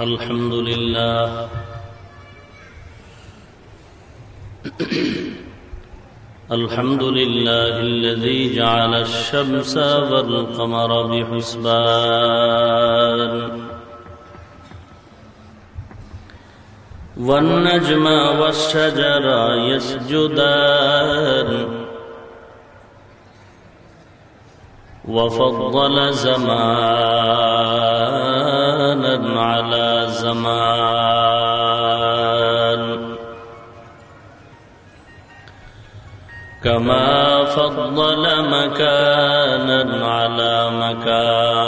الحمد لله. الحمد لله الذي جعل الشمس والقمر بحسبان. والنجم والشجر يسجدان. وفضل على زمان. كما فضل مكانا على مكان.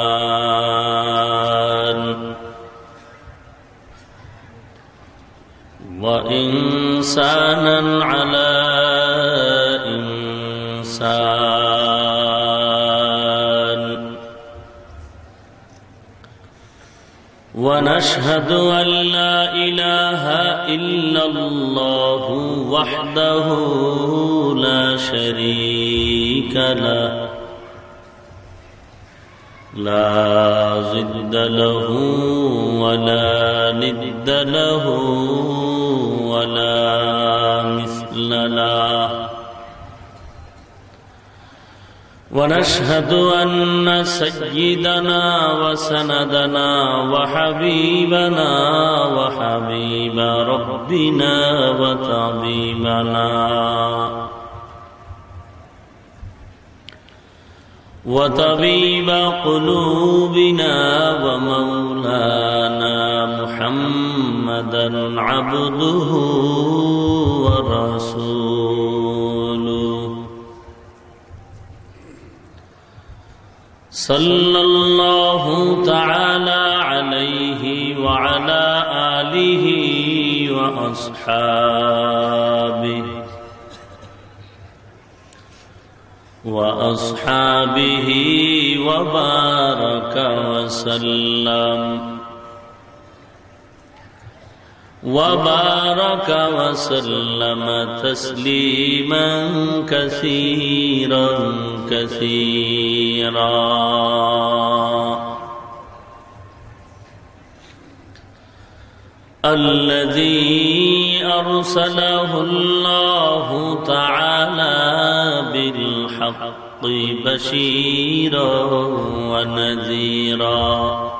وإنسانا على إنسان. ونشهد أن لا إله إلا الله وحده لا شريك له. لا ضد له ولا ند له ولا مثل له. ونشهد أن سيدنا وسندنا وحبيبنا وحبيب ربنا وطبيبنا وطبيب قلوبنا ومولانا محمدا عبده ورسوله. صلى الله تعالى عليه وعلى آله وأصحابه وأصحابه وبارك وسلم. وبارك وسلم تسليما كثيرا كثيرا. الذي أرسله الله تعالى بالحق بشيرا ونذيرا.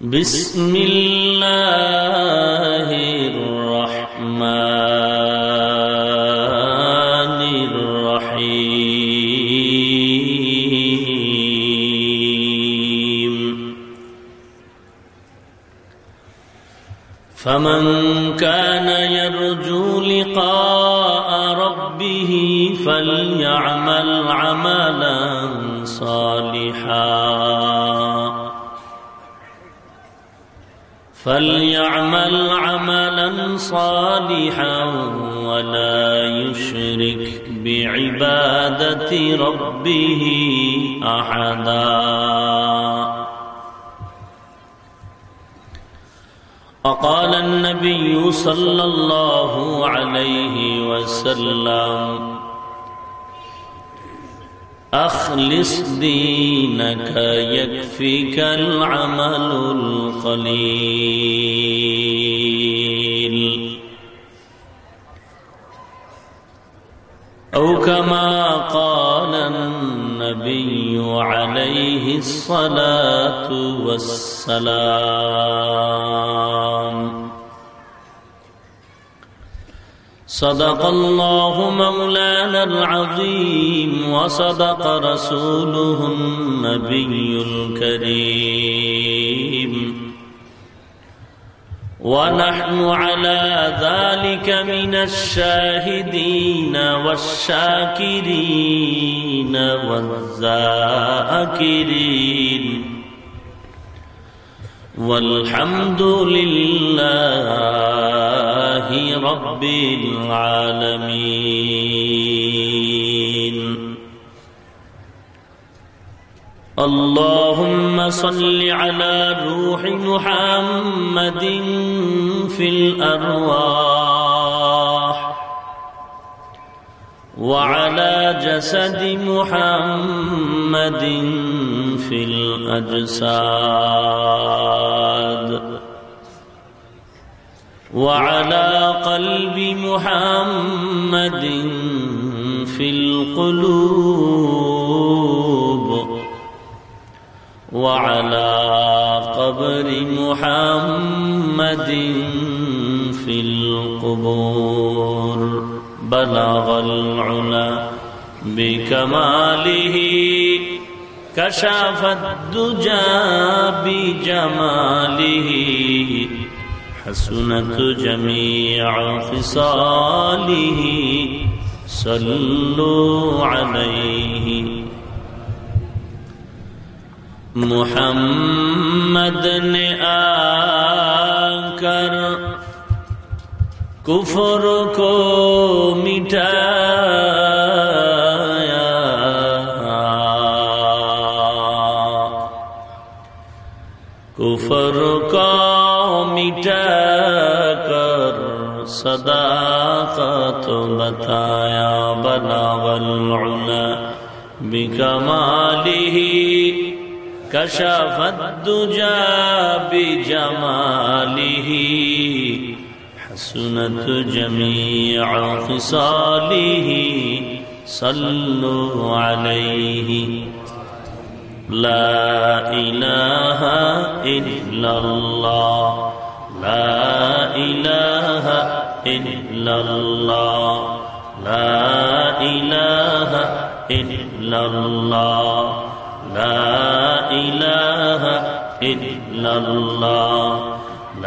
بسم الله الرحمن الرحيم. فمن كان يرجو لقاء ربه فليعمل عملا صالحا. فليعمل عملا صالحا ولا يشرك بعبادة ربه أحدا. وقال النبي صلى الله عليه وسلم أخلص دينك يكفيك العمل القليل. أو كما قال النبي عليه الصلاة والسلام صدق الله مولانا العظيم وصدق رسوله النبي الكريم. ونحن على ذلك من الشاهدين والشاكرين والذاكرين. والحمد لله رب العالمين. اللهم صل على روح محمد في الأرواح. وعلى جسد محمد في الأجساد. وعلى قلب محمد في القلوب. وعلى قبر محمد في القبور. بلغ العلا بكماله كشف الدجى بجماله حسنت جميع خصاله صلوا عليه. محمد نے কুফর কো মিটায়া কুফর কো মিটা কর صداقت بتایا بناول علا بکمالی کشف الدجا بجماله حسنت جميع خصاله صلوا عليه. لا إله إلا الله. لا إله إلا الله. لا إله إلا الله. لا إله إلا الله.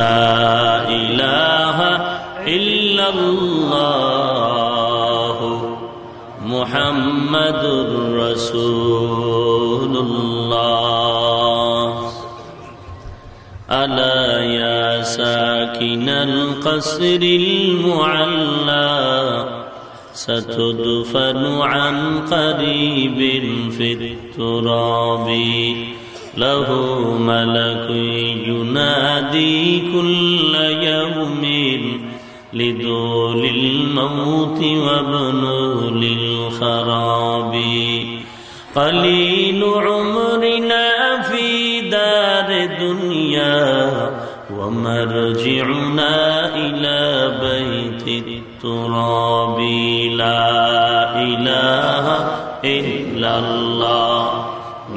لا إله إلا الله محمد رسول الله. ألا يا ساكن القصر المعلى ستدفن عن قريب في التراب. له ملك ينادي كل يوم لدول الموت وابن للخراب. قليل عمرنا في دار دنيا ومرجعنا إلى بيت التراب. لا إله إلا الله.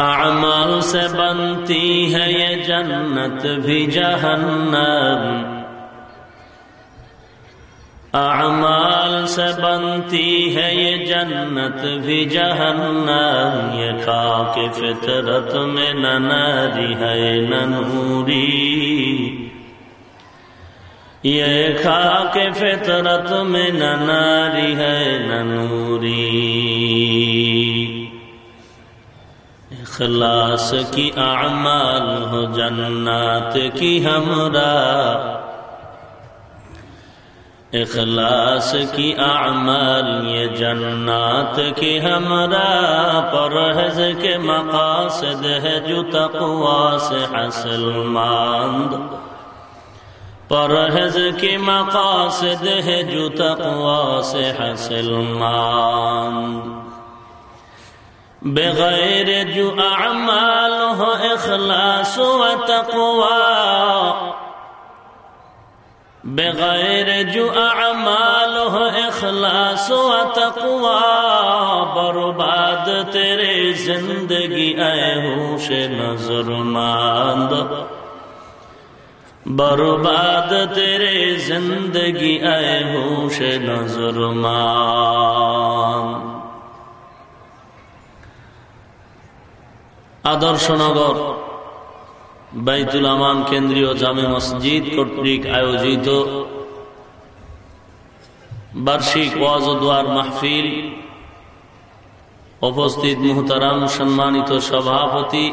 أعمال سے بنتی ہے یہ جنت بھی جہنم۔ اعمال سے بنتی ہے یہ جنت بھی جہنم۔ یہ خاک فطرت میں نہ ناری ہے، نہ نوری۔ یہ خاک فطرت میں نہ ناری ہے، نہ نوری۔ اخلاص کی اعمال ہو جنات کی ہمراہ اخلاص کی اعمال یہ جنات کی ہمراہ پرہز کے مقاصد ہے جو تقوا سے حاصل ماند پرہز کے مقاصد ہے جو تقوا سے حاصل ماند بغیر جو اعمال ہو اخلاص و تقوا بغیر جو اعمال ہو اخلاص و تقوا برباد تیرے زندگی اے ہوش نظر ماند برباد تیرے زندگی اے ہوش نظر ماند আদর্শনগর বাইতুল আমান কেন্দ্রীয় জামে মসজিদ কর্তৃক আয়োজিত বার্ষিক ওয়াজদুয়ার মাহফিল। উপস্থিত মুহতারাম সম্মানিত সভাপতি,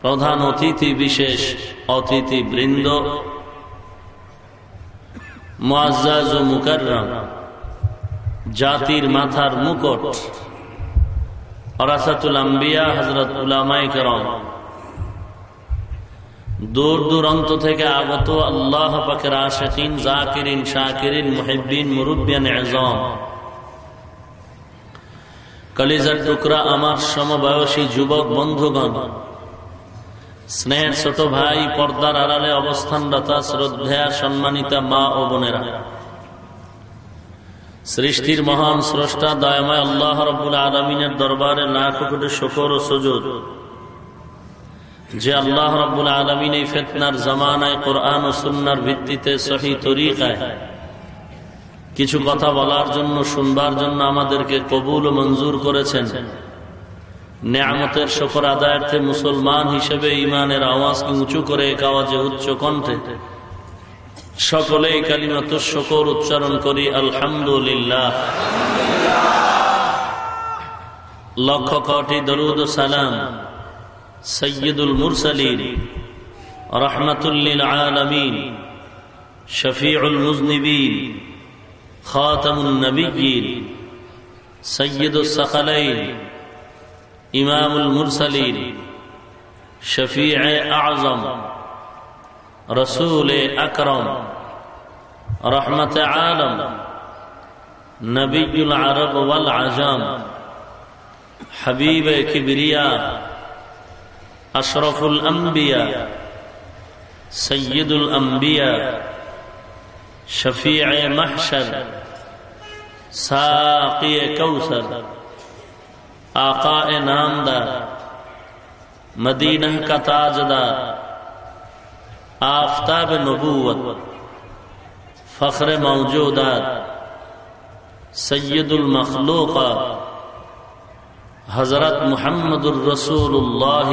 প্রধান অতিথি বিশেষ অতিথি বৃন্দ মুআজ্জাজ ও মুকাররাম, জাতির মাথার মুকট অরাসাতুল আম্বিয়া হজরত উলামাই করম। দূর দূরান্ত থেকে আগত আল্লাহ পাকের আশাকিন, জাকিরিন, শাকিরিন মুহিবিন মুরুবিয়ান এজম। কলিজার টুকরা আমার সমবয়সী যুবক বন্ধুগণ, স্নেহের ছোট ভাই পর্দার আড়ালে অবস্থানরতা শ্রদ্ধা সম্মানিতা মা ও বোনেরা। সৃষ্টির মহান স্রষ্টা দয়াময় আল্লাহ রবুল আলমিনের দরবারে লাখ কোটি শকর ও সজুদ। যে আল্লাহ রব্বুল আলমিন এই ফেতনার জামানায় কোরআন ও সুন্নার ভিত্তিতে সহি তরিকায় কিছু কথা বলার জন্য, শুনবার জন্য আমাদেরকে কবুল ও মঞ্জুর করেছেন। নেয়ামতের শকর আদায়ার্থে মুসলমান হিসেবে ইমানের আওয়াজকে উঁচু করে এক উচ্চ কণ্ঠে সকলেই কালিমাত শকর উচ্চারণ করি, আলহামদুলিল্লাহ। লক্ষ কটি দরুদ সালাম সৈয়দুল মুরসালিন রহমতুল্লিল আলমিন, শফিউল মুজনিবিন খাতামুল নবীন সৈয়দুল সখলাইন, ইমামুল মুরসালিন শফি আজম। رسول اکرم رحمت عالم نبی العرب والعجم حبیب کبریا اشرف الانبیاء سید الانبیاء شفیع محشر ساقی کوثر آقا نامدار مدینہ کا تاجدار آفتاب نبوت فخر موجودات سید المخلوقات হজরত মুহাম্মদুর রসুল্লাহ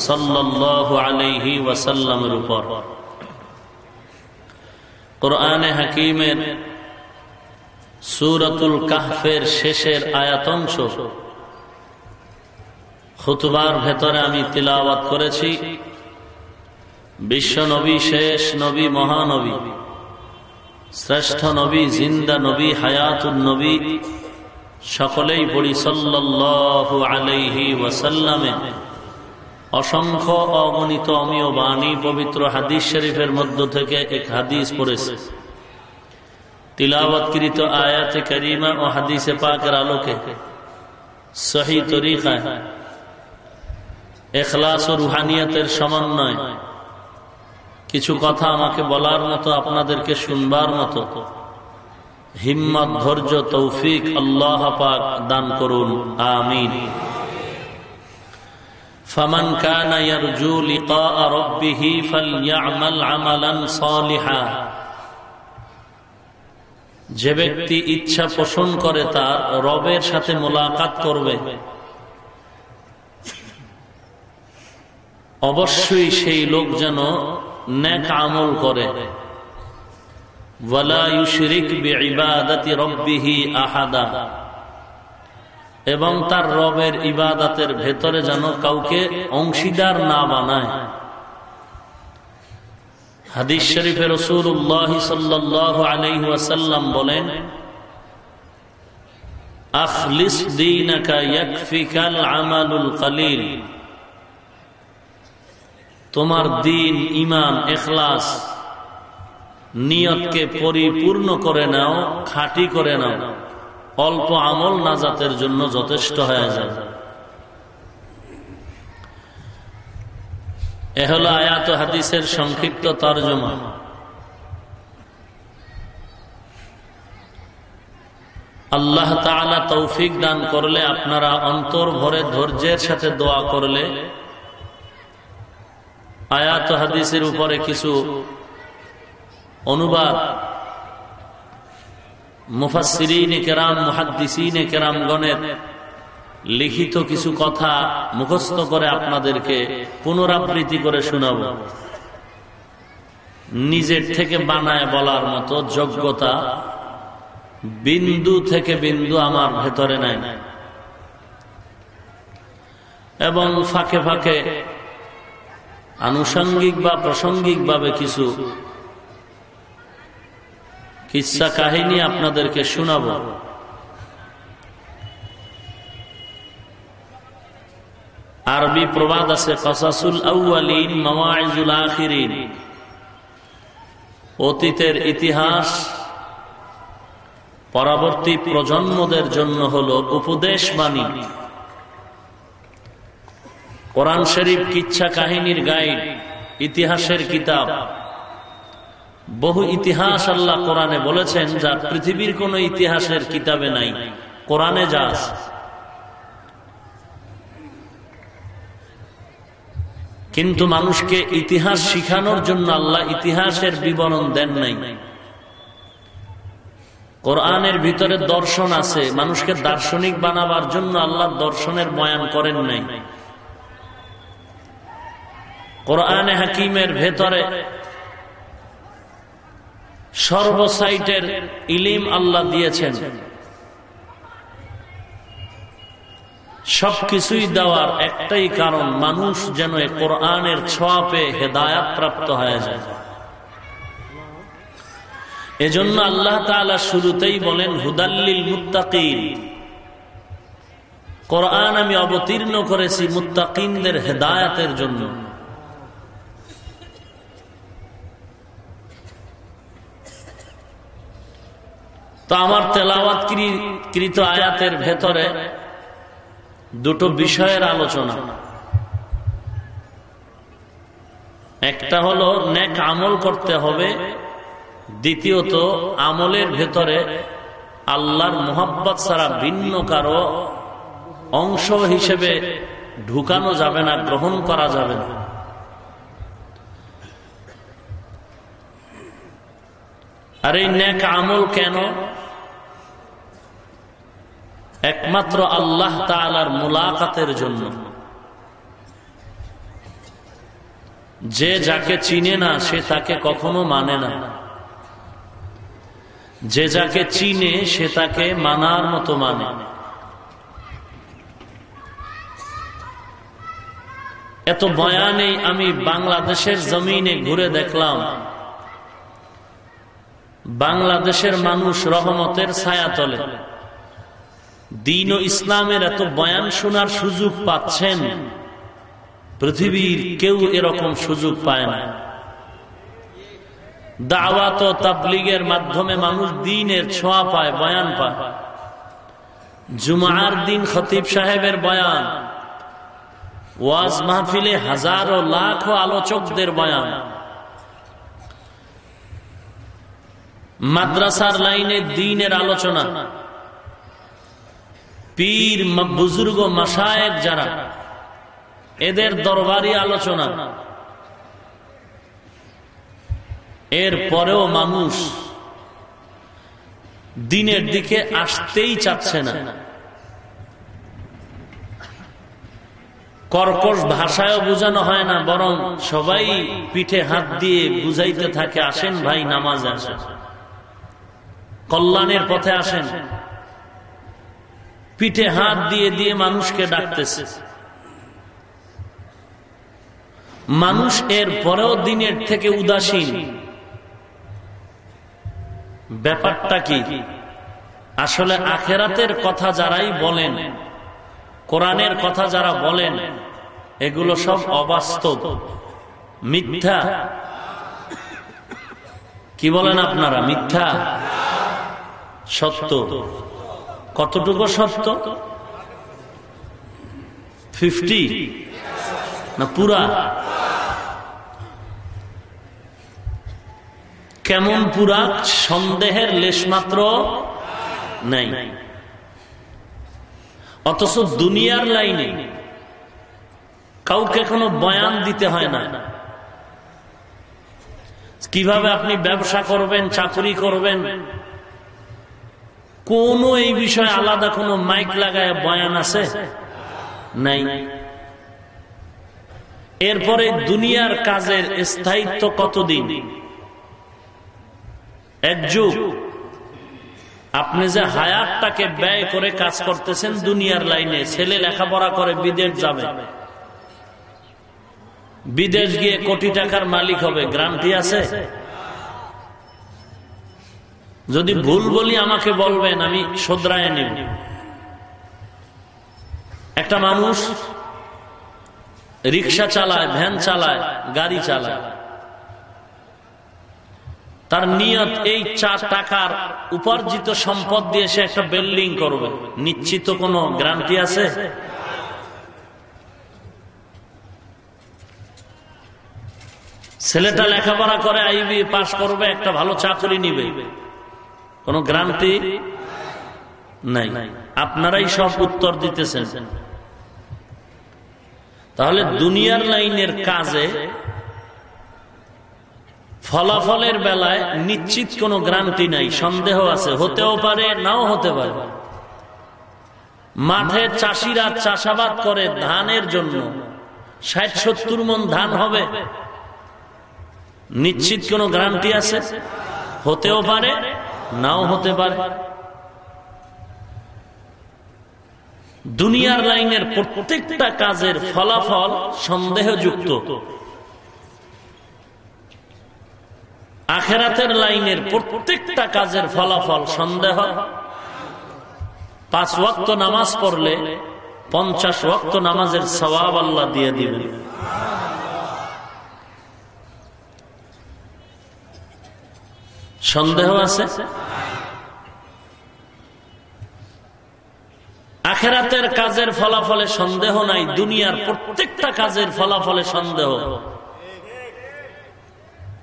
সাল্লাহ আলহি ওয়াসাল্লামের উপর কোরআনে হাকিমের সুরতুল কাহফের শেষের আয়াতংশ খুতবার ভেতরে আমি তিলাওয়াত করেছি বিশ্ব নবী, শেষ নবী, মহানবী। শ্রেষ্ঠ নবী, জিন্দা নবী হায়াতুল নবী, সকলেই পড়ি সাল্লাল্লাহু আলাইহি ওয়াসাল্লামে। অসংখ্য অগণিত অমীয় বাণী পবিত্র হাদিস শরীফের মধ্য থেকে এক হাদিস পড়েছে। তিলাবৎকৃত আয়াতে করিমা ও হাদিসে পাকের আলোকে সহি তরিকায়। এখলাস ও রুহানিয়াতের সমন্বয় কিছু কথা আমাকে বলার মতো আপনাদেরকে শুনবার মতো হিম্মত ধৈর্য তৌফিক আল্লাহ পাক দান করুন আমিন فمن كان يرجو لقاء ربه فليعمل عملا صالحا যে ব্যক্তি ইচ্ছা পোষণ করে তার রবের সাথে মোলাকাত করবে অবশ্যই সেই লোক যেন নেক আমল করে। এবং তার রবের ইবাদাতের ভেতরে যেন কাউকে অংশীদার না বানায়। হাদিস শরীফের রসুল্লাহ বলেন, আখলিস দীনকা ইয়াকফিকাল আমালুল কালিল তোমার দিন, ইমান, এখলাস নিয়তকে পরিপূর্ণ করে নাও, খাঁটি করে নাও। অল্প আমল নাজাতের জন্য যথেষ্ট হয়ে যাবে। এ হলো আয়াত হাদিসের সংক্ষিপ্ত তর্জমা। আল্লাহ তাআলা তৌফিক দান করলে আপনারা অন্তর ভরে ধৈর্যের সাথে দোয়া করলে আয়াত হাদিসের উপরে কিছু অনুবাদ। লিখিত কিছু কথা মুখস্থ করে আপনাদেরকে পুনরাবৃত্তি করে শোনাব। নিজের থেকে বানায় বলার মতো যোগ্যতা বিন্দু থেকে বিন্দু আমার ভেতরে নাই। এবং ফাঁকে ফাঁকে আনুষঙ্গিক বা প্রাসঙ্গিকভাবে কিছু কিসা কাহিনী আপনাদেরকে শোনাব। আরবি প্রবাদ আছে, কসাসুল আখিরিন। অতীতের ইতিহাস পরবর্তী প্রজন্মদের জন্য হল উপদেশ বাণী। কোরআন শরীফ কিচ্ছা কাহিনীর গাইড ইতিহাসের কিতাব। বহু ইতিহাস আল্লাহ কোরআনে বলেছেন যা পৃথিবীর কোন ইতিহাসের কিতাবে নাই, কোরআনে যা কিন্তু মানুষকে ইতিহাস শিখানোর জন্য আল্লাহ ইতিহাসের বিবরণ দেন নাই। কোরআনের ভিতরে দর্শন আছে, মানুষকে দার্শনিক বানাবার জন্য আল্লাহ দর্শনের বয়ান করেন নাই। কোরআনে হাকিমের ভেতরে সর্বসাইটের ইলিম আল্লাহ দিয়েছেন। সবকিছুই দেওয়ার একটাই কারণ, মানুষ যেন কোরআনের ছোঁয়াপে হেদায়াত প্রাপ্ত হয়ে যায়। এজন্য আল্লাহ তালা শুরুতেই বলেন, হুদাল্লিল মুত্তাকিন। কোরআন আমি অবতীর্ণ করেছি মুত্তাকিনদের হেদায়াতের জন্য। তো আমার তেলাওয়াত কৃত আয়াতের ভেতরে দুটো বিষয়ের আলোচনা। একটা হলো নেক আমল করতে হবে। দ্বিতীয়ত আমলের ভেতরে আল্লাহর মোহাব্বত ছাড়া ভিন্ন কারও অংশ হিসেবে ঢুকানো যাবে না, গ্রহণ করা যাবে না। আর এই নেক আমল কেন? একমাত্র আল্লাহ তালার মুলাকাতের জন্য। যে যাকে চিনে না, সে তাকে কখনো মানে না। যে যাকে চিনে, সে তাকে মানার মতো মানে। এত বয়ানে আমি বাংলাদেশের জমিনে ঘুরে দেখলাম বাংলাদেশের মানুষ রহমতের ছায়া তলে। দিন ও ইসলামের এত বয়ান শোনার সুযোগ পাচ্ছেন, পৃথিবীর কেউ এরকম সুযোগ পায় না। দাওয়াত ও তাবলিগের মাধ্যমে মানুষ দিনের ছোঁয়া পায়, বয়ান পায়। জুমার দিন খতিব সাহেবের বয়ান, ওয়াজ মাহফিলে হাজারো লাখো আলোচকদের বয়ান। মাদ্রাসার লাইনে দিনের আলোচনা। পীর বুজুর্গ মাসায়েক যারা, এদের দরবারি আলোচনা। এর পরেও মানুষ দিনের দিকে আসতেই চাচ্ছে না। কর্কশ ভাষায়ও বোঝানো হয় না, বরং সবাই পিঠে হাত দিয়ে বুঝাইতে থাকে, আসেন ভাই, নামাজ আসেন। কল্যাণের পথে আসেন। পিঠে হাত দিয়ে দিয়ে মানুষকে ডাকতেছে। মানুষ এর পরেও দিনের থেকে উদাসীন। ব্যাপারটা কি? আসলে আখেরাতের কথা যারাই বলেন, কোরআনের কথা যারা বলেন, এগুলো সব অবাস্তব, মিথ্যা। কি বলেন আপনারা? মিথ্যা? সত্য। কতটুকু সত্য? ফিফটি না, পুরা। কেমন পুরা? সন্দেহের লেশমাত্র নাই। অথচ দুনিয়ার লাইনে কাউকে কোনো বয়ান দিতে হয় না। কীভাবে আপনি ব্যবসা করবেন, চাকরি করবেন কোন এই বিষয়ে আলাদা কোনো মাইক লাগায় বয়ান আছে? নাই। এরপরে দুনিয়ার কাজের স্থায়িত্ব কতদিন? এক যুগ। আপনি যে হায়াতটাকে ব্যয় করে কাজ করতেছেন দুনিয়ার লাইনে, ছেলে লেখাপড়া করে বিদেশ যাবে। বিদেশ গিয়ে কোটি টাকার মালিক হবে, গ্রান্টি আছে? যদি ভুল বলি আমাকে বলবেন, আমি শোধরায় নেব। একটা মানুষ রিক্সা চালায়, ভ্যান চালায়, গাড়ি চালায়। তার নিয়ত এই চার টাকার উপার্জিত সম্পদ দিয়ে সে একটা বিল্ডিং করবে। নিশ্চিত কোনো গ্রান্টি আছে? ছেলেটা লেখাপড়া করে আইবি পাশ করবে, একটা ভালো চাকরি নিবে। কোন গ্রান্টি নাই। আপনারাই সব উত্তর দিতেছেন। তাহলে দুনিয়ার লাইনের কাজে ফলাফলের বেলায় নিশ্চিত কোনো গ্রান্টি নাই, সন্দেহ আছে। হতেও পারে, নাও হতে পারে। মাঠে চাষিরা চাষাবাদ করে ধানের জন্য। ষাট, সত্তর মন ধান হবে। নিশ্চিত কোনো গ্রান্টি আছে? হতেও পারে নাও হতে পারে। দুনিয়ার লাইনের প্রত্যেকটা কাজের ফলাফল সন্দেহযুক্ত। আখেরাতের লাইনের প্রত্যেকটা কাজের ফলাফল সন্দেহ। পাঁচ ওয়াক্ত নামাজ পড়লে পঞ্চাশ ওয়াক্ত নামাজের সবাব আল্লাহ দিয়ে দিবেন। সন্দেহ আছে? আখেরাতের কাজের ফলাফলে সন্দেহ নাই, দুনিয়ার প্রত্যেকটা কাজের ফলাফলে সন্দেহ।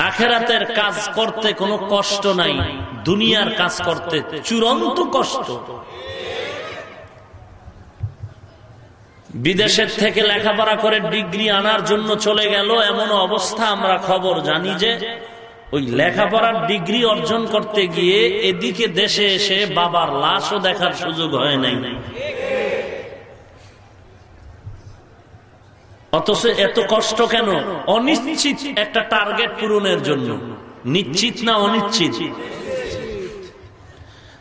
আখেরাতের কাজ করতে কোনো কষ্ট নাই, দুনিয়ার কাজ করতে চূড়ান্ত কষ্ট। বিদেশের থেকে লেখাপড়া করে ডিগ্রি আনার জন্য চলে গেল, এমন অবস্থা আমরা খবর জানি যে ওই লেখাপড়ার ডিগ্রি অর্জন করতে গিয়ে এদিকে দেশে এসে বাবার লাশও দেখার সুযোগ হয় নাই। অথচ এত কষ্ট কেন? অনিশ্চিত একটা টার্গেট পূরণের জন্য। নিশ্চিত না অনিশ্চিত?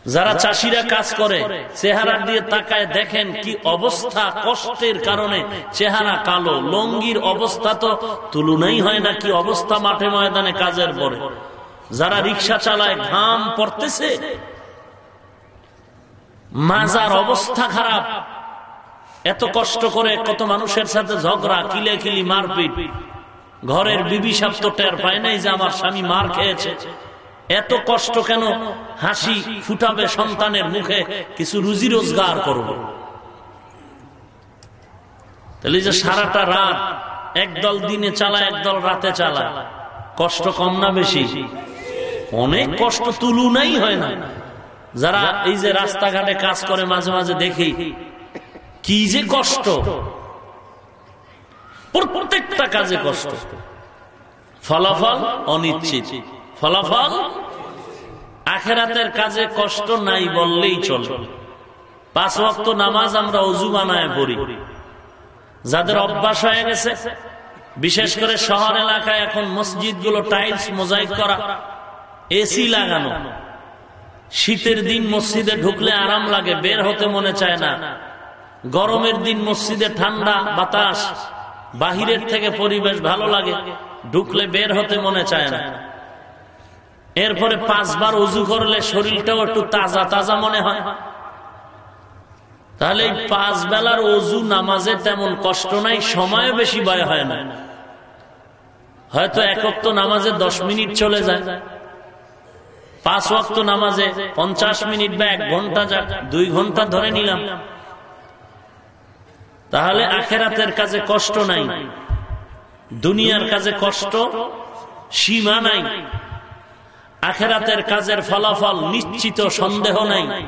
যারা চাষিরা কাজ করে চেহারা দিয়ে তাকায় দেখেন কি অবস্থা কষ্টের কারণে। চেহারা কালো লঙ্গির অবস্থা তো তুলনাই হয় না কি অবস্থা মাঠে ময়দানে কাজের পরে। যারা রিক্সা চালায় ঘাম পড়তেছে। মাজার অবস্থা খারাপ। এত কষ্ট করে কত মানুষের সাথে ঝগড়া কিলে কিলি মারপিট। ঘরের বিবি সাপ তো টের পায় নাই যে আমার স্বামী মার খেয়েছে। এত কষ্ট কেন হাসি ফুটাবে সন্তানের মুখে? কিছু রুজি রোজগার করব। তাহলে যে সারাটা রাত একদল দিনে চালায় একদল রাতে চালায় কষ্ট কম না বেশি? অনেক কষ্ট তুলুনাই হয় না। যারা এই যে রাস্তাঘাটে কাজ করে, মাঝে মাঝে দেখি, কি যে কষ্ট। প্রত্যেকটা কাজে কষ্ট। ফলাফল অনিশ্চিত। ফলাফল আখেরাতের কাজে কষ্ট নাই বললেই চল পাঁচ ওয়াক্ত নামাজ আমরা অজু বানায় পড়ি। যাদের অভ্যাস হয়ে গেছে, বিশেষ করে শহর এলাকায় এখন মসজিদগুলো টাইলস, মোজাইক করা, এসি লাগানো। শীতের দিন মসজিদে ঢুকলে আরাম লাগে, বের হতে মনে চায় না। গরমের দিন মসজিদে ঠান্ডা, বাতাস, বাহিরের থেকে পরিবেশ ভালো লাগে, ঢুকলে বের হতে মনে চায় না। এরপরে পাঁচবার উজু করলে শরীরটাও একটু তাজা তাজা মনে হয়। তাহলে পাঁচ বেলার অজু নামাজে তেমন কষ্ট নাই সময় বেশি ব্যয় হয় না। হয়তো একত্র নামাজে দশ মিনিট চলে যায়। পাঁচ ওয়াক্ত নামাজে পঞ্চাশ মিনিট বা এক ঘণ্টা যাক দুই ঘণ্টা ধরে নিলাম। তাহলে আখেরাতের কাজে কষ্ট নাই। দুনিয়ার কাজে কষ্ট সীমা নাই। আখেরাতের কাজের ফলাফল নিশ্চিত সন্দেহ নাই।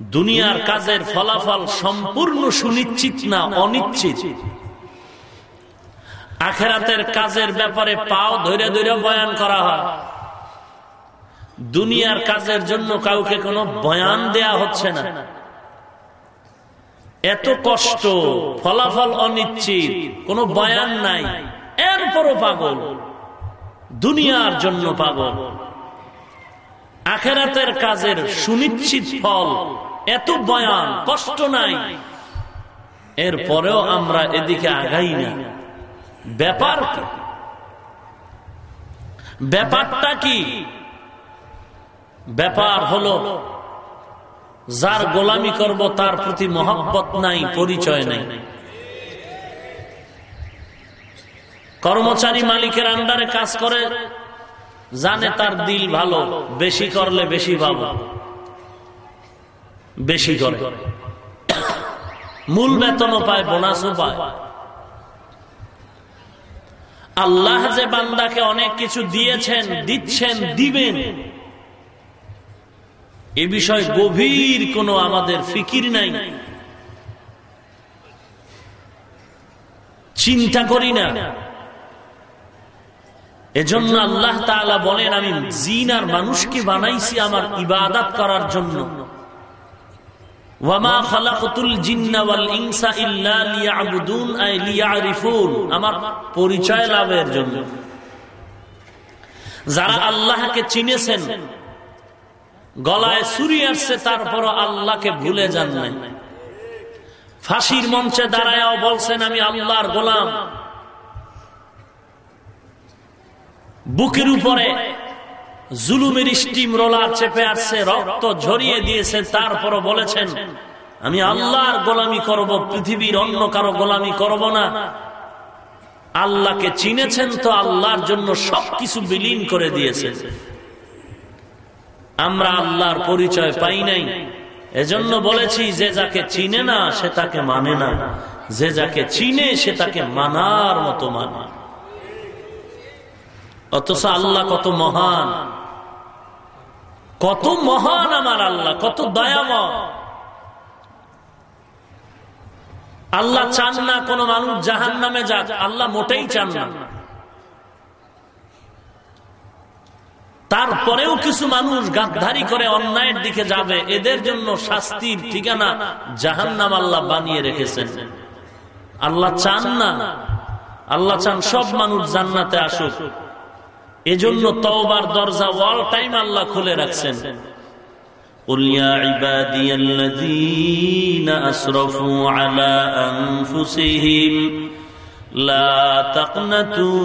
দুনিয়ার কাজের ফলাফল সম্পূর্ণ সুনিশ্চিত না অনিশ্চিত। আখেরাতের কাজের ব্যাপারে পাও ধরে ধরে বয়ান করা হয়। দুনিয়ার কাজের জন্য কাউকে কোনো বয়ান দেয়া হচ্ছে না। এত কষ্ট, ফলাফল অনিশ্চিত, কোনো বয়ান নাই। এরপরও পাগল। দুনিয়ার জন্য পাগল আখেরাতের কাজের সুনিশ্চিত ফল এত বয়ান, কষ্ট নাই। এরপরেও আমরা এদিকে আগাই না। ব্যাপার ব্যাপারটা কি? ব্যাপার হলো, যার গোলামি করব তার প্রতি মহব্বত নাই, পরিচয় নাই। কর্মচারী মালিকের আন্ডারে কাজ করে, জানে তার দিল ভালো, বেশি করলে বেশি ভালো, বেশি করে। মূল বেতনও পায়, বোনাসও পায়। আল্লাহ যে বান্দাকে অনেক কিছু দিয়েছেন, দিচ্ছেন, দিবেন, এ বিষয় গভীর কোনো আমাদের ফিকির নাই। চিন্তা করি না। এজন্য আল্লাহ তাআলা বলেন, আমি জিন আর মানুষকে বানাইছি আমার ইবাদত করার জন্য। ওয়ামা খালাকতুল জিন্না ওয়াল আমার পরিচয় লাভের জন্য। যারা আল্লাহকে চিনেছেন, গলায় ছুরি আসছে তারপর আল্লাহকে ভুলে যান ফাঁসির মঞ্চে দাঁড়ায়ও বলছেন, আমি আল্লাহর গোলাম। বুকের উপরে জুলুমের স্টিম রোলার চেপে আসছে রক্ত ঝরিয়ে দিয়েছে তারপর বলেছেন, আমি আল্লাহর গোলামি করব, পৃথিবীর অন্য কারও গোলামি করব না। আল্লাহকে চিনেছেন তো আল্লাহর জন্য সবকিছু বিলীন করে দিয়েছেন আমরা আল্লাহর পরিচয় পাই নাই। এজন্য বলেছি, যে যাকে চিনে না, সে তাকে মানে না। যে যাকে চিনে, সে তাকে মানার মতো মানে। অথচ আল্লাহ কত মহান। কত মহান আমার আল্লাহ কত দয়াময়। আল্লাহ চান না কোন মানুষ জাহান নামে যাক আল্লাহ মোটেই চান না। তারপরেও কিছু মানুষ গাদ্ধারি করে অন্যায়ের দিকে যাবে এদের জন্য শাস্তির ঠিকানা জাহান নাম আল্লাহ বানিয়ে রেখেছেন। আল্লাহ চান না। আল্লাহ চান সব মানুষ জান্নাতে আসুক। এজন্য তওবার দরজা ওয়াল টাইম আল্লাহ খুলে রাখছেন قل يا عبادي الذين أسرفوا على أنفسهم لا تقنطوا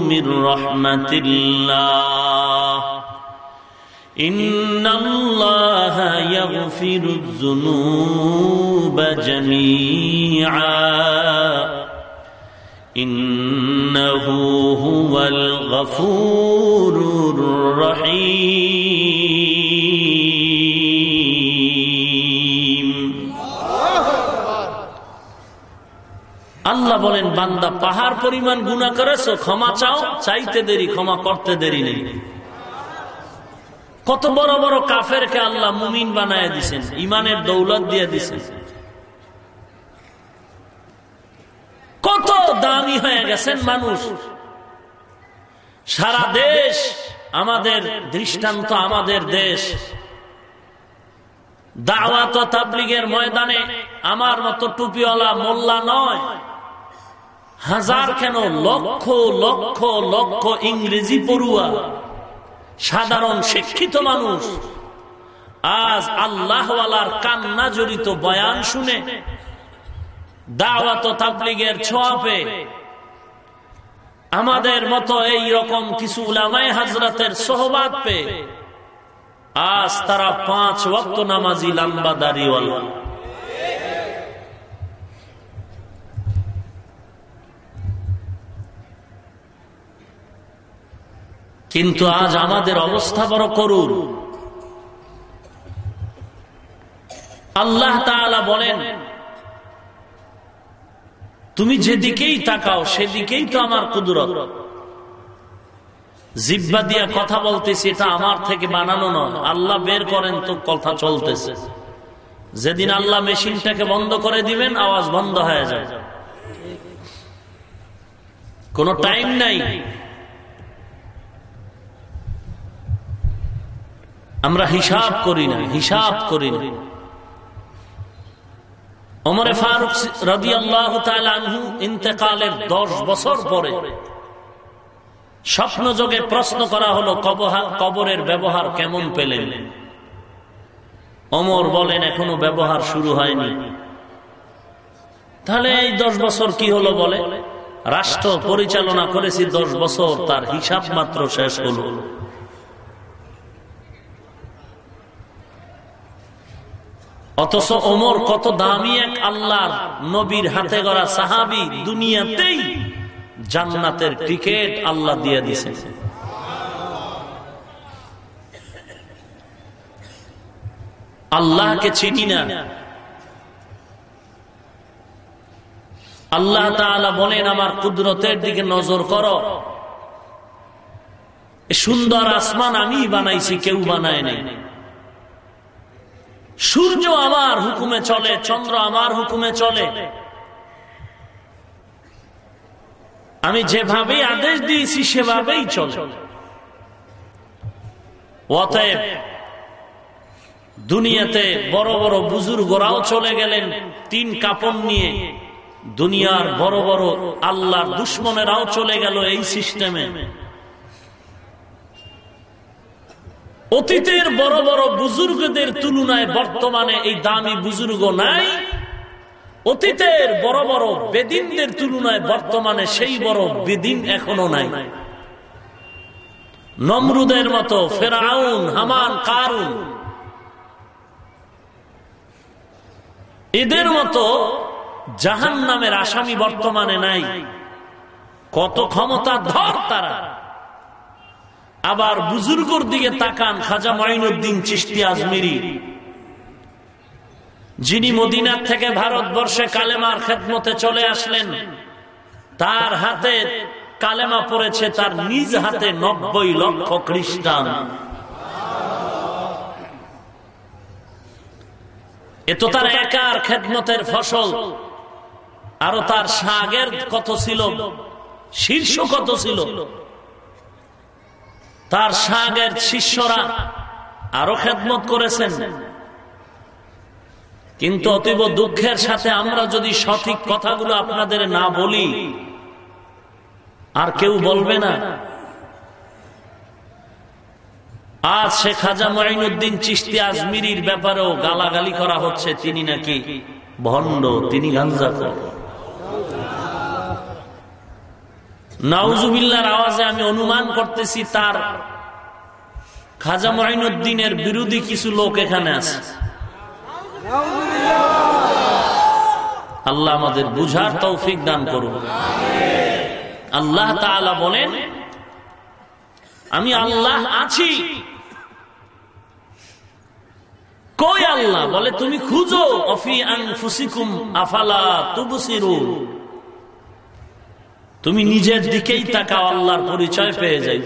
من رحمة الله إن الله يغفر الذنوب جميعا إنه هو الغفور الرحيم আল্লাহ বলেন বান্দা পাহাড় পরিমাণ গুণা করেছো ক্ষমা চাও চাইতে দেরি ক্ষমা করতে দেরি নেই কত বড় বড় কাফেরকে আল্লাহ মুমিন বানায় দিছেন ইমানের দৌলত দিয়ে দিছেন দামি হয়ে গেছেন মানুষ। সারা দেশ আমাদের দৃষ্টান্ত, আমাদের দেশ। দাওয়াত তাবলিগের ময়দানে আমার মতো টুপিওয়ালা মোল্লা নয়। হাজার কেন লক্ষ লক্ষ লক্ষ ইংরেজি পড়ুয়া, সাধারণ শিক্ষিত মানুষ, আজ আল্লাহওয়ালার কান্না জড়িত বয়ান শুনে আমাদের মতো এই রকম কিছু উলামাই হাজরাতের সোহবাদ পে। আজ তারা পাঁচ ওয়াক্ত নামাজি লাম্বা কিন্তু আজ আমাদের অবস্থা বড় করুন আল্লাহ বলেন তুমি যেদিকেই তাকাও, সেদিকেই তো আমার কুদরত। জিব্বা দিয়া কথা বলতেছি, এটা আমার থেকে বানানো নয়। আল্লাহ বের করেন তো কথা চলতেছে। যেদিন আল্লাহ মেশিনটাকে বন্ধ করে দিবেন, আওয়াজ বন্ধ হয়ে যায় কোন টাইম নাই। আমরা হিসাব করি না, হিসাব করি না। ওমরে ফারুক রবি আল্লাহ ইন্তেকালের দশ বছর পরে স্বপ্ন যোগে প্রশ্ন করা হলো কবরের ব্যবহার কেমন পেলেন? অমর বলেন, এখনও ব্যবহার শুরু হয়নি। তাহলে এই দশ বছর কি হলো বলে? রাষ্ট্র পরিচালনা করেছি দশ বছর, তার হিসাব মাত্র শেষ হলো। অথচ ওমর কত দামি এক আল্লাহর নবীর হাতে গড়া সাহাবি দুনিয়াতেই জান্নাতের টিকেট আল্লাহ দিয়ে দিছে আল্লাহকে চিনি না। আল্লাহ তাআলা বলেন, আমার কুদরতের দিকে নজর করো। সুন্দর আসমান আমি বানাইছি, কেউ বানায় নাই। সূর্য আমার হুকুমে চলে, চন্দ্র আমার হুকুমে চলে। আমি যেভাবে আদেশ দিয়েছি, সেভাবেই চলে। অতএব দুনিয়াতে বড় বড় বুজুর্গরাও চলে গেলেন তিন কাপড় নিয়ে। দুনিয়ার বড় বড় আল্লাহর দুশ্মনেরাও চলে গেল এই সিস্টেমে। অতীতের বড় বড় বুজুর্গদের তুলনায় বর্তমানে এই দামি বুজুর্গ নাই। অতীতের বড় বড় বেদিনদের তুলনায় বর্তমানে সেই বড় বেদিন এখনও নাই। নমরুদের মতো ফেরাউন, হামান, কারুন। এদের মতো জাহান নামের আসামি বর্তমানে নাই। কত ক্ষমতা ধর তারা। আবার বুজুর্গর দিকে তাকান খাজা মাইনুদ্দিন চিস্তি আজমিরি। যিনি মদিনার থেকে ভারতবর্ষে কালেমার খেদমতে চলে আসলেন, তার হাতে কালেমা পড়েছে তার নিজ হাতে নব্বই লক্ষ খ্রিস্টান। এ তো তার একার খেদমতের ফসল, আরও তার সাগের কত ছিল, শীর্ষ কত ছিল তার সাগের শিষ্যরা আরও খেদমত করেছেন। কিন্তু অতীব দুঃখের সাথে আমরা যদি সঠিক কথাগুলো আপনাদের না বলি, আর কেউ বলবে না। আজ শেখ খাজা মঈনুদ্দিন চিস্তি আজমিরির ব্যাপারেও গালাগালি করা হচ্ছে, তিনি নাকি ভণ্ড, তিনি গাঞ্জাখর নাউজুবিল্লার আওয়াজে আমি অনুমান করতেছি তার খাজা মঈনুদ্দিনের বিরোধী কিছু লোক এখানে আছে। আল্লাহ আমাদের বুঝার তৌফিক দান করুন। আল্লাহ তাআলা বলেন, আমি আল্লাহ আছি। কই আল্লাহ? বলে, তুমি খুঁজো, অফি আনফুসিকুম, আফালা তুবসিরুন। তুমি নিজের দিকেই তাকাও, আল্লাহর পরিচয় পেয়ে যাই।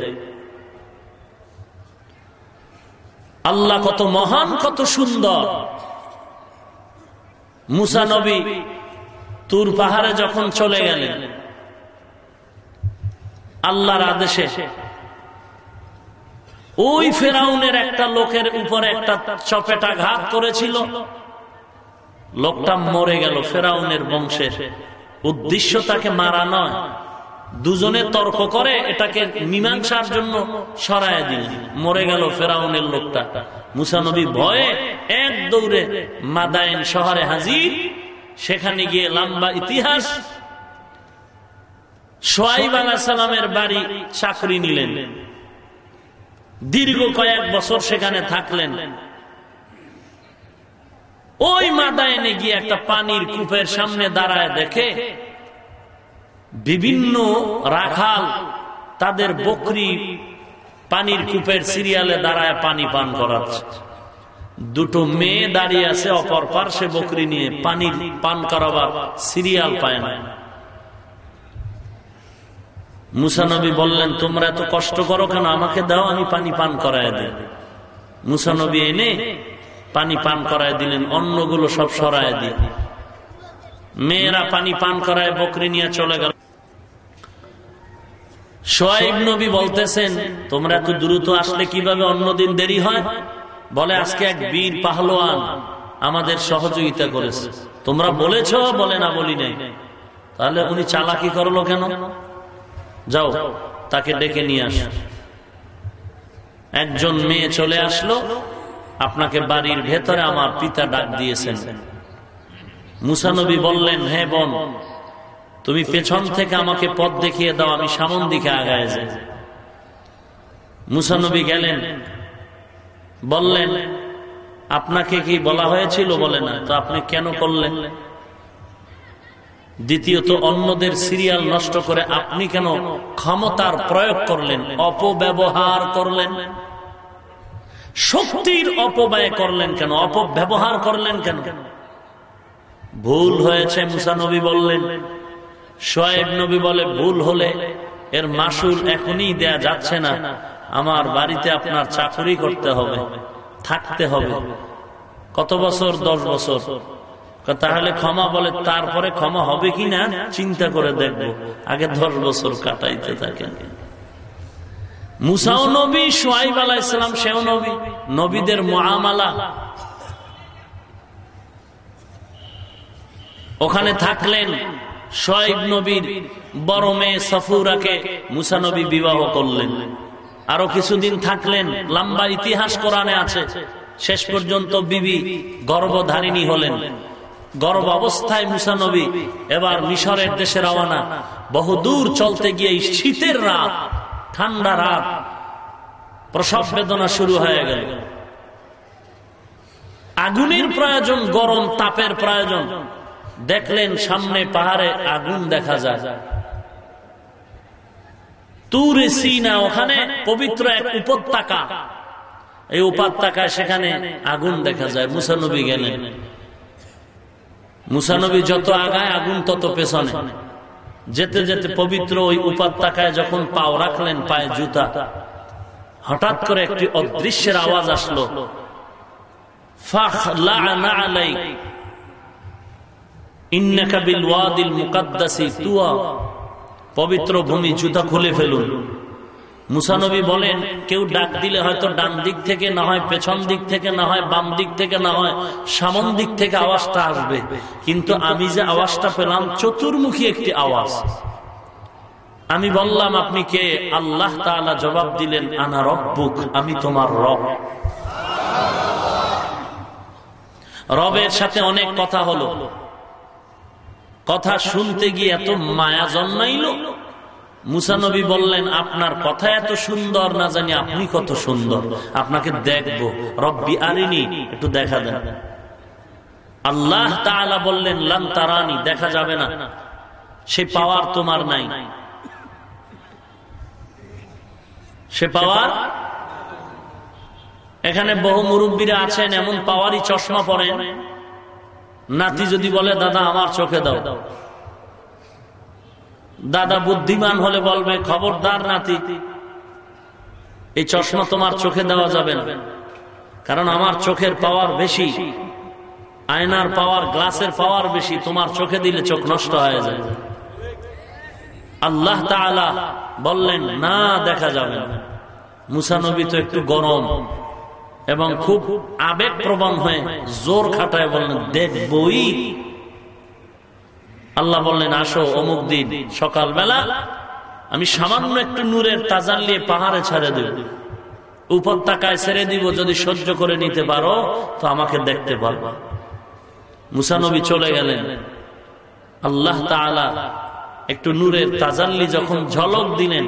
আল্লাহ কত মহান, কত সুন্দর। মুসা নবী তুর পাহাড়ে যখন চলে গেলেন, আল্লাহর আদেশে ওই ফেরাউনের একটা লোকের উপরে একটা চপেটা ঘাত করেছিল। লোকটা মরে গেল ফেরাউনের বংশের উদ্দেশ্য তাকে মারা নয়। দুজনে তর্ক করে এটাকে মীমাংসার জন্য সরায় দিল। মরে গেল ফেরাউনের লোকটা। মুসানবী ভয়ে এক দৌড়ে মাদায়ন শহরে হাজির। সেখানে গিয়ে লম্বা ইতিহাস। সোয়াইব আলাহ সালামের বাড়ি চাকরি নিলেন। দীর্ঘ কয়েক বছর সেখানে থাকলেন। ওই মাদায়নে গিয়ে একটা পানির কূপের সামনে দাঁড়ায় দেখে বিভিন্ন রাখাল তাদের বকরি পানির কূপের সিরিয়ালে দাঁড়ায় পানি পান করাচ্ছে। দুটো মেয়ে দাঁড়িয়ে আছে অপর পার্শ্বে বকরি নিয়ে পানি পান করাবার সিরিয়াল পায় না। মুসানবী বললেন, তোমরা এত কষ্ট করো কেন? আমাকে দাও, আমি পানি পান করায় দিই মুসানবী এনে পানি পান করায় দিলেন অন্যগুলো সব সরায় দিয়ে। মেয়েরা পানি পান করায় বকরি নিয়ে চলে গেল। সোয়াইব নবী বলতেছেন, তোমরা এত দ্রুত আসলে কীভাবে অন্যদিন দেরি হয়? বলে, আজকে এক বীর পাহলোয়ান আমাদের সহযোগিতা করেছে। তোমরা বলেছ, বলে না বলি নাই। তাহলে উনি চালাকি করল কেন? যাও, তাকে ডেকে নিয়ে আস। একজন মেয়ে চলে আসলো আপনাকে বাড়ির ভেতরে আমার পিতা ডাক দিয়েছেন। মুসানবী বললেন, হে বোন, তুমি পেছন থেকে আমাকে পথ দেখিয়ে দাও, আমি সামন দিকে আগায় যাই। মুসানবী গেলেন, বললেন, আপনাকে কি বলা হয়েছিল বলে না? তো আপনি কেন করলেন? দ্বিতীয়ত, অন্যদের সিরিয়াল নষ্ট করে আপনি কেন ক্ষমতার প্রয়োগ করলেন, অপব্যবহার করলেন? শক্তির অপব্যয় করলেন কেন? অপব্যবহার করলেন কেন? ভুল হয়েছে, মুসা নবী বললেন। সোয়েব নবী বলে, ভুল হলে এর মাসুল এখনই দেয়া যাচ্ছে না। আমার বাড়িতে আপনার চাকরি করতে হবে, থাকতে হবে। কত বছর? দশ বছর। তাহলে ক্ষমা বলে, তারপরে ক্ষমা হবে কি না চিন্তা করে দেখব। আগে দশ বছর কাটাইতে থাকেন। মুসাও নবী সোয়াইব আলাহ ইসলাম সেও নবী নবীদের মহামালা ওখানে থাকলেন সোয়াইব নবীর বড় মেয়ে সফুরাকে মুসানবী বিবাহ করলেন। আরও কিছুদিন থাকলেন লম্বা ইতিহাস কোরআনে আছে। শেষ পর্যন্ত বিবি গর্ভধারিণী হলেন। গর্ভ অবস্থায় মুসানবী এবার মিশরের দেশে রওনা। বহুদূর চলতে গিয়ে শীতের রাত ঠান্ডা রাত, প্রসব বেদনা শুরু হয়ে গেল। আগুনের প্রয়োজন, গরম তাপের প্রয়োজন। দেখলেন সামনে পাহাড়ে আগুন দেখা যায়। ওখানে পবিত্র এক উপত্যকা। এই উপত্যকায় সেখানে আগুন দেখা যায় মুসানবী গেলেন। মুসানবী যত আগায়, আগুন তত পেছনে। যেতে যেতে পবিত্র ওই উপত্যকায় যখন পাও রাখলেন পায়ে জুতা, হঠাৎ করে একটি অদৃশ্যের আওয়াজ আসলো। পবিত্র ভূমি জুতা খুলে ফেলুন। মুসানবী বলেন, কেউ ডাক দিলে হয়তো ডান দিক থেকে না হয় পেছন দিক থেকে না হয় বাম দিক থেকে না হয় সামন দিক থেকে আওয়াজটা আসবে। কিন্তু আমি যে আওয়াজটা পেলাম, চতুর্মুখী একটি আওয়াজ। আমি বললাম, আপনি কে? আল্লাহ তাআলা জবাব দিলেন, আনা রব্বুক, আমি তোমার রব। রবের সাথে অনেক কথা হলো। কথা শুনতে গিয়ে এত মায়া জন্মাইল। মুসানবী বললেন, আপনার কথা এত সুন্দর, না জানি আপনি কত সুন্দর। আপনাকে দেখব। রব্বি আরিনি, একটু দেখা দেন। আল্লাহ তাআলা বললেন লাম তারানি, দেখা যাবে না। সে পাওয়ার তোমার নাই। সে পাওয়ার? এখানে বহু মুরব্বীরা আছেন, এমন পাওয়ারই চশমা পরেন। নাতি যদি বলে, দাদা, আমার চোখে দাও। দাদা বুদ্ধিমান হলে বলবে, খবরদার নাতি। এই চশমা তোমার চোখে দেওয়া যাবে না। কারণ আমার চোখের পাওয়ার বেশি, আয়নার পাওয়ার, গ্লাসের পাওয়ার বেশি, তোমার চোখে দিলে চোখ নষ্ট হয়ে যায়। আল্লাহ বললেন, না, দেখা যাবে মুসানবী তো একটু গরম এবং খুব আবেগ প্রবণ হয়ে জোর খাটায় বললেন, দেখবই। আল্লাহ বললেন, আসো অমুক দিন, সকালবেলা। আমি সামান্য একটু নূরের তাজাল্লিয়ে পাহাড়ে ছেড়ে দেব। উপত্যকায় ছেড়ে দিব, যদি সহ্য করে নিতে পারো, তো আমাকে দেখতে পারব মুসানবী চলে গেলেন। আল্লাহ একটু নূরের তাজাল্লি যখন ঝলক দিলেন,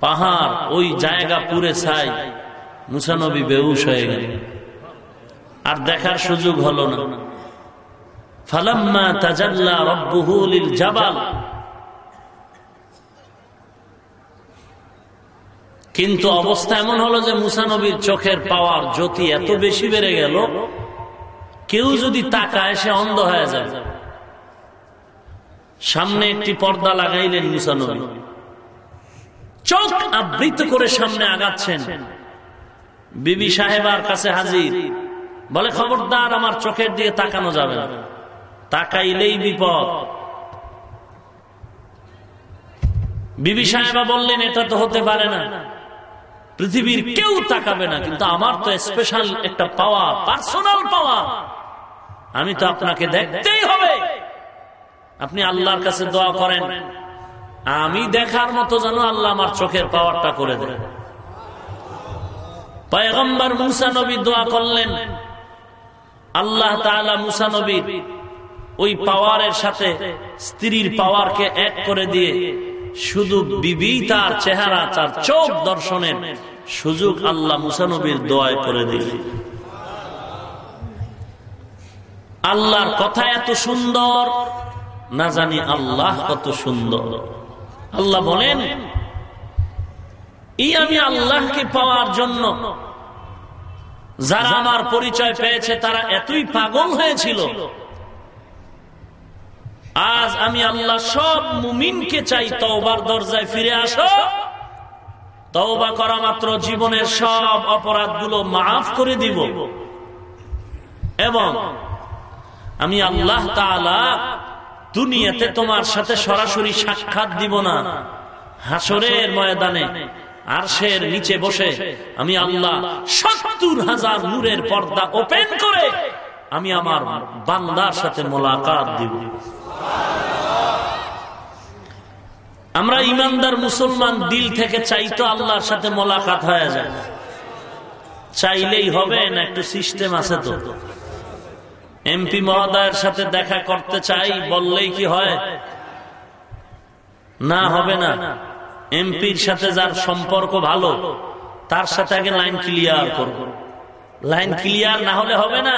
পাহাড় ওই জায়গা পুরে ছাই মুসানবী বেউস হয়ে গেলেন। আর দেখার সুযোগ হলো না। কিন্তু অবস্থা এমন হলো যে মুসানবীর চোখের পাওয়ার জ্যোতি এত বেশি বেড়ে গেল, কেউ যদি তাকায় সে অন্ধ হয়ে যাবে সামনে একটি পর্দা লাগাইলেন মুসানবী চোখ আবৃত করে সামনে আগাচ্ছেন। বিবি সাহেবার কাছে হাজির। বলে, খবরদার, আমার চোখের দিকে তাকানো যাবে না। তাকাইলেই বিপদ। বিবি সাহেবা বললেন, এটা তো হতে পারে না। পৃথিবীর কেউ তাকাবে না, কিন্তু আমার তো স্পেশাল একটা পাওয়া পার্সোনাল পাওয়া আমি তো আপনাকে দেখতেই হবে। আপনি আল্লাহর কাছে দোয়া করেন। আমি দেখার মতো যেন আল্লাহ আমার চোখের পাওয়ারটা করে দেয়। পয়গম্বর মুসা নবী দোয়া করলেন। আল্লাহ তাআলা মুসা ওই পাওয়ারের সাথে স্ত্রীর পাওয়ারকে এক করে দিয়ে শুধু বিবি তার চেহারা, তার চোখ দর্শনের সুযোগ আল্লাহ মুসানবীর দোয়ায় করে দিলেন। আল্লাহর কথা এত সুন্দর, না জানি আল্লাহ কত সুন্দর। আল্লাহ বলেন, এই আমি আল্লাহকে পাওয়ার জন্য যারা আমার পরিচয় পেয়েছে, তারা এতই পাগল হয়েছিল আজ আমি আল্লাহ সব মুমিনকে চাই তওবার দরজায় ফিরে আসো। তওবা করা মাত্র জীবনের সব অপরাধগুলো মাফ করে দিব। এবং আমি আল্লাহ তাআলা দুনিয়াতে তোমার সাথে সরাসরি সাক্ষাৎ দিব না। হাসরের ময়দানে, আরশের নিচে বসে আমি আল্লাহ সত্তর হাজার নূরের পর্দা ওপেন করে আমি আমার বান্দার সাথে মোলাকাত দিব। আমরা ইমানদার মুসলমান, দিল থেকে চাইতো আল্লাহর সাথে মোলাকাত হয়ে যায়। চাইলেই হবে না, একটু সিস্টেম আছে তো। এমপি মহোদয়ের সাথে দেখা করতে চাই, বললেই কি হয়? না হবে না। এমপির সাথে যার সম্পর্ক ভালো, তার সাথে আগে লাইন ক্লিয়ার করব। লাইন ক্লিয়ার না হলে হবে না।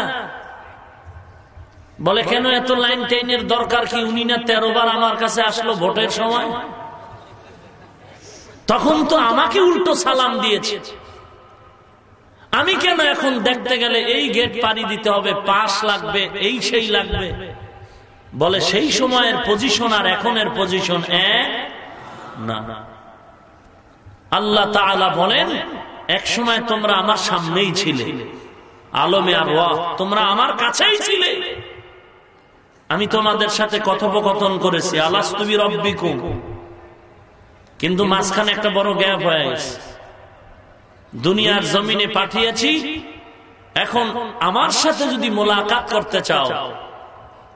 বলে, কেন এত লাইন টেনের দরকার কি? উনি না তেরো বার আমার কাছে আসলো ভোটের সময়? তখন তো আমাকে উল্টো সালাম দিয়েছে। আমি কেন এখন দেখতে গেলে এই গেট পাড়ি দিতে হবে? পাশ লাগবে, এই সেই লাগবে। বলে, সেই সময়ের পজিশন আর এখনের পজিশন এক না। আল্লাহ বলেন, এক সময় তোমরা আমার সামনেই ছিলে। আলমে আর তোমরা আমার কাছেই ছিলে। আমি তোমাদের সাথে কথোপকথন করেছি। আলাস আলাস্তুবি রব্বিকুম। কিন্তু মাঝখানে একটা বড় গ্যাপ হয়ে গেছে। দুনিয়ার জমিনে পাঠিয়েছি। এখন আমার সাথে যদি মোলাকাত করতে চাও,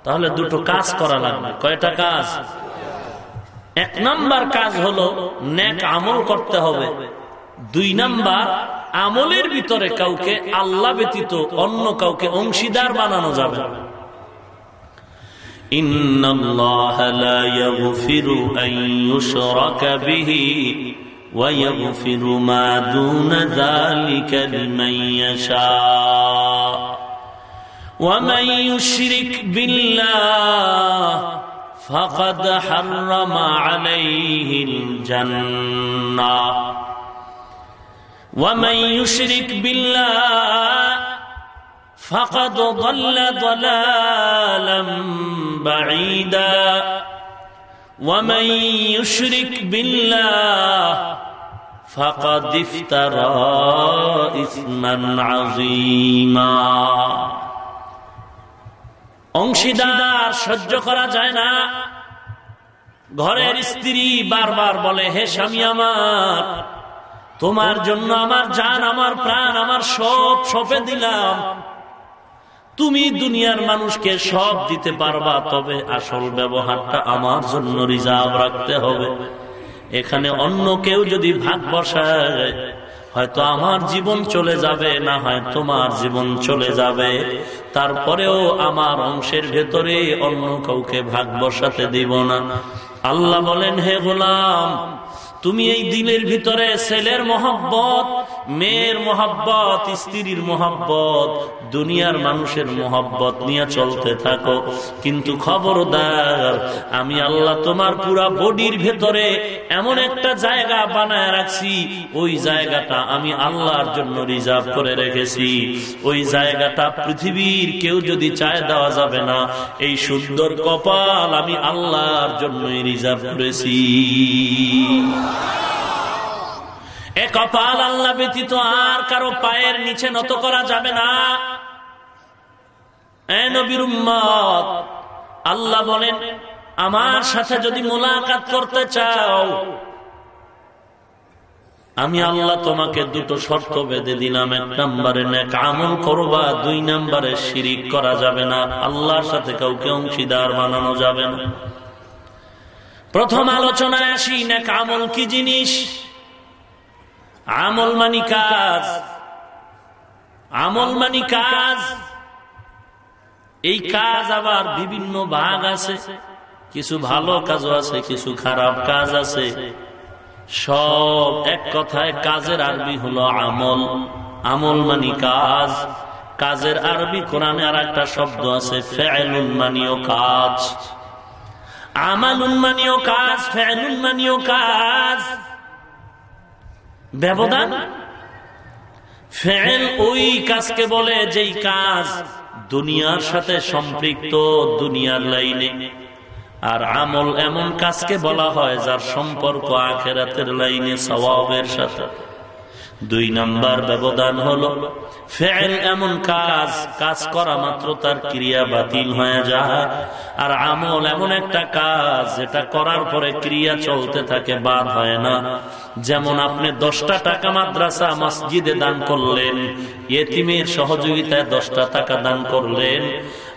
তাহলে দুটো কাজ করা লাগবে। কয়টা কাজ? এক নাম্বার কাজ হলো নেক আমল করতে হবে। দুই নাম্বার, আমলের ভিতরে কাউকে আল্লাহ ব্যতীত অন্য কাউকে অংশীদার বানানো যাবে না। إن الله لا يغفر أن يشرك به ويغفر ما دون ذلك لمن يشاء ومن يشرك بالله فقد حرم عليه الجنة ومن يشرك بالله فقد ضل ضلالا بعيدا ومن يشرك بالله فقد افترى إثما عظيما অংশীদার সহ্য করা যায় না ঘরের স্ত্রী বারবার বলে হে স্বামী আমার তোমার জন্য আমার জান আমার প্রাণ আমার সব সপে দিলাম তুমি দুনিয়ার মানুষকে সব দিতে পারবা, তবে আসল ব্যবহারটা আমার জন্য রিজার্ভ রাখতে হবে। এখানে অন্য কেউ যদি ভাগ বসায়, হয়তো আমার জীবন চলে যাবে, না হয় তোমার জীবন চলে যাবে। তারপরেও আমার অংশের ভেতরে অন্য কাউকে ভাগ বসাতে দিব না। আল্লাহ বলেন, হে গোলাম তুমি এই দিনের ভিতরে ছেলের মোহাব্বত, মেয়ের মোহাব্বত, স্ত্রীর মোহাব্বত, দুনিয়ার মানুষের মোহাব্বত নিয়ে চলতে থাকো। কিন্তু খবরদার, আমি আল্লাহ তোমার পুরা বডির ভেতরে এমন একটা জায়গা বানায় রাখছি, ওই জায়গাটা আমি আল্লাহর জন্য রিজার্ভ করে রেখেছি। ওই জায়গাটা পৃথিবীর কেউ যদি চায় দেওয়া যাবে না। এই সুন্দর কপাল আমি আল্লাহর জন্যই রিজার্ভ করেছি। এ কপাল আল্লাহ ব্যতীত আর কারও পায়ের নিচে নত করা যাবে না। আল্লাহ বলেন, আমার সাথে যদি মোলাকাত করতে চাও, আমি আল্লাহ তোমাকে দুটো শর্ত বেঁধে দিলাম। এক নম্বরে আমল করবা, দুই নম্বরে শিরিক করা যাবে না। আল্লাহর সাথে কাউকে অংশীদার বানানো যাবে না। প্রথম আলোচনায় আসি, নেক আমল কি জিনিস? আমল মানি কাজ। আমল মানি কাজ। এই কাজ আবার বিভিন্ন ভাগ আছে। কিছু ভালো কাজও আছে, কিছু খারাপ কাজ আছে। সব এক কথায় কাজের আরবি হলো আমল। আমল মানি কাজ। কাজের আরবি কোরআনে আর একটা শব্দ আছে ফেলুন মানিও কাজ। আমালুন মানিও কাজ, ফেলুন মানিও কাজ। ব্যবধান? ফেল ওই কাজকে বলে যেই কাজ দুনিয়ার সাথে সম্পৃক্ত দুনিয়ার লাইনে। আর আমল এমন কাজকে বলা হয় যার সম্পর্ক আখেরাতের লাইনে সবাবের সাথে। দুই নাম্বার ব্যবধান হলো, ফেল এমন কাজ কাজ করা মাত্র তার ক্রিয়া বাতিল হয়ে যায় আর আমল এমন একটা কাজ, যেটা করার পরে ক্রিয়া চলতে থাকে, বাদ হয় না। যেমন আপনি দশটা টাকা মাদ্রাসা, মসজিদে দান করলেন এতিমের সহযোগিতায় দশটা টাকা দান করলেন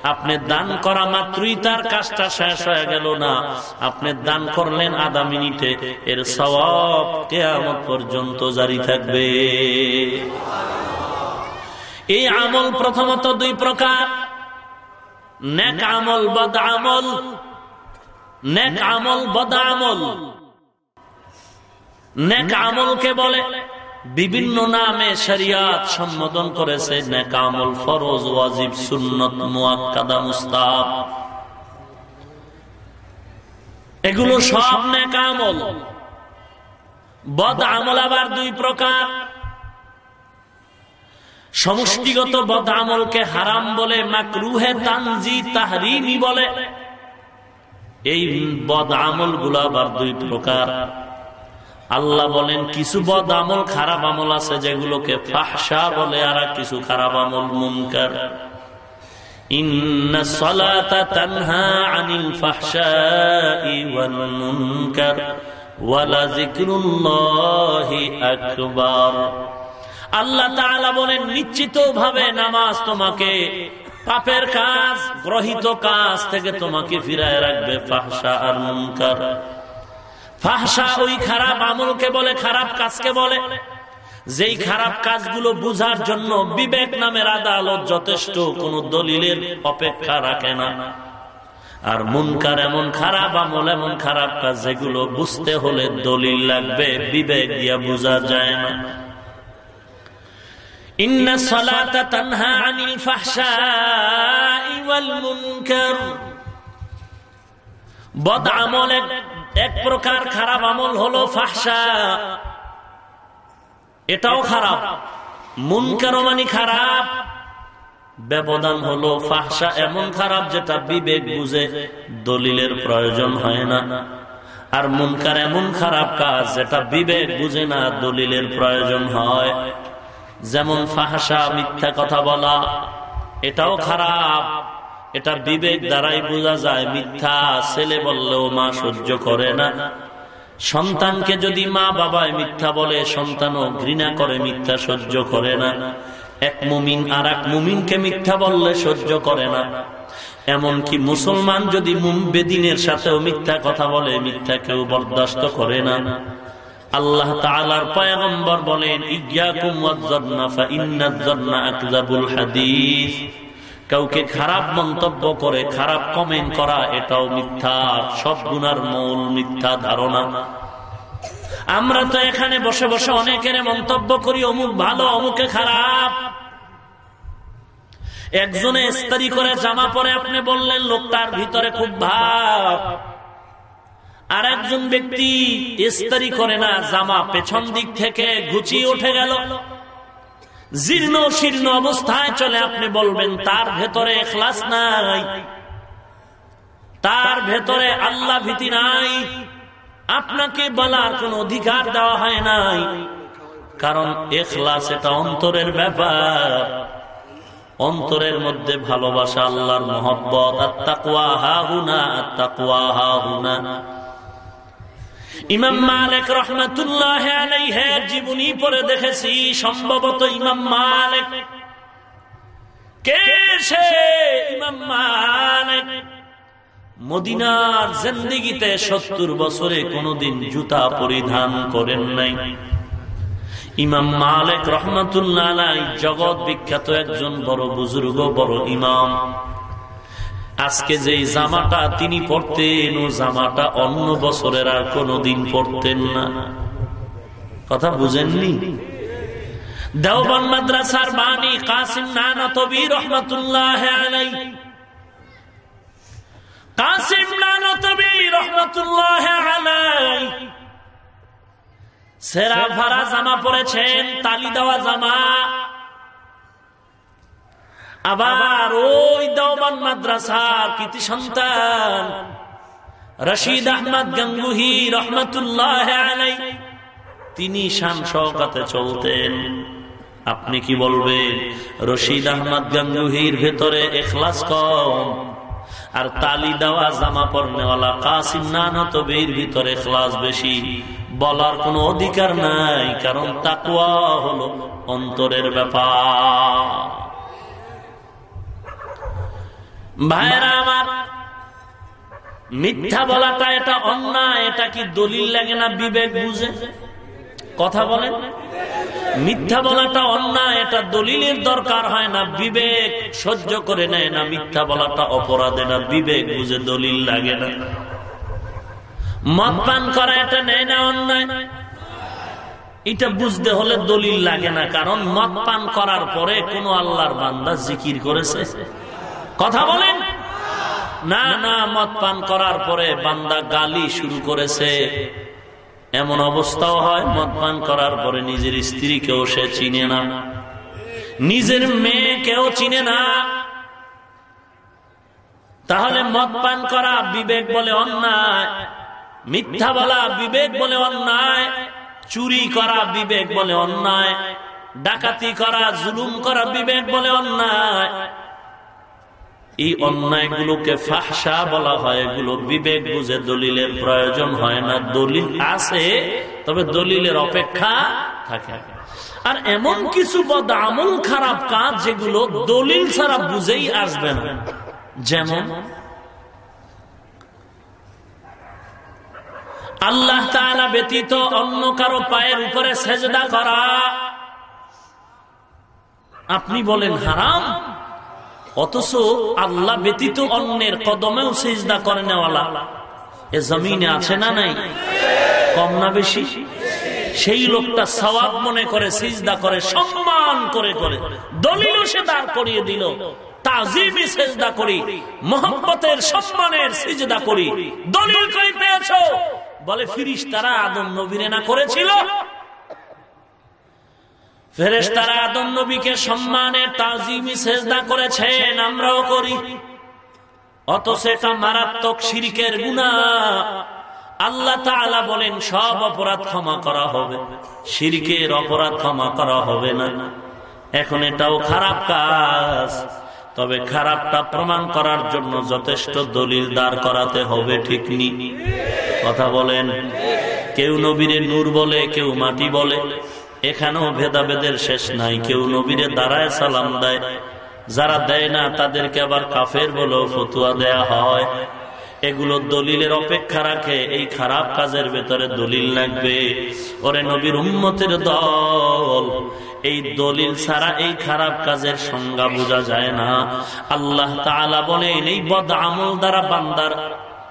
আপনি দান করা মাত্রই তার কাজটা শেষ হয়ে গেল না। আপনি দান করলেন আধা মিনিটে, এর সবাব কেয়ামত পর্যন্ত জারি থাকবে। এই আমল প্রথমত দুই প্রকার। নেক আমল, বদ আমল। নেক আমল, বদ আমল। নেক আমলকে বলে বিভিন্ন নামে শরিয়াত সম্বোধন করেছে নেক আমল ফরজ ওয়াজিব সুন্নত মুআক্কাদা মুস্তাব এগুলো সব নেক আমল বদ আমল আবার দুই প্রকার। সমষ্টিগত বদ আমলকে হারাম বলে, মাকরুহে তানজি তাহরিমি বলে। এই বদ আমলগুলা আবার দুই প্রকার। আল্লাহ বলেন, কিছু বদ আমল খারাপ আমল আছে যেগুলোকে ফাহসা বলে আর কিছু খারাপ আমল মুনকার। আল্লাহ বলেন নিশ্চিত ভাবে নামাজ তোমাকে পাপের কাজ, গ্রহিত কাজ থেকে তোমাকে ফিরায় রাখবে ফাহসা আর মুনকার। ফাহসা ওই খারাপ, আমলকে বলে খারাপ, কাজকে বলে। যেই খারাপ কাজগুলো বুঝার জন্য বিবেক নামের আদালত যথেষ্ট, কোন দলিলের অপেক্ষা রাখে না। আর মুনকার এমন খারাপ, আমল এমন খারাপ কাজ, যেগুলো বুঝতে হলে দলিল লাগবে, বিবেক দিয়া বোঝা যায় না। ইন্না সলাতা তানহা আনিল ফাহশাই ওয়াল মুনকার। বদ আমল এক প্রকার খারাপ আমল হলো ফাহসা এটাও খারাপ। মুনকার মানে খারাপ। ব্যবধান হলো ফাহসা এমন খারাপ যেটা বিবেক বুঝে, দলিলের প্রয়োজন হয় না। আর মুনকার এমন খারাপ কাজ যেটা বিবেক বুঝে না, দলিলের প্রয়োজন হয়। যেমন ফাহাসা মিথ্যা কথা বলা, এটাও খারাপ। এটা বিবেক দ্বারাই বোঝা যায় মিথ্যা। ছেলে বললেও মা সহ্য করে না। সন্তানকে যদি মা বাবায় মিথ্যা বলে, সন্তানও ঘৃণা করে, মিথ্যা সহ্য করে না। এক মুমিন আর এক মুমিনকে মিথ্যা বললে সহ্য করে না। এমনকি মুসলমান যদি বেদিনের সাথেও মিথ্যা কথা বলে মিথ্যা কেউ বরদাস্ত করে না। আল্লাহ তাআলার পয়গম্বর বলেন ইয়াকুম ওয়াজ্জান্না ফা হাদিস। কাউকে খারাপ মন্তব্য করে, খারাপ কমেন্ট করা, এটাও মিথ্যা। সব গুনার মূল মিথ্যা ধারণা। আমরা তো এখানে বসে বসে অনেকের মন্তব্য করি, অমুক ভালো, অমুকে খারাপ। একজনে ইস্তারি করে জামা পরে আপনি বললেন লোকটার ভিতরে খুব ভাব। আর একজন ব্যক্তি ইস্তারি করে না, জামা পেছন দিক থেকে ঘুচিয়ে উঠে গেল। জীর্ণ শীর্ণ অবস্থায় চলে আপনি বলবেন, তার ভেতরে এখলাস নাই। তার ভেতরে আল্লাহ ভীতি নাই। আপনাকে বলার কোন অধিকার দেওয়া হয় নাই। কারণ এখলাস এটা অন্তরের ব্যাপার। অন্তরের মধ্যে ভালোবাসা আল্লাহর মোহব্বত। আত্মাকুয়া হা হুনা আত্মাকুয়া হা হুনা ইমাম মালিক রহমতুল্লাহ জীবনী পরে দেখেছি, সম্ভবত ইমাম মালিক। কে সে ইমাম মালিক? মদিনার জিন্দিগিতে সত্তর বছরে কোনদিন জুতা পরিধান করেন নাই। ইমাম মালিক রহমতুল্লাহ জগৎ বিখ্যাত একজন বড় বুজুর্গ, বড় ইমাম। আজকে যে জামাটা তিনি পড়তেন ও জামাটা অন্য বছরের আর কোনদিন পড়তেন না। কথা বুঝেননি? দেওবান মাদ্রাসার বাণী, কাসিম নানা তবি রহমতুল্লাহ কাসিম নানা তবি রহমতুল্লাহ সেরা ভাড়া জামা পরেছেন, তালি দেওয়া জামা। আবার ওই দেওবান মাদ্রাসার কৃতি সন্তান। রশিদ আহমদ গঙ্গুহি রহমতুল্লাহ আলাই তিনি শান শওকাতে চলতেন। আপনি কি বলবেন? রশিদ আহমদ গঙ্গুহির ভেতরে এখলাস কম। আর তালি দেওয়া জামা পরনেওয়ালা কাসিম নানা তবির ভিতরে এখলাস বেশি। বলার কোনো অধিকার নাই কারণ তাকুয়া হলো অন্তরের ব্যাপার। ভাইরা আমার, মিথ্যা বলাটা এটা অন্যায়, এটা কি দলিল লাগে না বিবেক বুঝে? কথা বলেন। মিথ্যা বলাটা অন্যায়, এটা দলিলের দরকার হয় না বিবেক, সহ্য করে নেয় না। মিথ্যা বলাটা অপরাধে না, বিবেক বুঝে দলিল লাগে না। মদ পান করা এটা নেয় না অন্যায়? এটা বুঝতে হলে দলিল লাগে না, কারণ মদ পান করার পরে কোন আল্লাহর বান্দা জিকির করেছে। কথা বলেন। না না, মদ পান করার পরে বান্দা গালি শুরু করেছে। এমন অবস্থাও হয়, মদ পান করার পরে নিজের স্ত্রীকেও সে চিনে না। নিজের মেয়ে কেউ চিনে না। তাহলে মদ পান করা বিবেক বলে অন্যায়, মিথ্যা বলা বিবেক বলে অন্যায়, চুরি করা বিবেক বলে অন্যায়, ডাকাতি করা, জুলুম করা বিবেক বলে অন্যায়। এই অন্যায়গুলোকে ফাহসা বলা হয়, এগুলো বিবেক বুঝে দলিলের প্রয়োজন হয় না, দলিল আছে, তবে দলিলের অপেক্ষা থাকে। আর এমন কিছু বদ আমল খারাপ কাজ যেগুলো দলিল ছাড়া বুঝেই আসবে না। যেমন, আল্লাহ তাআলা ব্যতীত অন্য কারও পায়ের উপরে সেজদা করা। আপনি বলেন হারাম? অথচ আল্লাহ ব্যতীত অন্যের কদমেও সেজদা করে নেওয়ালা এ জমিনে আছে না নাই? কম না বেশি? সেই লোকটা সবাব মনে করে সিজদা করে, সম্মান করে করে। দলিল সে দাঁড় করিয়ে দিল। করি। সিজদা করি। দলিল কই পেয়েছ? বলে ফিরিস তারা আদম নবীরে না করেছিল? ফেরেশতারা আদম নবীকে সম্মানের তাজিমি সেজদা করেছেন, আমরাও করি। অথচ এটা মারাত্মক শিরিকের গুণা আল্লাহ তাআলা বলেন, সব অপরাধ ক্ষমা করা হবে, শিরিকের অপরাধ ক্ষমা করা হবে না। এখন এটাও খারাপ কাজ, তবে খারাপটা প্রমাণ করার জন্য যথেষ্ট দলিল দাঁড় করাতে হবে, ঠিক নি? কথা বলেন। কেউ নবীরে নূর বলে, কেউ মাটি বলে। এখানেও ভেদাভেদের শেষ নাই। কেউ নবীরে দাঁড়ায় সালাম দেয়। যারা দেয় না, তাদেরকে আবার কাফের বলেও ফতুয়া দেয়া হয়। এগুলো দলিলের অপেক্ষা রাখে। এই খারাপ কাজের ভেতরে দলিল লাগবে। ওরে নবীর উম্মতের দল, এই দলিল ছাড়া এই খারাপ কাজের সংজ্ঞা বোঝা যায় না। আল্লাহ বলেন, এই বদ আমল দ্বারা বান্দার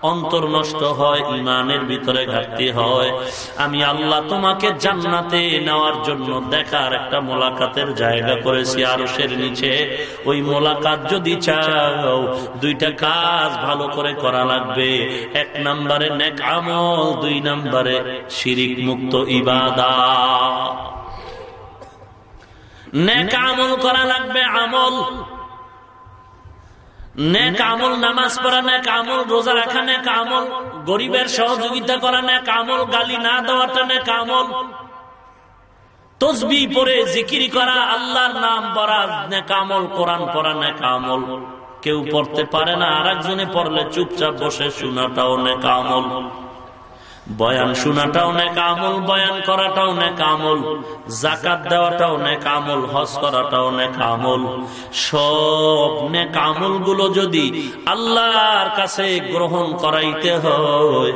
অন্তর নষ্ট হয় ইমানের ভিতরে ঘাটতি হয়। আমি আল্লাহ তোমাকে জান্নাতে নেওয়ার জন্য দেখার একটা মোলাকাতের জায়গা করেছি আরসের নিচে। ওই মোলাকাত যদি চাও, দুইটা কাজ ভালো করে করা লাগবে। এক নম্বরে নেক আমল, দুই নম্বরে শিরিক মুক্ত ইবাদা নেক আমল করা লাগবে আমল। নেক আমল, নামাজ পড়া নেক আমল, রোজা রাখা নেক আমল, গরিবের সহযোগিতা করা নেক আমল, গালি না দেওয়াটা নেক আমল, তসবি পরে জিকির করা, আল্লাহর নাম পড়া নেক আমল, কোরআন পড়া নেক আমল। কেউ পড়তে পারে না আর একজনে পড়লে চুপচাপ বসে শোনাটাও নে আমল। বয়ান শোনাটাও নেক আমল, বয়ান করাটাও নেক আমল জাকাত দেওয়াটাও নেক আমল, হজ করাটাও নেক আমল। সব নেক আমলগুলো যদি আল্লাহর কাছে গ্রহণ করাইতে হয়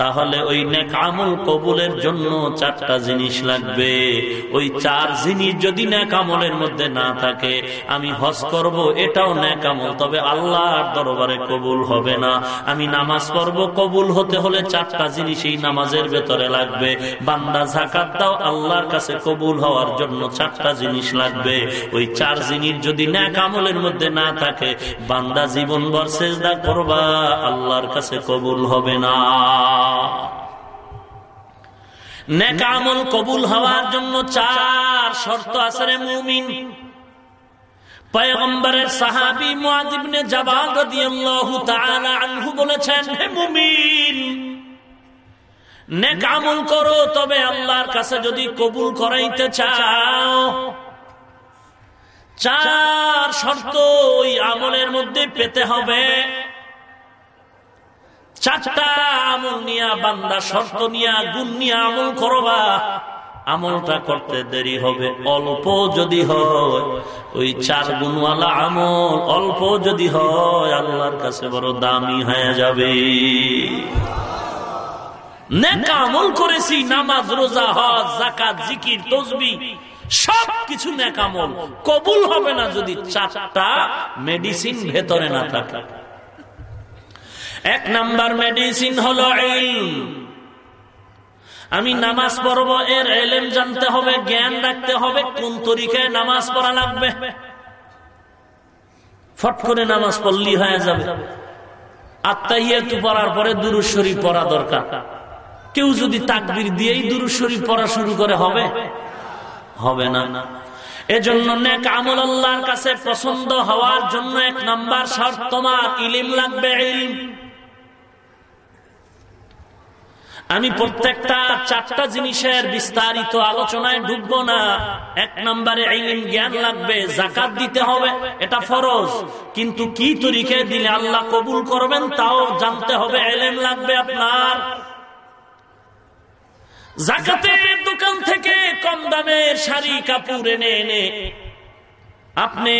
তাহলে ওই নেক আমল কবুলের জন্য চারটা জিনিস লাগবে। ওই চার জিনিস যদি নেক আমলের মধ্যে না থাকে, আমি হজ করব, এটাও নেক আমল। তবে আল্লাহর দরবারে কবুল হবে না। আমি নামাজ পড়ব, কবুল হতে হলে চারটা জিনিস এই নামাজের ভেতরে লাগবে। বান্দা জাকাত দাও, আল্লাহর কাছে কবুল হওয়ার জন্য চারটা জিনিস লাগবে। ওই চার জিনিস যদি নেক আমলের মধ্যে না থাকে, বান্দা জীবন সেজদা করবা, আল্লাহর কাছে কবুল হবে না। নেক আমল কবুল হওয়ার জন্য চার শর্ত আছে রে মুমিন। পয়গম্বরের সাহাবী মুআয ইবনে জাবাল রাদিয়াল্লাহু তাআলা আনহু বলেছেন, হে মুমিন নেক আমল করো, তবে আল্লাহর কাছে যদি কবুল করাইতে চাও, চার শর্ত ওই আমলের মধ্যে পেতে হবে। চারটা আমল নিয়া, বান্দা শর্ত নিয়া, গুণ নিয়া আমল করবা। আমলটা করতে দেরি হবে, অল্প যদি হয়, ওই চার গুণওয়ালা আমল অল্প যদি হয়, আল্লাহর কাছে বড় দামি হয়ে যাবে। আমল করেছি, নামাজ, রোজা, হজ জাকাত জিকির, তসবি সব কিছু নেকামল কবুল হবে না যদি চারটা মেডিসিন ভেতরে না থাকে। এক নাম্বার মেডিসিন হলো আমি নামাজ পড়ব, এর এলেম জানতে হবে, জ্ঞান রাখতে হবে, কোন তরিকায় নামাজ পড়া লাগবে? ফট করে নামাজ পড়লি হয়ে যাবে। আত্মাইয়াতু পড়ার পরে দুরুশ্বরী পড়া দরকার। কেউ যদি তাকবির দিয়েই দুরুশ্বরী পড়া শুরু করে, হবে? হবে না। এজন্য নেক আমল আল্লাহর কাছে পছন্দ হওয়ার জন্য এক নাম্বার শর্ত, তোমার ইলিম লাগবে, ইলম। আমি প্রত্যেকটা চারটা জিনিসের বিস্তারিত আলোচনায় ঢুকবো না। এক নম্বরে জ্ঞান লাগবে জাকাত দিতে হবে, এটা ফরজ। কিন্তু কি তরিকে দিলে আল্লাহ কবুল করবেন, তাও জানতে হবে, এলেম লাগবে আপনার। জাকাতের দোকান থেকে কম দামের শাড়ি, কাপড় এনে এনে। আপনি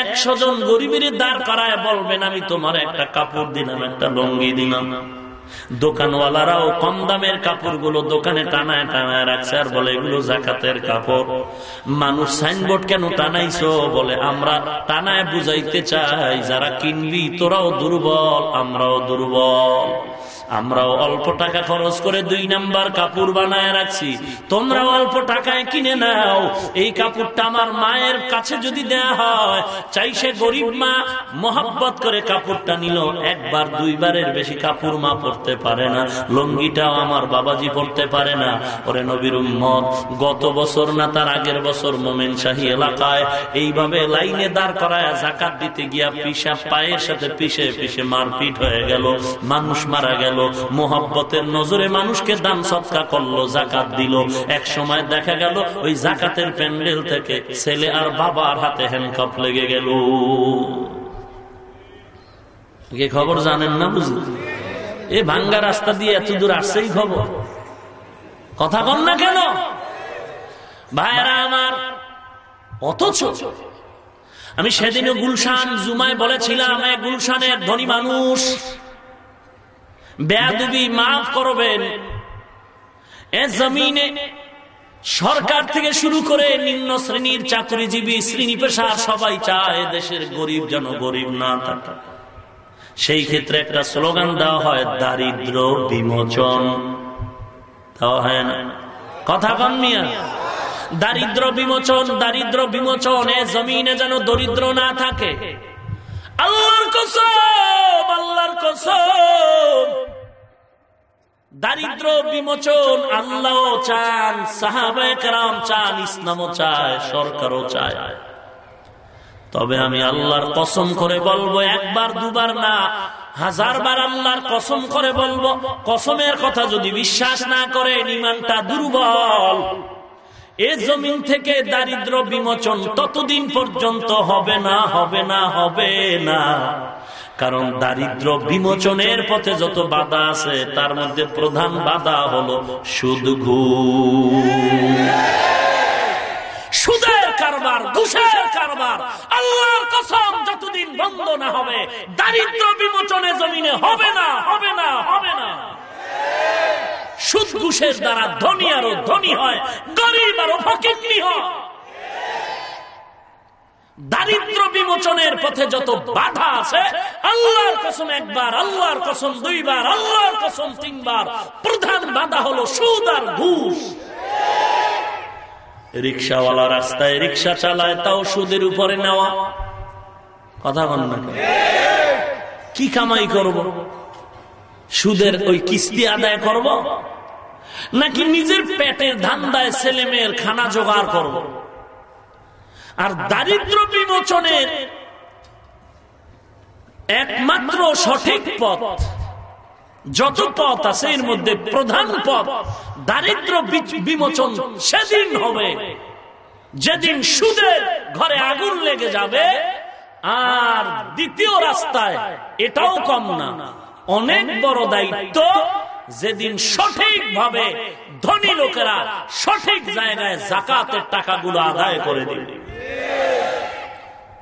একশো জন গরিবের দাঁড় করায় বলবেন, আমি তোমার একটা কাপড় দিলাম, একটা লঙ্গি দিলাম। দোকানওয়ালারাও কম দামের কাপড়গুলো দোকানে টানায় টানায় রাখছে আর বলে, এগুলো জাকাতের কাপড়। মানুষ সাইনবোর্ড কেন টানাইছো? বলে, আমরা টানায় বুঝাইতে চাই, যারা কিনবি তোরাও দুর্বল, আমরাও দুর্বল। আমরাও অল্প টাকা খরচ করে দুই নাম্বার কাপড় বানায় রাখছি। তোমরা অল্প টাকায় কিনে নাও। এই কাপড়টা আমার মায়ের কাছে যদি দেয়া হয়, চাই সে গরিব মা মোহাব্বত করে কাপড়টা নিল। একবার, দুইবারের বেশি কাপড় মা পড়তে পারে না। লঙ্গিটাও আমার বাবাজি পড়তে পারে না। ওরে নবীর উম্মত, গত বছর না তার আগের বছর মোমেন শাহী এলাকায় এইভাবে লাইনে দাঁড় করায় জাকাত দিতে গিয়া পিসা পায়ের সাথে পিষে পিষে মারপিট হয়ে গেল। মানুষ মারা গেল। মোহাব্বতের নজরে মানুষকে দান সৎকা করল, জাকাত দিল। এক সময় দেখা গেল, ওই জাকাতের প্যান্ডেল থেকে ছেলে আর বাবার হাতে হ্যান্ডকাপ লেগে গেল। খবর জানেন না বুঝলি এ ভাঙ্গা রাস্তা দিয়ে এত দূর আসছেই খবর। কথা কন না কেন? ভাইরা আমার, অথচ আমি সেদিনও গুলশান জুমায় বলেছিলাম গুলশানের ধনী মানুষ বেয়াদুবি মাফ করবেন। এ জমিনে সরকার থেকে শুরু করে নিম্ন শ্রেণির চাকরিজীবী, শ্রেণি পেশার সবাই চায় দেশের গরিব যেন গরিব না থাকে। সেই ক্ষেত্রে একটা স্লোগান দেওয়া হয়, দারিদ্র বিমোচন। কথা কন মিয়া। দারিদ্র বিমোচন দারিদ্র বিমোচন, এ জমিনে যেন দরিদ্র না থাকে। আল্লাহর কসম আল্লাহর কসম। দারিদ্র, বিমোচন আল্লাহ চান সাহাবাহাম চান, ইসলামও চায়, সরকারও চায়। তবে আমি আল্লাহর কসম করে বলব, একবার, দুবার না হাজার বার আল্লাহর কসম করে বলব, কসমের কথা যদি বিশ্বাস না করে নিমানটা দুর্বল। এ জমিন থেকে দারিদ্র বিমোচন ততদিন পর্যন্ত হবে না হবে না হবে না। কারণ দারিদ্র বিমোচনের পথে যত বাধা আছে, তার মধ্যে প্রধান বাধা হলো সুদ সুদের কারবার, ঘুষের কারবার, আল্লাহর কসম, যতদিন বন্ধ না হবে, দারিদ্র বিমোচনে জমিনে হবে না হবে না হবে না। সুদ দ্বারা ধনী আরও ধনী হয়, গরিব আরও ফকিন্নি হয় দারিদ্র বিমোচনের পথে যত বাধা আছে, আল্লাহর কসম একবার, আল্লাহর কসম দুইবার, আল্লাহর কসম তিনবার, প্রধান বাধা হলো সুদ আর ঘুষ। রিক্সাওয়ালা রাস্তায় রিক্সা চালায়, তাও সুদের উপরে নেওয়া। কথা বল না কি কামাই করব? সুদের ওই কিস্তি আদায় করব? নাকি নিজের পেটের ধান্দায় ছেলে মেয়ের খানা জোগাড় করব? আর দারিদ্র বিমোচনের একমাত্র সঠিক পথ, যত পথ আছে এর মধ্যে প্রধান পথ, দারিদ্র বিমোচন সেদিন হবে। যেদিন সুদের ঘরে আগুন লেগে যাবে, আর দ্বিতীয় রাস্তায় এটাও কম না। অনেক বড় দায়িত্ব যেদিন সঠিকভাবে ধনী লোকেরা সঠিক জায়গায় জাকাতের টাকাগুলো আদায় করে দিবে।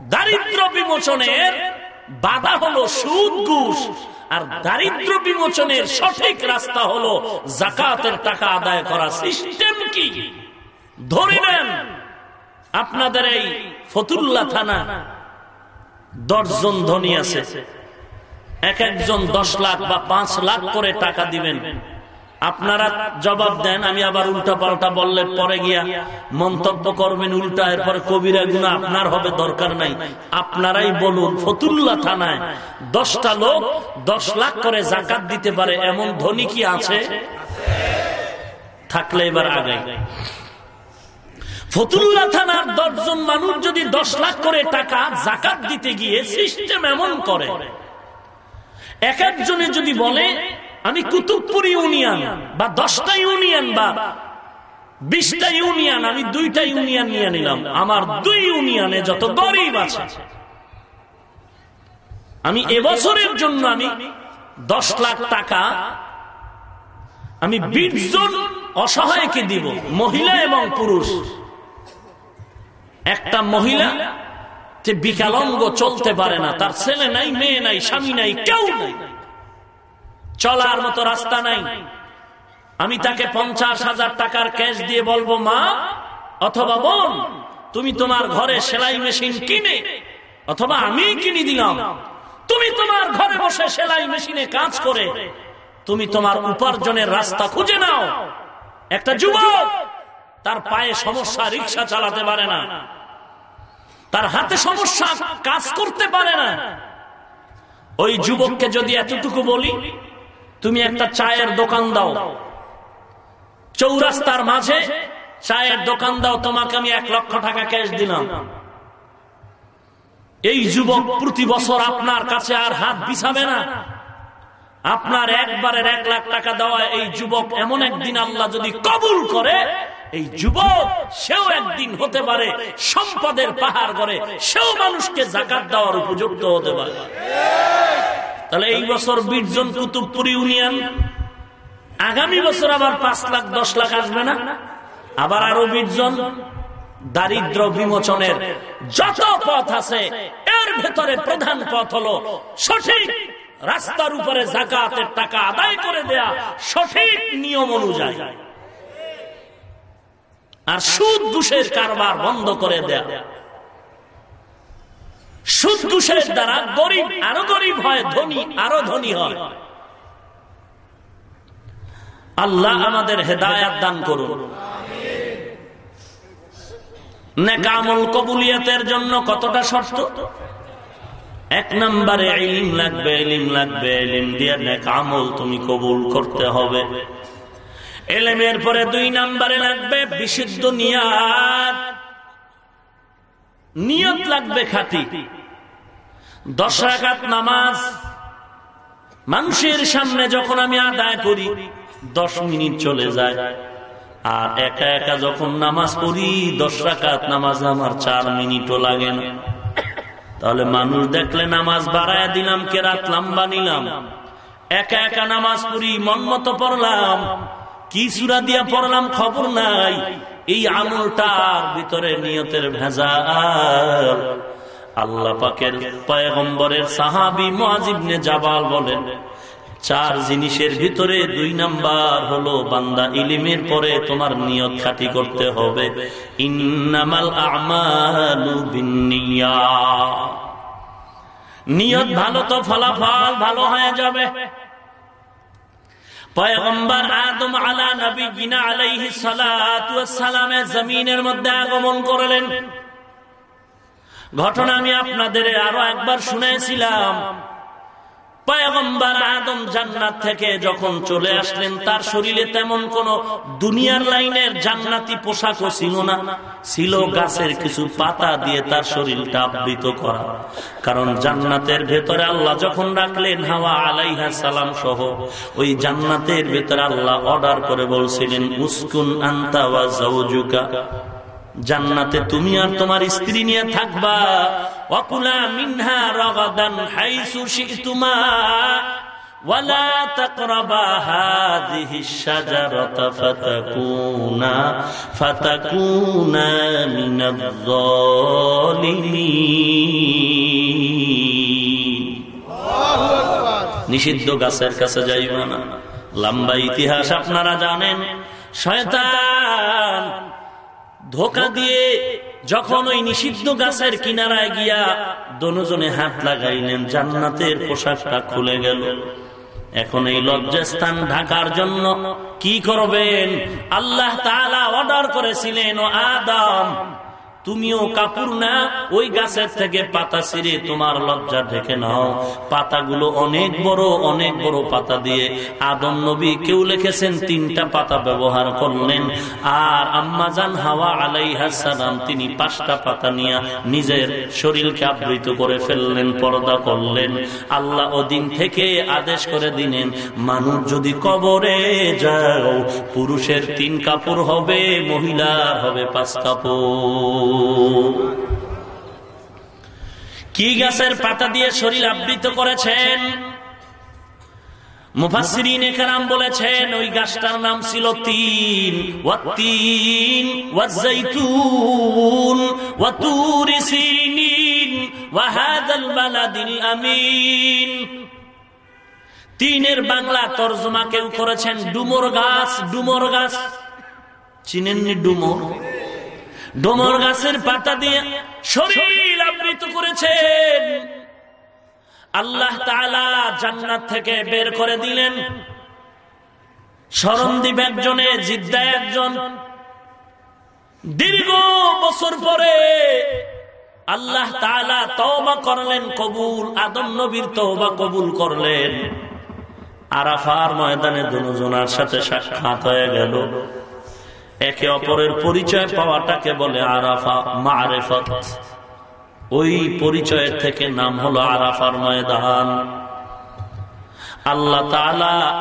দারিদ্র বিমোচনের বাধা হলো সুদ, ঘুষ। আর দারিদ্র বিমোচনের সঠিক রাস্তা হলো জাকাতের টাকা আদায় করা। সিস্টেম কি? ধরে নেন আপনাদের এই ফতুল্লা থানা দশজন ধনী আছে। এক একজন দশ লাখ বা পাঁচ লাখ করে টাকা দিবেন। আপনারা জবাব দেন, আমি আবার উল্টা পাল্টা বললে পরে গিয়া মন্তব্য করবেন উল্টা, এরপরে কবিরা গুণা আপনার হবে, দরকার নাই। আপনারাই বলুন, ফতুল্লা থানায় দশটা লোক দশ লাখ করে জাকাত দিতে পারে, এমন ধনী কি আছে? থাকলে এবার আগে। ফতুল্লা থানার দশজন মানুষ যদি দশ লাখ করে টাকা জাকাত দিতে গিয়ে সিস্টেম এমন করে এক একজনে যদি বলে, আমি কুতুবপুর ইউনিয়ন বা দশটা ইউনিয়ন বা বিশটা ইউনিয়ন, আমি দুইটা ইউনিয়ন নিয়ে নিলাম। আমার দুই ইউনিয়নে যত গরিব আছে, আমি এবছরের জন্য আমি দশ লাখ টাকা, আমি বিশ জন অসহায়কে দিব, মহিলা এবং পুরুষ। একটা মহিলা যে বিকালঙ্গ চলতে পারে না, তার ছেলে নাই, মেয়ে নাই, স্বামী নাই, কেউ নাই। চলার মতো রাস্তা নাই। আমি তাকে পঞ্চাশ হাজার টাকার ক্যাশ দিয়ে বলব, মা, অথবা বোন, তুমি তোমার ঘরে সেলাই মেশিন কিনে, অথবা আমি কিনে দিলাম। তুমি তোমার ঘরে বসে সেলাই মেশিনে কাজ করে, তুমি তোমার উপার্জনের রাস্তা খুঁজে নাও। একটা যুবক তার পায়ে সমস্যা রিক্সা চালাতে পারে না। তার হাতে সমস্যা কাজ করতে পারে না। ওই যুবককে যদি এতটুকু বলি, তুমি একটা চায়ের দোকান দাও। চৌরাস্তার মাঝে চায়ের দোকান দাও, তোমাকে আমি এক লক্ষ টাকা ক্যাশ দিলাম। এই যুবক প্রতি বছর আপনার কাছে আর হাত বিছাবে না। আপনার একবারের এক লাখ টাকা দেওয়া এই যুবক এমন একদিন আল্লাহ যদি কবুল করে এই যুবক সেও একদিন হতে পারে সম্পদের পাহাড় করে সেও মানুষকে জাকাত দেওয়ার উপযুক্ত হতে পারে। তাহলে এই বছর বিশ কুতুবপুর ইউনিয়ন, আগামী বছর আবার পাঁচ লাখ, দশ লাখ আসবে না? আবার আরও বিশ দারিদ্র বিমোচনের যত পথ আছে, এর ভেতরে প্রধান পথ হলো সঠিক রাস্তার উপরে জাকাতের টাকা আদায় করে দেয়া, সঠিক নিয়ম অনুযায়ী। আর সুদ ঘুষের কারবার বন্ধ করে দেয়া। সুদ ঘুষের দ্বারা গরিব আরও গরিব হয়, ধনী আরও ধনী হয়। আল্লাহ আমাদের হেদায়াত দান করুন। নেকামল কবুলিয়াতের জন্য কতটা শর্ত? এক নম্বরে ইলিম লাগবে ইলিম লাগবে, ইলিম দিয়ে নেকামল তুমি কবুল করতে হবে। এলেমের পরে দুই নম্বরে লাগবে বিশুদ্ধ নিয়াত। নিয়ত লাগবে খাতি দশ নামাজ। মানুষের সামনে যখন আমি আদায় করি, দশ মিনিট চলে যায়। আর একা একা যখন নামাজ পড়ি, দশ রাকাত নামাজ আমার চার মিনিটও লাগে না। তাহলে মানুষ দেখলে নামাজ বাড়ায় দিলাম কে রাত লম্বা নিলাম। একা একা নামাজ পড়ি, মন মতো পড়লাম। কি সুরা দিয়া পড়লাম খবর নাই? এই আমলটার ভিতরে নিয়তের ভেজা আল্লাহ পাকের পয়গম্বরের সাহাবি মুআজিবনে জাবাল বলেন, চার জিনিসের ভিতরে দুই নাম্বার হলো বান্দা ইলিমের পরে তোমার নিয়ত খাটি করতে হবে। ইন্নামাল আমালু বিন্নিয়াত। নিয়ত ভালো তো ফলাফল ভালো হয়ে যাবে। পয়গম্বর আদম আলা নবী গিনা আলাইহি সালামে জমিনের মধ্যে আগমন করলেন। ঘটনা আমি আপনাদের আরও একবার শুনেছিলাম। পয়গম্বর আদম জান্নাত থেকে যখন চলে আসলেন, তার শরীরে তেমন কোন দুনিয়ার লাইনের জান্নাতি পোশাকও ছিল না। ছিল গাছের কিছু পাতা দিয়ে তার শরীরটা আবৃত করা। কারণ জান্নাতের ভেতরে আল্লাহ যখন রাখলেন, হাওয়া আলাইহা সালাম সহ, ওই জান্নাতের ভেতরে আল্লাহ অর্ডার করে বলছিলেন, উস্কুন আন্তা ওয়া জাওজুকা জান্নাতে তুমি আর তোমার স্ত্রী নিয়ে থাকবা। ওয়াকুলা মিনহা রগাদান ফাতাকুনা মিনাজ জালিমিন নিষিদ্ধ গাছের কাছে যাইবা না। লম্বা ইতিহাস আপনারা জানেন। শয়তান ধোকা দিয়ে যখন ওই নিষিদ্ধ গাছের কিনারায় গিয়া দনুজনে হাত লাগাইলেন, জান্নাতের পোশাকটা খুলে গেল। এখন এই লজ্জাস্থান ঢাকার জন্য কি করবেন? আল্লাহ অর্ডার করেছিলেন, ও আদম তুমিও কাপুর না, ওই গাছের থেকে পাতা ছিঁড়ে তোমার লজ্জা ঢেকে নাও। পাতাগুলো অনেক বড় অনেক বড় পাতা দিয়ে। আদম নবী কেউ লিখেছেন, তিনটা পাতা ব্যবহার করলেন। আর আম্মাজান হাওয়া আলাইহাসালাম তিনি পাঁচটা পাতা নিয়ে নিজের শরীরকে আবৃত করে ফেললেন, পর্দা করলেন। আল্লাহ ওদিন থেকে আদেশ করে দিলেন, মানুষ যদি কবরে যাও, পুরুষের তিন কাপড় হবে, মহিলার হবে পাঁচ কাপড়। কি গাছের পাতা দিয়ে শরীর আবৃত করেছেন? বলেছেন, ওই গাছটার নাম ছিল তিন। বালাদিল আমিন। তিনের বাংলা তরজমা কেউ করেছেন? ডুমর গাছ ডুমর গাছ। চিনেননি ডুমর? ডোমর গাছের পাতা দিয়ে শরীর আবৃত করেছেন। আল্লাহ জান্নাত থেকে বের করে দিলেন। স্মরণদ্বীপ একজনে জিদ্দা একজন। দীর্ঘ বছর পরে আল্লাহ তালা তওবা করলেন, কবুল, আদম নবীর তওবা কবুল করলেন। আরাফার ময়দানে দুজনার সাথে সাক্ষাৎ হয়ে গেল। একে অপরের পরিচয় পাওয়াটাকে বলে আরাফা মারেফত। ওই পরিচয়ের থেকে নাম হলো আরাফার ময়দান। আল্লাহ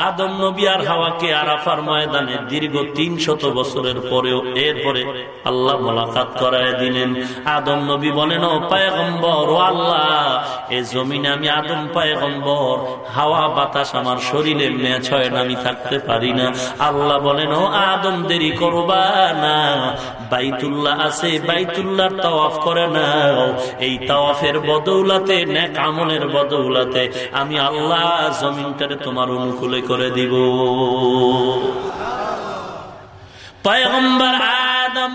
আদম নবী আর হাওয়াকে আরাফার ময়দানে দীর্ঘ তিন শত বছরের পরেও এরপরে আল্লাহ মোলাকাত করায় দিলেন। আদম নবী বলেন, ও পায়গম্বর, ও আল্লাহ, এ জমিনে আমি আদম পায়গম্বর, হাওয়া, বাতাস আমার শরীরে ম্যাচ হয় না, আমি থাকতে পারি না। আল্লাহ বলেন, ও আদম, দেরি করবা না। বাইতুল্লাহ আছে বাইতুল্লাহ তাওয়াফ করে না এই তাওয়াফের বদৌলাতে ন্যাক আমলের বদৌলাতে আমি আল্লাহ জমিন জমিনটারে তোমার অনুকূলে করে দিব। পয়গম্বর আদম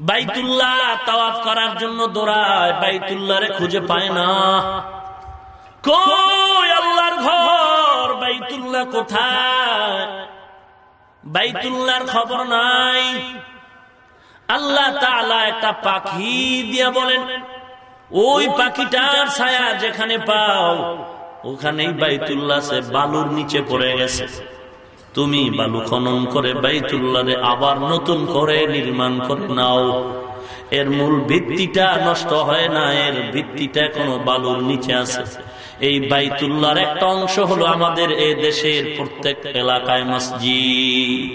বাইতুল্লাহ তাওয়াফ করার জন্য দৌড়ায়, বাইতুল্লাহরে খুঁজে পায় না। কই আল্লাহর ঘর? বাইতুল্লাহ কোথায়? বাইতুল্লাহর খবর নাই। আল্লাহ তাআলা একটা পাখি দিয়া বলেন, ওই পাখিটার ছায়া যেখানে পাও ওখানেই বাইতুল্লাহ সে বালুর নিচে পড়ে গেছে। তুমি বালু খনন করে বাইতুল্লাহ আবার নতুন করে নির্মাণ করে নাও। এর মূল ভিত্তিটা নষ্ট হয় না, এর ভিত্তিটা কোনো বালুর নিচে আছে। এই বাইতুল্লাহর একটা অংশ হলো আমাদের এ দেশের প্রত্যেক এলাকায় মসজিদ।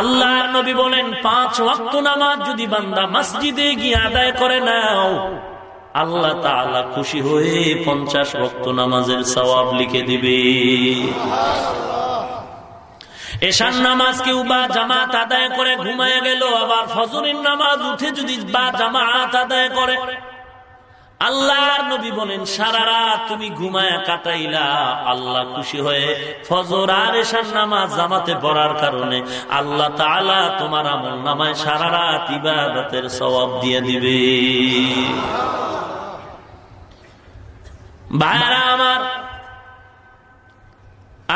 আল্লাহ নবী বলেন, পাঁচ ওয়াক্ত নামাজ যদি বান্দা মসজিদে গিয়ে আদায় করে নাও আল্লাহ তাআলা খুশি হয়ে পঞ্চাশ রক্ত নামাজের সওয়াব লিখে দিবে। এশার নামাজ কেউ বা জামাত আদায় করে, ঘুমায় গেল, আবার ফজরের নামাজ উঠে যদি বা জামাত আদায় করে আল্লাহর নবী বলেন, সারা রাত তুমি ঘুমায় কাটাইলা, আল্লাহ খুশি হয়ে ফজর আর এসার নামাজ জামাতে পড়ার কারণে আল্লাহ তাআলা তোমার আমল নামায় সারা রাত ইবাদতের সওয়াব দিয়ে দিবে। ভাইরা আমার,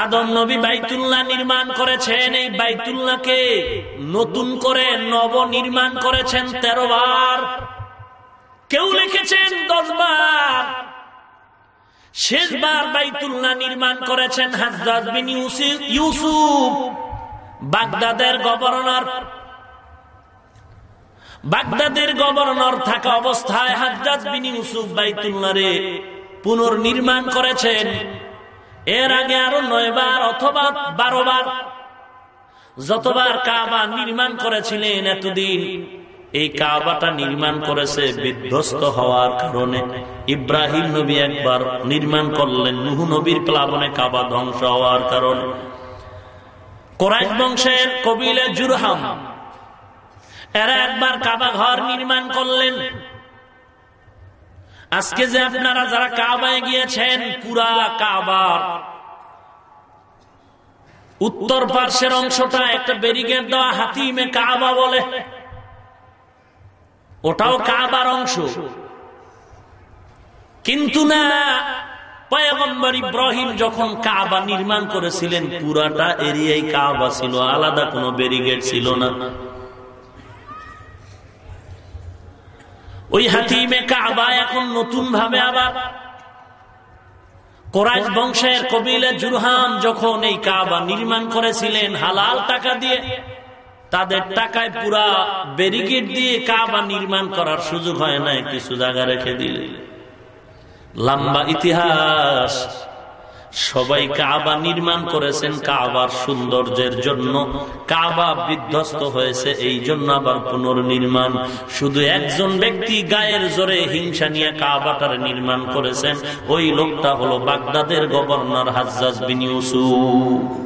আদম নবী বাইতুল্লাহ নির্মাণ করেছেন, এই বাইতুল্লাহকে নতুন করে নব নির্মাণ করেছেন তেরো বার। কেউ লিখেছেন দশ বার শেষবার বাইতুল্লাহ নির্মাণ করেছেন হাজরাত বিন ইউসুফ বাগদাদের গভর্নর। বাগদাদের গভর্নর থাকা অবস্থায় হাজরাত বিন ইউসুফ বাইতুল্লাহরে পুনর্নির্মাণ করেছেন। এর আগে আরও নয় বার অথবা বারো বার যতবার কাবা নির্মাণ করেছিলেন এতদিন। এই কাবাটা নির্মাণ করেছে বিধ্বস্ত হওয়ার কারণে। ইব্রাহিম নবী একবার নির্মাণ করলেন, নুহু নবীর প্লাবনে কাবা ধ্বংস হওয়ার কারণে। কোরআন বংশের কবিলে জুরহাম, এরা একবার কাবা ঘর নির্মাণ করলেন। আজকে যে আপনারা যারা কাবায় গিয়েছেন, পুরা কাবার উত্তর পার্শ্বের অংশটা একটা ব্যারিকেড দেওয়া হাতিমে কাবা বলে। ওটাও কাবার অংশ। কিন্তু না পয়গম্বর ইব্রাহিম যখন কাবা নির্মাণ করেছিলেন পুরাটা এরিয়াই কাবা ছিল আলাদা কোনো ব্যারিগেড ছিল না। ওই হাতিমে কাবা এখন নতুন ভাবে আবার। কোরাইশ বংশের কবিলে জুরহাম যখন এই কাবা নির্মাণ করেছিলেন হালাল টাকা দিয়ে তাদের টাকায় পুরা ব্যারিকেড দিয়ে কাবা নির্মাণ করার সুযোগ হয় না কিছু জায়গা রেখে দিলে। লম্বা ইতিহাস। সবাই কাবা নির্মাণ করেছেন কাবার সৌন্দর্যের জন্য। কাবা বিধ্বস্ত হয়েছে, এই জন্য আবার পুনর্নির্মাণ। শুধু একজন ব্যক্তি গায়ের জোরে হিংসা নিয়ে কাবাটার নির্মাণ করেছেন, ওই লোকটা হলো বাগদাদের গভর্নর হাজ্জাজ বিন ইউসুফ।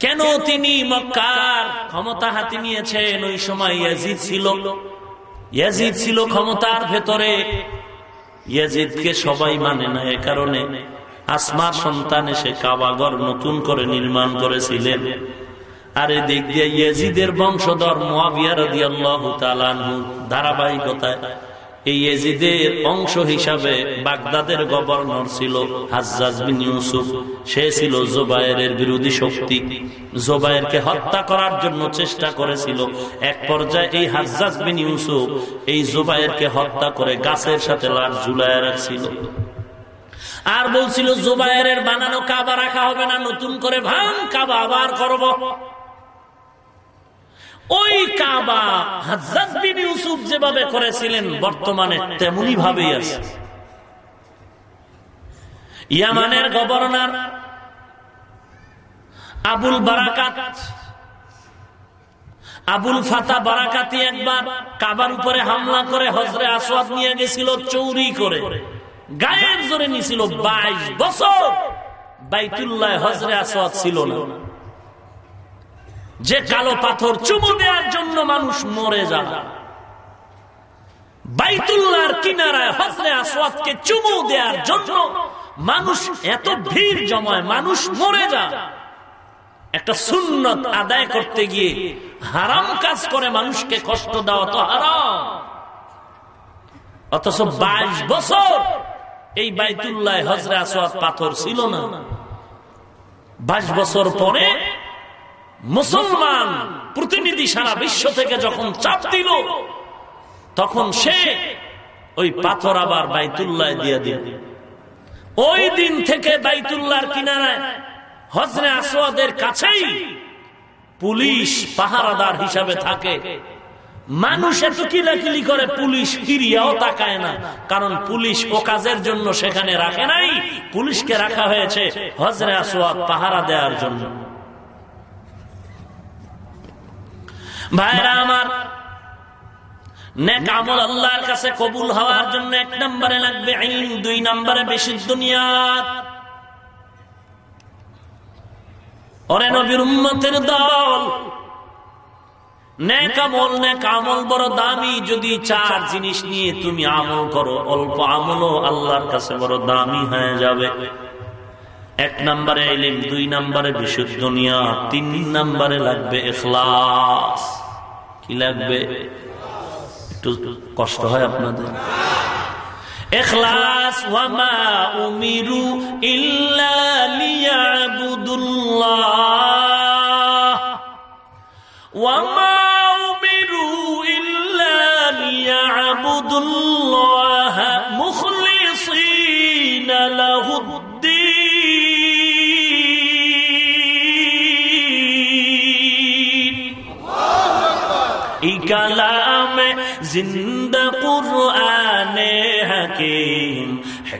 কেন তিনি মক্কার ক্ষমতা হাতে নিয়েছেন? ওই সময় ইয়াজিদ ছিল। ইয়াজিদ ছিল ক্ষমতার ভেতরে। ইয়াজিদকে সবাই মানে না, এ কারণে আসমার সন্তান এসে কাবাগর নতুন করে নির্মাণ করেছিলেন। আর এদিক দিয়ে ইয়াজিদের বংশধর আল্লাহ ধারাবাহিকতায় অংশ হিসাবে বাগদাদের গভর্নর ছিল ইউসুফ। সে ছিল জোবায়ের বিরোধী শক্তি। জোবায়েরকে হত্যা করার জন্য চেষ্টা করেছিল। এক পর্যায়ে এই হাজ্জাজ বিন ইউসুফ এই জোবায়েরকে হত্যা করে গাছের সাথে লাশ ঝুলায় রাখছিল। আর বলছিল জোবায়ের বানানো কাবা রাখা হবে না, নতুন করে ভাঙ, কাবা আবার করব। ওই কাবা হাজাজ বিন ইউসুফ যেভাবে করেছিলেন বর্তমানে তেমনি ভাবেই আছে। ইয়ামানের গভর্নর আবুল বারাকাত, আবুল ফাতা বারাকাতি একবার কাবার উপরে হামলা করে হজরে আসওয়াদ নিয়ে গেছিল চৌরি করে। গায়ের জোরে নিয়েছিল বাইশ বছর। বাইতুল্লাহ হজরে আসওয়াদ ছিল না। যে কালো পাথর চুমু দেওয়ার জন্য মানুষ মরে যায়। বাইতুল্লাহর কিনারায় হজরে আসওয়াদকে চুমু দেওয়ার জন্য মানুষ এত ভিড় জমায়, মানুষ মরে যায়। একটা সুন্নত আদায় করতে গিয়ে হারাম কাজ করে মানুষকে কষ্ট দেওয়া তো হারাম। অথচ বাইশ বছর এই বাইতুল্লাহ হজরে আসওয়াদ পাথর ছিল না। বাইশ বছর পরে মুসলমান প্রতিনিধি সারা বিশ্ব থেকে যখন চাপ দিল তখন সে ওই পাথর আবার বাইতুল্লাহ দিয়ে দিল। ওই দিন থেকে বাইতুল্লাহর কিনারায় হজরে আসওয়াদের কাছেই পুলিশ পাহারাদার হিসাবে থাকে। মানুষ এত কিলাকিলি করে পুলিশ ফিরিয়াও তাকায় না। কারণ পুলিশ ও কাজের জন্য সেখানে রাখে নাই। পুলিশকে রাখা হয়েছে হজরে আসওয়াদ পাহারা দেওয়ার জন্য। ভাইরা আমার কাছে কবুল হওয়ার জন্য এক নম্বরে লাগবে আইন, দুই নম্বরে বেশি দুনিয়াত ওরে নবীর উম্মতের দল, নেক আমল, নেক বড় দামি, যদি চার জিনিস নিয়ে তুমি আমল করো, অল্প আমলও আল্লাহর কাছে বড় দামি হয়ে যাবে। এক নম্বরে এলিম দুই নম্বরে বিশুদ্ধ নিয়া তিন নম্বরে লাগবে এখলাস। কি লাগবে? একটু কষ্ট হয় আপনাদের। এখলাস, ওয়ামা উমিরু ইল্লা লিয়াবুদুল্লাহ। ওয়ামা উমিরু ইল্লা লিয়াবুদুল্লাহ। মুখলিসিনা লাহুদ্দিন। এই কালামে জিন্দা কুরআনে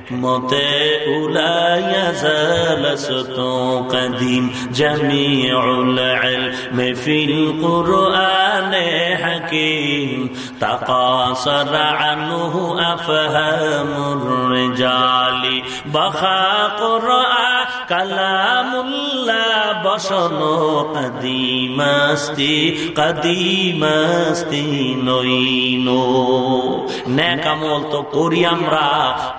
হাকিম حكمت أولى يزال قديم جميع العلم في القرآن حكيم تقاصر عنه أفهام الرجال بخا قرآن কালামুল্লাহ বসনো কদিমাস্তি কদিমাস্তি নইনো ন্যাক আমল তো করি আমরা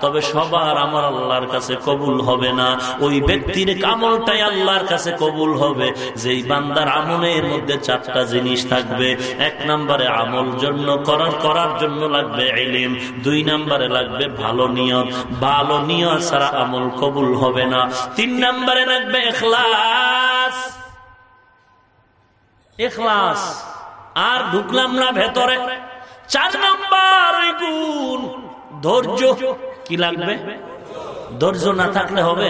তবে সবার আমার আল্লাহর কাছে কবুল হবে না। ওই ব্যক্তির কামলটাই আল্লাহর কাছে কবুল হবে। যেই বান্দার আমলের মধ্যে চারটা জিনিস থাকবে। এক নম্বরে আমল জন্য করার করার জন্য লাগবে এলিম দুই নম্বরে লাগবে ভালো নিয়ত। ভালো নিয়ত ছাড়া আমল কবুল হবে না। তিন নম্বরে লাগবে এখলাস এখলাস আর ঢুকলাম না ভেতরে। চার নম্বর ধৈর্য। কি লাগবে? ধৈর্য না থাকলে হবে।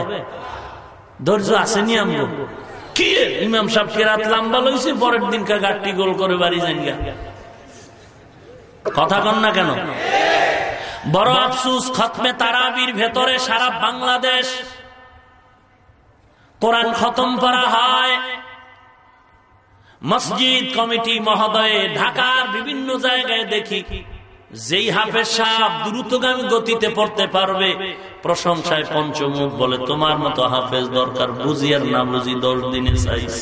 ধৈর্য আসেনি আমগো? কি? ইমাম সাহেব কেরাত লম্বা লইছে? পরের দিনকার গাড়টি গোল করে বাড়ি যান কথা কন না কেন? বড় আফসুস, খতমে তারাবির ভেতরে সারা বাংলাদেশ কোরআন খতম করা হয়। মসজিদ কমিটি মহোদয়ে ঢাকার বিভিন্ন জায়গায় দেখি। যেই হাফের সাহ দ্রুতগামী গতিতে পড়তে পারবে, প্রশংসায় পঞ্চমুখ বলে, তোমার মতো হাফেজ দরকার, বুঝি আর না বুঝি দশ দিনে সাইজ।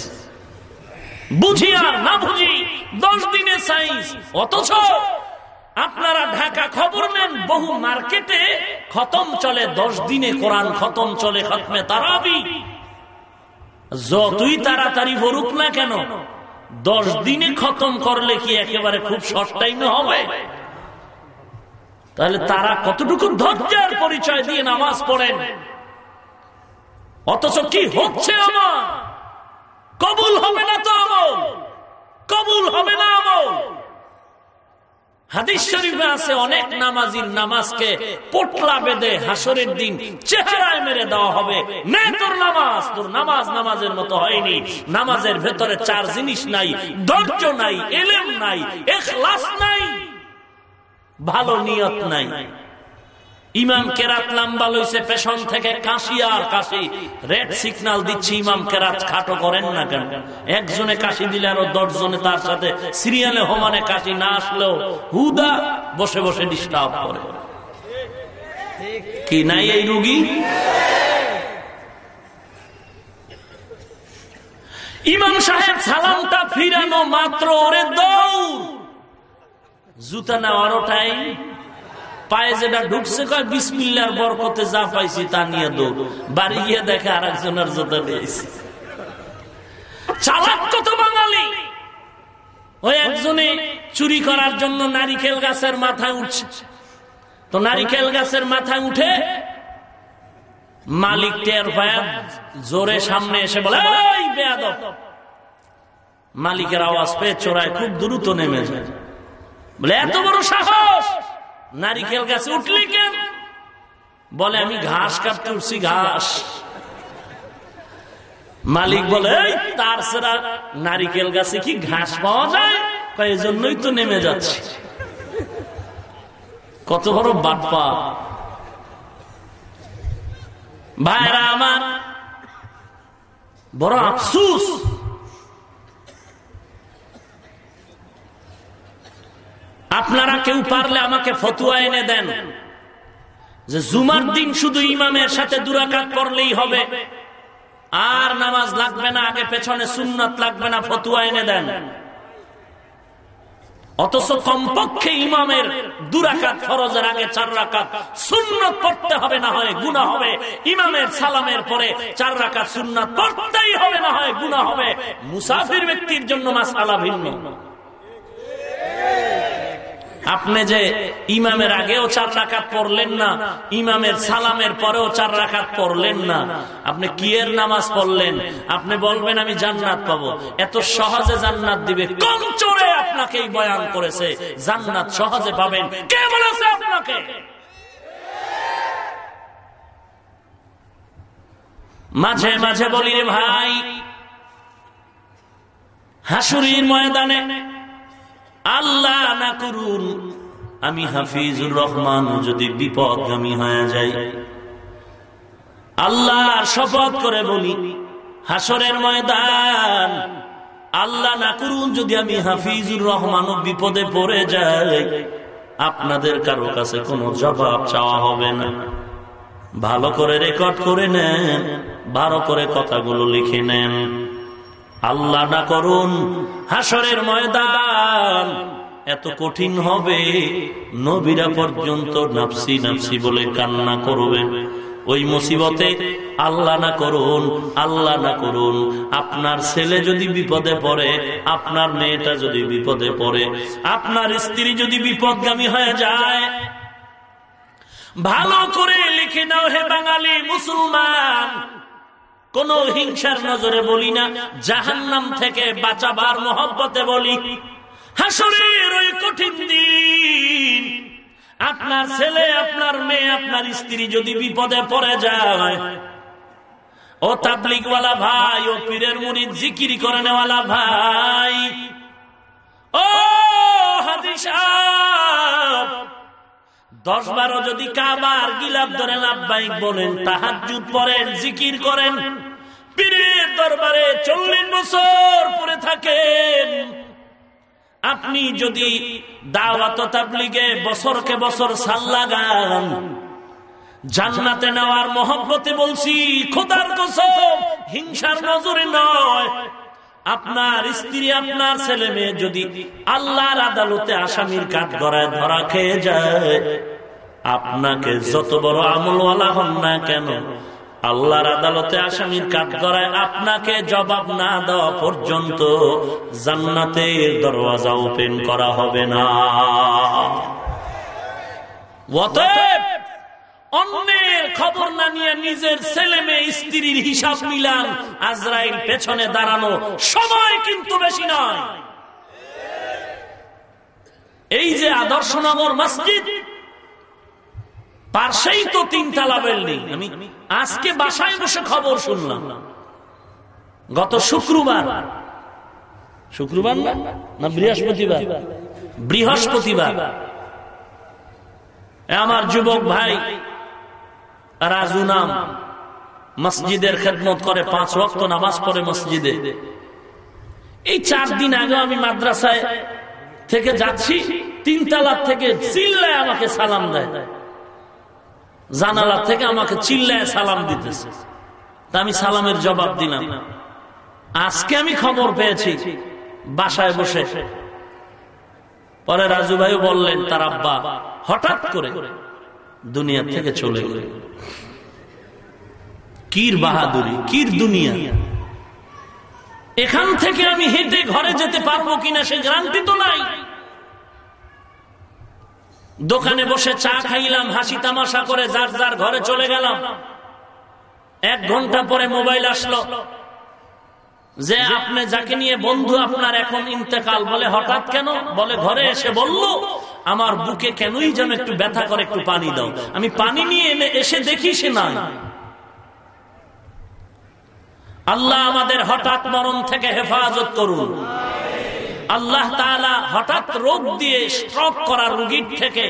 বুঝি আর না বুঝি দশ দিনে সাইজ। অথচ আপনারা ঢাকা খবর নেন, বহু মার্কেটে খতম চলে, দশ দিনে খতম চলে, খতমে তাড়াতাড়ি ভরুক না কেন, দশ দিনে খতম করলে কি একেবারে খুব শর্ট টাইমে হবে? তাহলে তারা কতটুকু ধৈর্যের পরিচয় দিয়ে নামাজ পড়েন? অথচ কি হচ্ছে আমার? কবুল হবে না তো আমল? কবুল হবে না আমল? হাদিস শরীফে আছে অনেক নামাজির নামাজকে পোটলা বেঁধে হাসরের দিন চেহারায় মেরে দেওয়া হবে। নে তোর নামাজ তোর নামাজ নামাজের মতো হয়নি। নামাজের ভেতরে চার জিনিস নাই, ধৈর্য নাই, এলেম নাই, এখলাস নাই। ভালো নিয়ত নাই। ইমাম কেরাত লাম্বা লইছে, পেছন থেকে কাশি আর কাশি। রেড সিগনাল দিচ্ছি, ইমাম কেরাত খাটো করেন না কেন? একজনে কাশি দিলে আরও দশজনে তার সাথে। সিরিয়ালে হমানে কাশি না আসলেও হুদা বসে বসে ডিস্টার্ব করে। কি, নাই এই রুগী? ইমাম সাহেব সালামটা ফিরানো মাত্র, ওরে দৌড়। জুতা নেওয়ারও টাইম পায়ে যেটা ঢুকছে, কয়, বিসমিল্লার বরকতে যা পাইছি তা নিয়ে দৌড়। বাড়ি গিয়ে দেখে আর একজনের জুতা নিয়েছি চালাক কত বাঙালি! ওই একজনে চুরি করার জন্য নারিকেল গাছের মাথায় উঠছে। তো নারিকেল গাছের মাথায় উঠে মালিক টের পায়া, জোরে সামনে এসে বলে মালিকের আওয়াজ পেয়ে চোরায় খুব দ্রুত নেমে যায়। বলে, এত বড় সাহস! নারিকেল গাছে উঠলি কেন? বলে, আমি ঘাস কাটতে উঠছি, ঘাস। মালিক বলে তার সেরা নারিকেল গাছে কি ঘাস পাওয়া যায়? এই জন্যই তো নেমে যাচ্ছে। কত বড় বাপ্পা ভাইরা আমার, বড় আফসুস। আপনারা কেউ পারলে আমাকে ফতুয়া এনে দেন। যে জুমার দিন শুধু ইমামের সাথে দুরাকাত করলেই হবে। আর নামাজ লাগবে না, আগে পেছনে সুন্নত লাগবে না, ফতুয়া এনে দেন। অথচ কমপক্ষে ইমামের দুরাকাত ফরজের আগে চার রাকাত সুন্নত পড়তে হবে না হয় গুণা হবে। ইমামের সালামের পরে চার রাকাত সুন্নত পড়তেই হবে না হয় গুণা হবে। মুসাফির ব্যক্তির জন্য মাসালা ভিন্ন। আপনি যে ইমামের আগেও চার রাখাত পড়লেন না, ইমামের সালামের পরেও চার রাখাত পড়লেন না। আপনি কিয়ের নামাজ পড়লেন? আপনি বলবেন, আমি জান্নাত পাবো। এত সহজে জান্নাত দিবে। কম চোরে আপনাকেই বয়ান করেছে? জান্নাত সহজে পাবেন। কে বলেছে আপনাকে? মাঝে মাঝে বলি রে ভাই, হাসুরির ময়দানে আল্লাহ না করুন। আমি হাফিজুর রহমান, যদি বিপদগামী হয়ে যাই। আল্লাহর শপথ করে বলি হাসরের ময়দান। আল্লাহ না করুন, যদি আমি হাফিজুর রহমান বিপদে পড়ে যাই, আপনাদের কারও কাছে কোনো জবাব চাওয়া হবে না। ভালো করে রেকর্ড করে নেন, ভালো করে কথাগুলো লিখে নেন। আল্লাহ না করুন, হাসরের ময়দান। এত কঠিন হবে, নবীরা পর্যন্ত নাফসি নাফসি বলে কান্না করবেন ওই মুসিবতে আল্লাহ না করুন, আল্লাহ না করুন। আপনার ছেলে যদি বিপদে পড়ে, আপনার মেয়েটা যদি বিপদে পড়ে, আপনার স্ত্রী যদি বিপদগামী হয়ে যায়, ভালো করে লিখে নাও হে বাঙালি মুসলমান। কোন হিংসার নজরে বলি না, জাহান্নাম থেকে বাঁচাবার মহব্বতে বলি। হাসরের ওই কঠিন দিন, আপনার ছেলে, আপনার মেয়ে, আপনার স্ত্রী যদি বিপদে পড়ে যায়, ও তাবলিকওয়ালা ভাই, ও পীরের মুড়ি জিকিরি করে নেওয়ালা ভাই, ও হাদিস দশ বারো যদি কাবার গিলাপ ধরে লাভবাহিক বলেন তাহাজুদ পড়েন, জিকির করেন, পীরের দরবারে চল্লিশ বছর পরে থাকেন। আপনি যদি দাওয়াত তাবলিগে বছরকে বছর সাল লাগান, জান্নাতে নেওয়ার মহব্বতে বলছি, খোদার কসম, হিংসার নজরে নয়। আপনার স্ত্রী, আপনার ছেলে মেয়ে যদি আল্লাহর আদালতে আসামির কাঠ গড়ায় ধরা খেয়ে যায়, আপনাকে যত বড় আমলওয়ালা হন না কেন, আল্লাহর আদালতে আসামির কাঠ গড়ায় আপনাকে জবাব না দেওয়া পর্যন্ত জান্নাতের দরওয়াজা ওপেন করা হবে না। অতএব অন্যের খবর না নিয়ে নিজের ছেলে মেয়ে স্ত্রীর হিসাব মিলান আজরাইল পেছনে দাঁড়ানো সময় কিন্তু বেশি নয়। এই যে আদর্শনগর মসজিদ পার্শ্বেই তো তিনতলা বিল্ডিং। আমি আজকে বাসায় বসে খবর শুনলাম। গত শুক্রবার। শুক্রবার না? না বৃহস্পতিবার? বৃহস্পতিবার। আমার যুবক ভাই রাজু নাম। মসজিদের খেদমত করে পাঁচ রক্ত নামাজ পড়ে মসজিদে। এই চার দিন আগে আমি মাদ্রাসায় থেকে যাচ্ছি তিন তালার থেকে চিল্লায় আমাকে সালাম দেয়। জানালা থেকে আমাকে চিল্লায় সালাম দিতেছে। তা আমি সালামের জবাব দিলাম। আজকে আমি খবর পেয়েছি, বাসায় বসে। পরে রাজু ভাই বললেন, তার আব্বা, হঠাৎ করে দুনিয়া থেকে চলে গেল। কির বাহাদুরি কির দুনিয়া? এখান থেকে আমি হেঁটে ঘরে যেতে পারব কিনা সে গ্রান্তি তো নাই। দোকানে বসে চা খাইলাম হাসি তামাশা করে যার যার ঘরে চলে গেলাম। এক ঘণ্টা পরে মোবাইল আসলো। যে আপনি যাকে নিয়ে বন্ধু আপনার এখন ইন্তেকাল বলে হঠাৎ কেন? বলে ঘরে এসে বলল, আমার বুকে কেনই যেন একটু ব্যথা করে, একটু পানি দাও। আমি পানি নিয়ে এনে এসে দেখি সে না আল্লাহ আমাদের হঠাৎ মরণ থেকে হেফাজত করুন। আল্লাহ তাআলা হঠাৎ রোগ দিয়ে স্ট্রোক করা রোগীর থেকে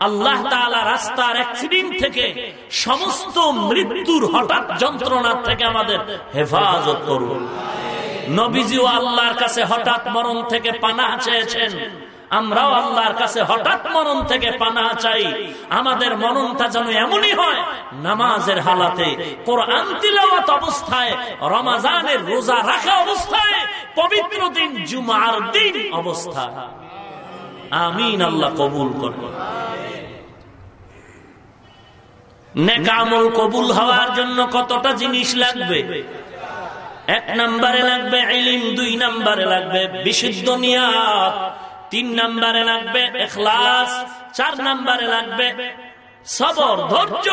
আল্লাহ তাআলা রাস্তার অ্যাক্সিডেন্ট থেকে সমস্ত মৃত্যুর হঠাৎ যন্ত্রণার থেকে আমাদের হেফাজত করুন। নবীজিও আল্লাহর কাছে হঠাৎ মরণ থেকে পানা চেয়েছেন। আমরাও আল্লাহর কাছে হঠাৎ মরণ থেকে পানা চাই। আমাদের মরণটা যেন এমনই হয় নামাজের হালাতে কোরআন তিলাওয়াত অবস্থায় রমাজানের রোজা রাখা অবস্থায় পবিত্র দিন জুমার দিন অবস্থা। আমিন, আল্লাহ কবুল করে। নেকামল কবুল হওয়ার জন্য কতটা জিনিস লাগবে? এক নম্বরে লাগবে ইলিম, দুই নম্বরে লাগবে বিশুদ্ধ নিয়াত, তিন নম্বরে লাগবে এখলাস, চার নম্বরে লাগবে সবর, ধৈর্য।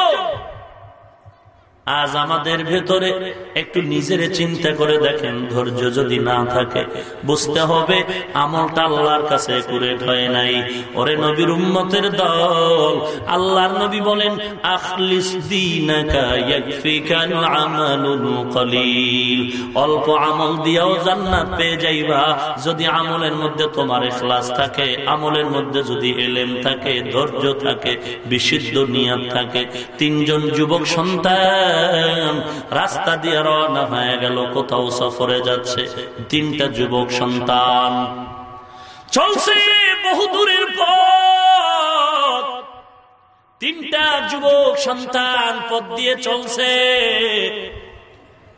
আজ আমাদের ভেতরে একটু নিজের চিন্তা করে দেখেন, ধৈর্য যদি না থাকে, বুঝতে হবে আমলটা আল্লাহর কাছে হয় নাই। ওরে নবীর উম্মতের দল, আল্লাহর নবী বলেন, আখলিস অল্প আমল দিয়াও জান্নাত পেয়ে যাইবা। যদি আমলের মধ্যে তোমার এখলাস থাকে, আমলের মধ্যে যদি এলেম থাকে, ধৈর্য থাকে, বিশুদ্ধ নিয়াত থাকে, তিনজন যুবক সন্তান রাস্তা দিয়ে রওনা হয়ে গেল, কোথাও সফরে যাচ্ছে তিনটা যুবক সন্তান। চলছে বহু দূরের পথ। তিনটা যুবক সন্তান পথ দিয়ে চলছে।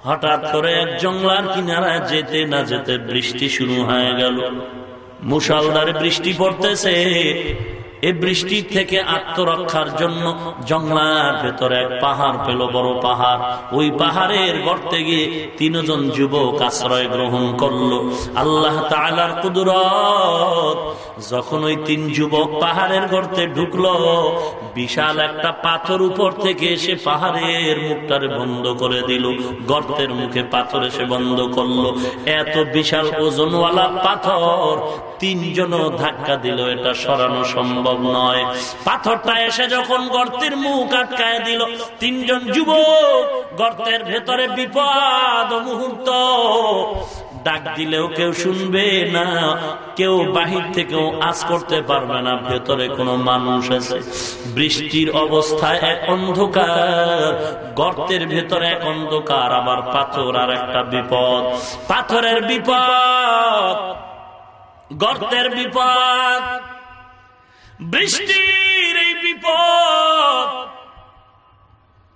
হঠাৎ করে এক জঙ্গলার কিনারা যেতে না যেতে বৃষ্টি শুরু হয়ে গেল। মুসালদারে বৃষ্টি পড়তেছে। এই বৃষ্টির থেকে আত্মরক্ষার জন্য জঙ্গলার ভেতরে এক পাহাড় পেল, বড় পাহাড়। ওই পাহাড়ের গর্তে গিয়ে তিনজন যুবক আশ্রয় গ্রহণ করল। আল্লাহ তালার কুদরত, যখন ওই তিন যুবক পাহাড়ের গর্তে ঢুকলো, বিশাল একটা পাথর উপর থেকে এসে পাহাড়ের মুখটারে বন্ধ করে দিল। গর্তের মুখে পাথর এসে বন্ধ করল। এত বিশাল ওজনওয়ালা পাথর, তিনজনও ধাক্কা দিল, এটা সরানো সম্ভব নয়। পাথরটা এসে যখন গর্তের মুখ আটকায় দিল, তিনজন যুবক গর্তের ভেতরে বিপদ মুহূর্ত ডাক দিলেও কেউ শুনবে না, কেউ বাহির থেকেও আজ করতে পারবে না, ভেতরে কোনো মানুষ আছে। বৃষ্টির অবস্থায় এক অন্ধকার, গর্তের ভেতরে এক অন্ধকার, আবার পাথর আর একটা বিপদ। পাথরের বিপদ, গর্তের বিপদ বৃষ্টির এই বিপদ,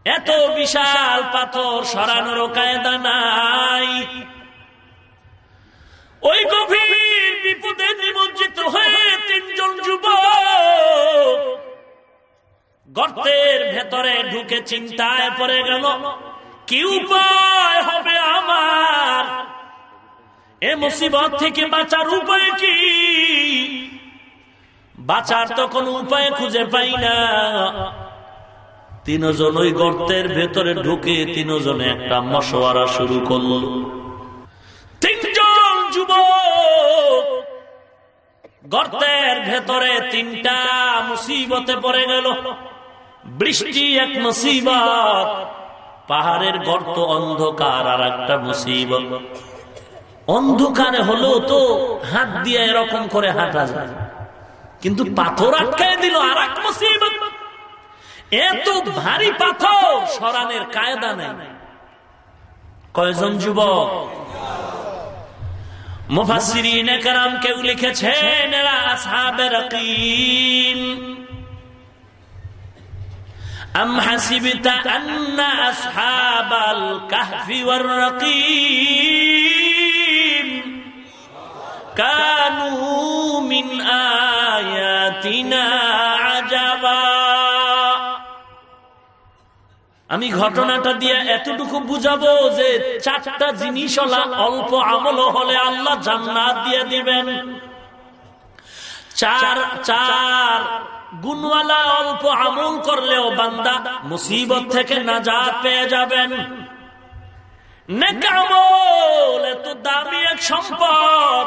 এত বিশাল পাথর সরানোর কায়দা নাই। ওই গভীর বিপদে নিমজ্জিত হয়ে তিনজন যুব গর্তের ভেতরে ঢুকে চিন্তায় পড়ে গেল, কি উপায় হবে আমার? এ মুসিবত থেকে বাঁচার উপায় কি? বাঁচার তো কোনো উপায় খুঁজে পাই না। তিনজন ওই গর্তের ভেতরে ঢুকে তিনজনে একটা মশওয়ারা শুরু করল। তিনজন যুবক গর্তের ভেতরে তিনটা মুসিবতে পড়ে গেল। বৃষ্টি এক মুসিবত, পাহাড়ের গর্ত অন্ধকার আর একটা মুসিবত। অন্ধকারে হলেও তো হাত দিয়ে এরকম করে হাঁটা যায়। কিন্তু পাথর আটকায় দিল আর এক মুসিবত এত ভারী পাথর সরানের কায়দা নেই কয়জন যুবক মুফাসসিরিনে কেরাম কেউ লিখেছেন এরা আসহাবে রকিম أم حسبت أن أصحاب الكهف والرقيم كانوا من آياتنا عجبا আমি ঘটনাটা দিয়ে এতটুকু বুঝাবো যে চারটা জিনিস অল্প আমল হলে আল্লাহ জান্নাত দিয়ে দিবেন চার চার গুণওয়ালা অল্প আমল করলেও বান্দা মুসিবত থেকে নাজাত পেয়ে যাবেন নেকামল এত দামি এক সম্পদ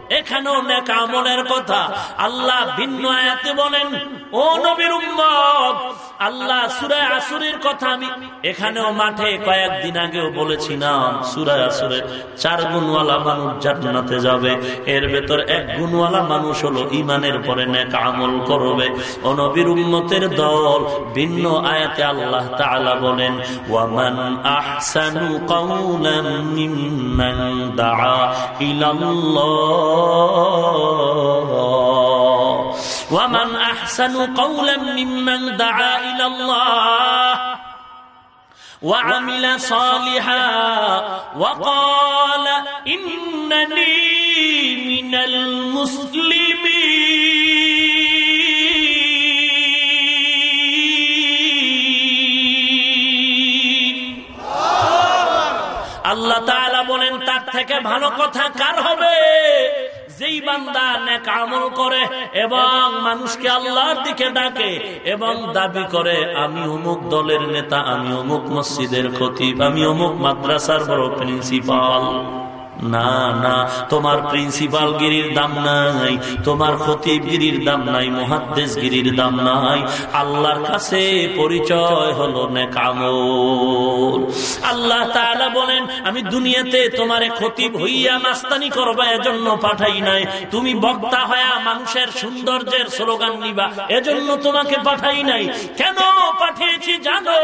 এখানেও নেক আমলের কথা। আল্লাহ ভিন্ন আয়াতে বলেন, ও নবীর উম্মত, আল্লাহ সুরায় আসুরের কথা আমি এখানেও মাঠে কয়েকদিন আগেও বলেছিলাম সুরায় আসুরে চার গুণওয়ালা মানুষ জান্নাতে যাবে। এর ভেতর এক গুণওয়ালা মানুষ হলো ইমানের পরে নেক আমল করবে। ও নবীর উম্মতের দল ভিন্ন আয়াতে আল্লাহ তাআলা বলেন, ওয়ামান আহসানু কাউলান মিম্মান দাআ ইলাল্লাহ। ومن أحسن قولا ممن دعا إلى الله وعمل صالحا وقال إنني من المسلمين আল্লাহ তাআলা বলেন তার থেকে ভালো কথা কার হবে যেই বান্দা নেক আমল করে এবং মানুষকে আল্লাহর দিকে ডাকে এবং দাবি করে, আমি অমুক দলের নেতা, আমি অমুক মসজিদের খতিব, আমি অমুক মাদ্রাসার বড় প্রিন্সিপাল না না, তোমার প্রিন্সিপাল গিরির দাম নাই, তোমার খতিব গিরির দাম নাই মহাদ্দেশ গিরির দাম নাই। আল্লাহর কাছে পরিচয় হলো নেকামল আল্লাহ বলেন, আমি দুনিয়াতে তোমারে খতিব হইয়া মাস্তানি করবা এজন্য পাঠাই নাই। তুমি বক্তা হয়া মানুষের সৌন্দর্যের স্লোগান নিবা এজন্য তোমাকে পাঠাই নাই। কেন পাঠিয়েছি জানো?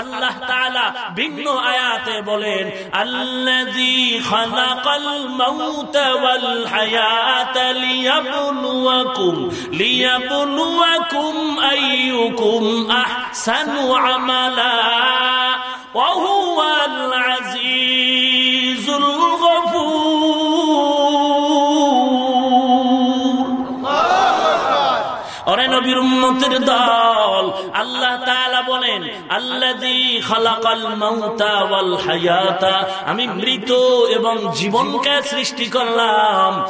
আল্লাহ তাআলা ভিন্ন আয়াতে বলেন, আল্লাযী খালাকাল خلق الموت والحياة ليبلوكم ليبلوكم أيكم أحسن عملا وهو العزيز الغفور. নবীর উম্মতের দল। আল্লাহ তাআলা বলেন, আল্লাযী খালাকাল মাউতা হায়াতা। আমি মৃত এবং জীবনকে সৃষ্টি করলাম।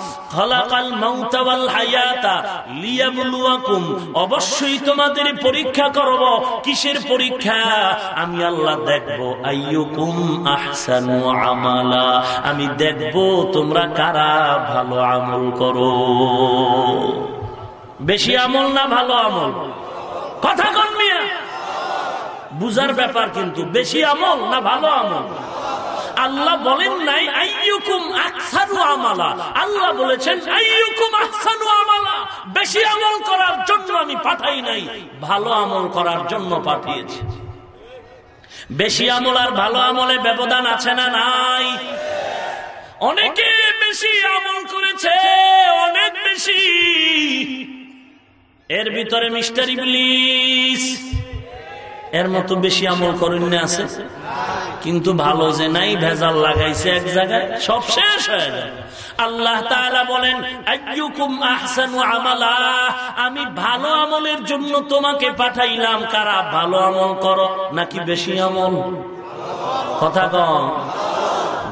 অবশ্যই তোমাদের পরীক্ষা করব। কিসের পরীক্ষা? আমি আল্লাহ দেখব, আইয়ুকুম আহসানু আমালা। আমি দেখব, তোমরা কারা ভালো আমল করো? বেশি আমল না ভালো আমল? কথা কন মিয়া। বুঝার ব্যাপার কিন্তু, বেশি আমল না ভালো আমল? আল্লাহ বলেন নাই, আইয়ুকুম আকসারু আমালা। আল্লাহ বলেছেন, আইয়ুকুম আহসানু আমালা। বেশি আমল করার জন্য আমি পাঠাই নাই, ভালো আমল করার জন্য পাঠিয়েছি। বেশি আমল আর ভালো আমলে ব্যবধান আছে না নাই? অনেকে বেশি আমল করেছে, অনেক বেশি। এর ভিতরে মিস্টার ইবলিস। এর মতো বেশি আমল করেন না আছে। কিন্তু ভালো যে নাই, ভেজাল লাগাইছে এক জায়গায়, সব শেষ হয়ে যায়। আল্লাহ বলেন আমি ভালো আমলের জন্য তোমাকে পাঠাইলাম। কারা ভালো আমল করো, নাকি বেশি আমল? কথা কম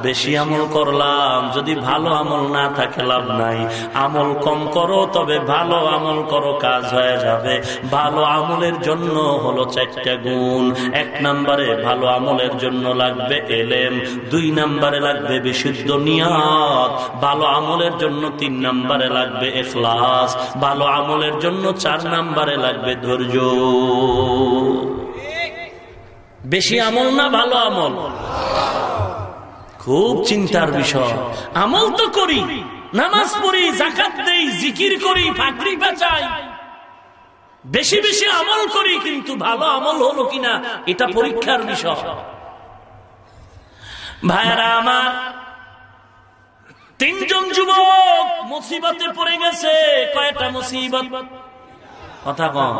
বেশি আমল করলাম, যদি ভালো আমল না থাকে লাভ নাই। আমল কম করো, তবে ভালো আমল করো, কাজ হয়ে যাবে। ভালো আমলের জন্য হলো চারটা গুণ। এক নম্বরে ভালো আমলের জন্য লাগবে এলেম, দুই নম্বরে লাগবে বিশুদ্ধ নিয়াত, ভালো আমলের জন্য তিন নম্বরে লাগবে এখলাস, ভালো আমলের জন্য চার নম্বরে লাগবে ধৈর্য। বেশি আমল না, ভালো আমল। খুব চিন্তার বিষয়। আমল তো করি, নামাজ পড়ি জাকাত দেই, জিকির করি ফাকরি বাঁচাই বেশি বেশি আমল করি, কিন্তু ভালো আমল হলো কিনা, এটা পরীক্ষার বিষয়। ভাইরা আমার, তিনজন যুবক মুসিবতে পড়ে গেছে, কয়টা মুসিবত? কথা কম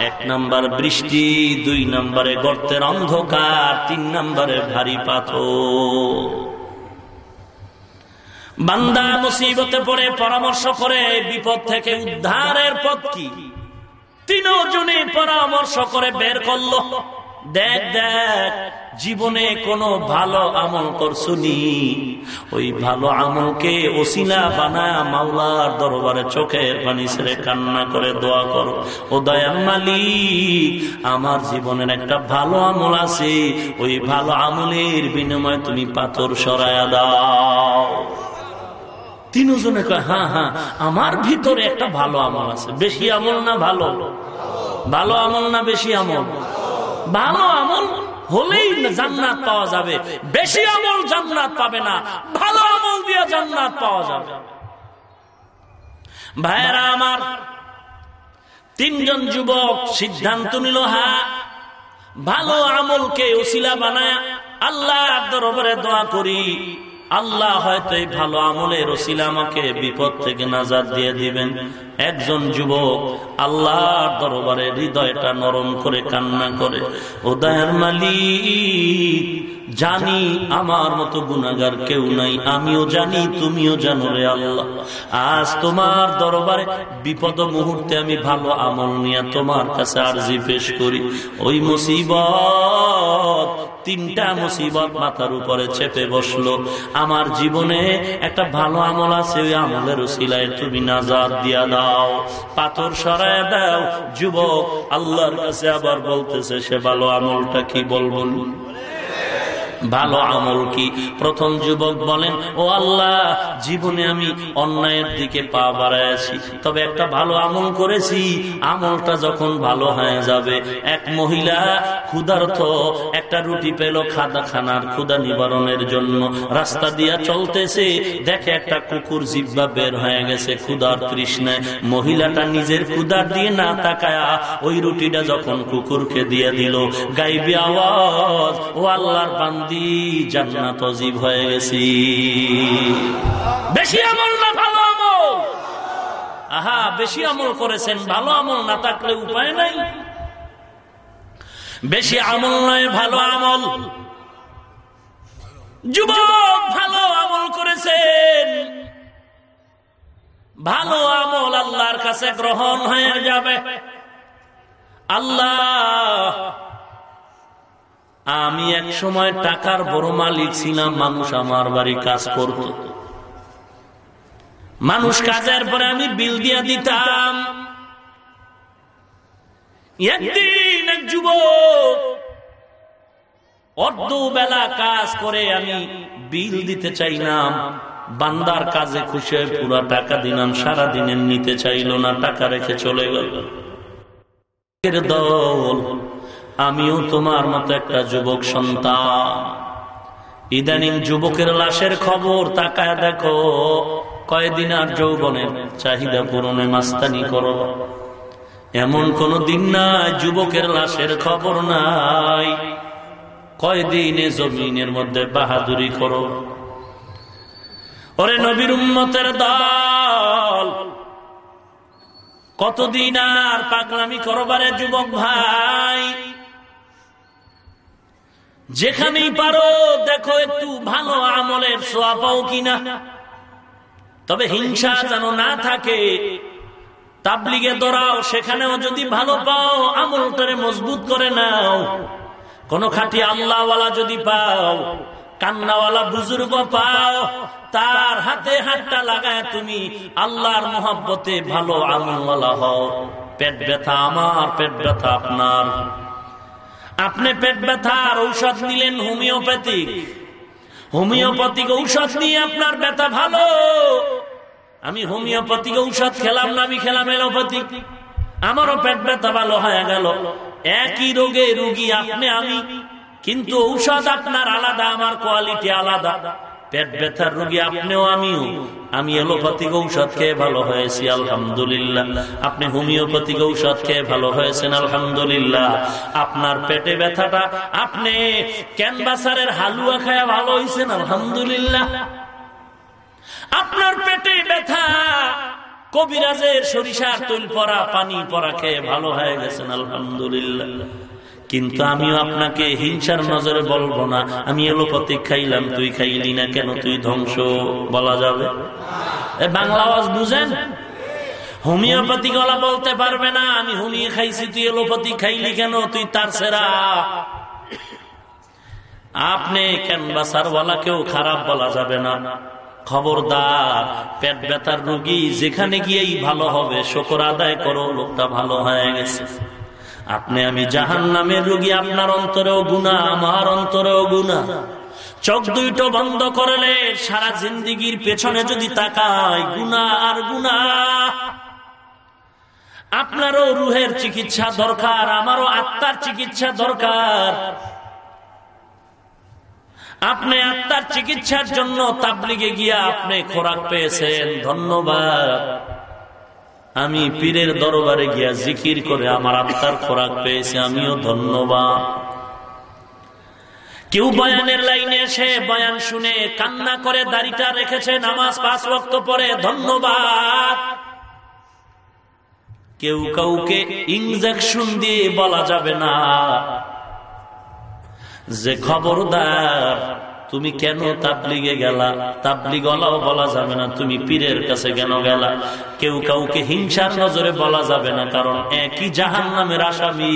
এক নম্বর বৃষ্টি, দুই নম্বরে গর্তের অন্ধকার, তিন নম্বরে ভারী পাথর। বান্দা মুসিবতে পড়ে, পরামর্শ করে, বিপদ থেকে উদ্ধারের পথ কি? তিনজনে পরামর্শ করে বের করল। দেখ দেখ, জীবনে কোনো ভালো আমল করছুনি। ওই ভালো আমলকে ওসিলা বানা, মাওলার দরবারে চোখের পানি ছেড়ে কান্না করে দোয়া করো। ও দয়াল মালিক, আমার জীবনের একটা ভালো আমল আছে। ওই ভালো আমলের বিনিময়ে তুমি পাথর সরায়া দাও। তিনজনে কয় হ্যাঁ হ্যাঁ আমার ভিতরে একটা ভালো আমল আছে। বেশি আমল না ভালো? ভালো আমল না বেশি আমল? ভালো আমল হলেই জান্নাত পাওয়া যাবে। বেশি আমল জান্নাত পাবে না। ভালো আমল দিয়ে জান্নাত পাওয়া যাবে। ভাইয়েরা আমার, তিনজন যুবক সিদ্ধান্ত নিল, হা, ভালো আমলকে ওসিলা বানায় আল্লাহ দরবারে দোয়া করি। আল্লাহ হয়তো এই ভালো আমলের ওসিলা আমাকে বিপদ থেকে নাজাদ দিয়ে দিবেন। একজন যুবক আল্লাহর দরবারে হৃদয়টা নরম করে কান্না করে ও মালিক, জানি আমার মতো গুণাগার কেউ নাই, আমিও জানি, তুমিও জানো রে আল্লাহ। আজ তোমার দরবারে বিপদ মুহূর্তে আমি ভালো আমল নিয়ে তোমার কাছে আরজি পেশ করি। ওই মুসিবত, তিনটা মুসিবত মাথার উপরে চেপে বসল। আমার জীবনে একটা ভালো আমল আছে, ওই আমলের উসিলায় তুমি নাজাদ দিয়া দাও। পাথর সরায় দাও। যুবক আল্লাহর কাছে আবার বলতেছে সে ভালো আমলটা কি বলব? ভালো আমল কি? প্রথম যুবক বলেন, ও আল্লাহ, জীবনে আমি অন্যায়ের দিকে পা বাড়াইছি তবে একটা ভালো আমল করেছি, আমলটা যখন ভালো হয়ে যাবে, এক মহিলা ক্ষুধার্থ একটা রুটি পেল খাদা খানার ক্ষুদা নিবারণের জন্য। রাস্তা দিয়া চলতেছে, দেখে একটা কুকুর জিব্বা বের হয়ে গেছে ক্ষুধার তৃষ্ণায়। মহিলাটা নিজের ক্ষুধার দিয়ে না তাকায়া ওই রুটিটা যখন কুকুরকে দিয়ে দিল, গাইবি আওয়াজ, ও আল্লাহর বান্দি জান্নাত অজীব হয়ে গেছি। বেশি আমল না, ভালো আমল। আহা, বেশি আমল করেছেন, ভালো আমল না থাকলে উপায় নাই। বেশি আমল নয়, ভালো আমল। যুবক, ভালো আমল করেছেন। ভালো আমল আল্লাহর কাছে গ্রহণ হয়ে যাবে। আল্লাহ আমি এক সময় টাকার বড় মালিক ছিলাম মানুষ আমার বাড়ি কাজ করত। মানুষ কাজের পরে আমি বিল দিয়া দিতাম। একদিন এক যুবক অর্ধ বেলা কাজ করে আমি বিল দিতে চাইলাম। বান্দার কাজে খুশি হয়ে পুরা টাকা দিলাম সারা দিনের নিতে চাইল না, টাকা রেখে চলে গেল। দল আমিও তোমার মতো একটা যুবক সন্তান। ইদানিং যুবকের লাশের খবর তাকায় দেখো, কয়দিন আর যৌবনের চাহিদা পূরণে মাস্তানি করো। এমন কোন দিন নাই, যুবকের লাশের খবর নাই। কয়দিনে জমিনের মধ্যে বাহাদুরি করো। ওরে নবীর উম্মতের দল, কতদিন আর পাগলামি করবারে যুবক ভাই? যেখানেই পারো দেখো একটু ভালো আমলের সোয়া পাও কিনা। তবে হিংসা যেন না থাকে তাবলিগে দৌড়াও সেখানেও যদি ভালো পাও আমল আমলটারে মজবুত করে নাও। কোন খাটি আল্লাহওয়ালা যদি পাও কান্নাওয়ালা বুজুর্গ পাও তার হাতে হাতটা লাগায় তুমি আল্লাহর মোহাব্বতে ভালো আমলওয়ালা হও। পেট ব্যথা আমার পেট ব্যথা আপনার। আপনি পেট ব্যথার ঔষধ নিলেন হোমিওপ্যাথিক। হোমিওপ্যাথিক ঔষধ নিয়ে আপনার ব্যথা ভালো। আমি হোমিওপ্যাথিক ঔষধ খেলাম না, আমি খেলাম এলোপ্যাথিক আমারও পেট ব্যথা ভালো হয়ে গেল। একই রোগে রুগী আপনি, আমি। কিন্তু ঔষধ আপনার আলাদা, আমার কোয়ালিটি আলাদা। পেট ব্যথার রোগী আপনিও আমিও। আমি এলোপ্যাথিক ঔষধ খেয়ে ভালো হয়েছি, আলহামদুলিল্লাহ। আপনি হোমিওপ্যাথিক ঔষধ খেয়ে ভালো হয়েছেন, আলহামদুলিল্লাহ। আপনার পেটে ব্যথাটা, আপনি ক্যানভাসারের হালুয়া খায়া ভালো হয়েছেন আলহামদুলিল্লাহ। আপনার পেটে ব্যথা, কবিরাজের সরিষার তৈল পরা, পানি পরা খেয়ে ভালো হয়ে গেছেন, আলহামদুলিল্লাহ। কিন্তু আমিও আপনাকে হিংসার নজরে বলব না। আমি এলোপতি খাইলাম, তুই খাইলি না কেন? তুই ধ্বংস, বলা যাবে? বাংলা আওয়াজ বুঝেন? হোমিওপ্যাথি গলা বলতে পারবে না, আমি হোমিও খাইছি, তুই এলোপতি খাইলি কেন? তুই তার সেরা। আপনি কেউ খারাপ বলা যাবে না। খবরদার, পেট ব্যথার রোগী, যেখানে গিয়েই ভালো হবে, শকর আদায় করো, লোকটা ভালো হয়ে গেছে। আপনি আমি জাহান নামের রুগী, আপনার অন্তরেও গুণা আমার অন্তরেও গুণা চোখ দুইটো বন্ধ করলে সারা জিন্দিগির পেছনে যদি তাকায় গুণা আর গুণা আপনারও রুহের চিকিৎসা দরকার, আমারও আত্মার চিকিৎসা দরকার। আপনি আত্মার চিকিৎসার জন্য তাবলিগে গিয়া আপনি খোরাক পেয়েছেন, ধন্যবাদ। আমি পীরের দরবারে গিয়া জিকির করে আমার আত্মার খোরাক পেয়েছি, আমিও ধন্যবাদ। কেউ বয়ানের লাইনে এসে বয়ান শুনে কান্না করে, দাড়িটা রেখেছে, নামাজ পাঁচ রক্ত পরে, ধন্যবাদ। কেউ কাউকে ইঞ্জেকশন দিয়ে বলা যাবে না। যে খবরদার তুমি কেন তাবলিগে গেলা? তাবলিগলাও বলা যাবে না, তুমি পীরের কাছে কেন গেলা? কেউ কাউকে হিংসার নজরে বলা যাবে না, কারণ একই জাহান নামের আসামি।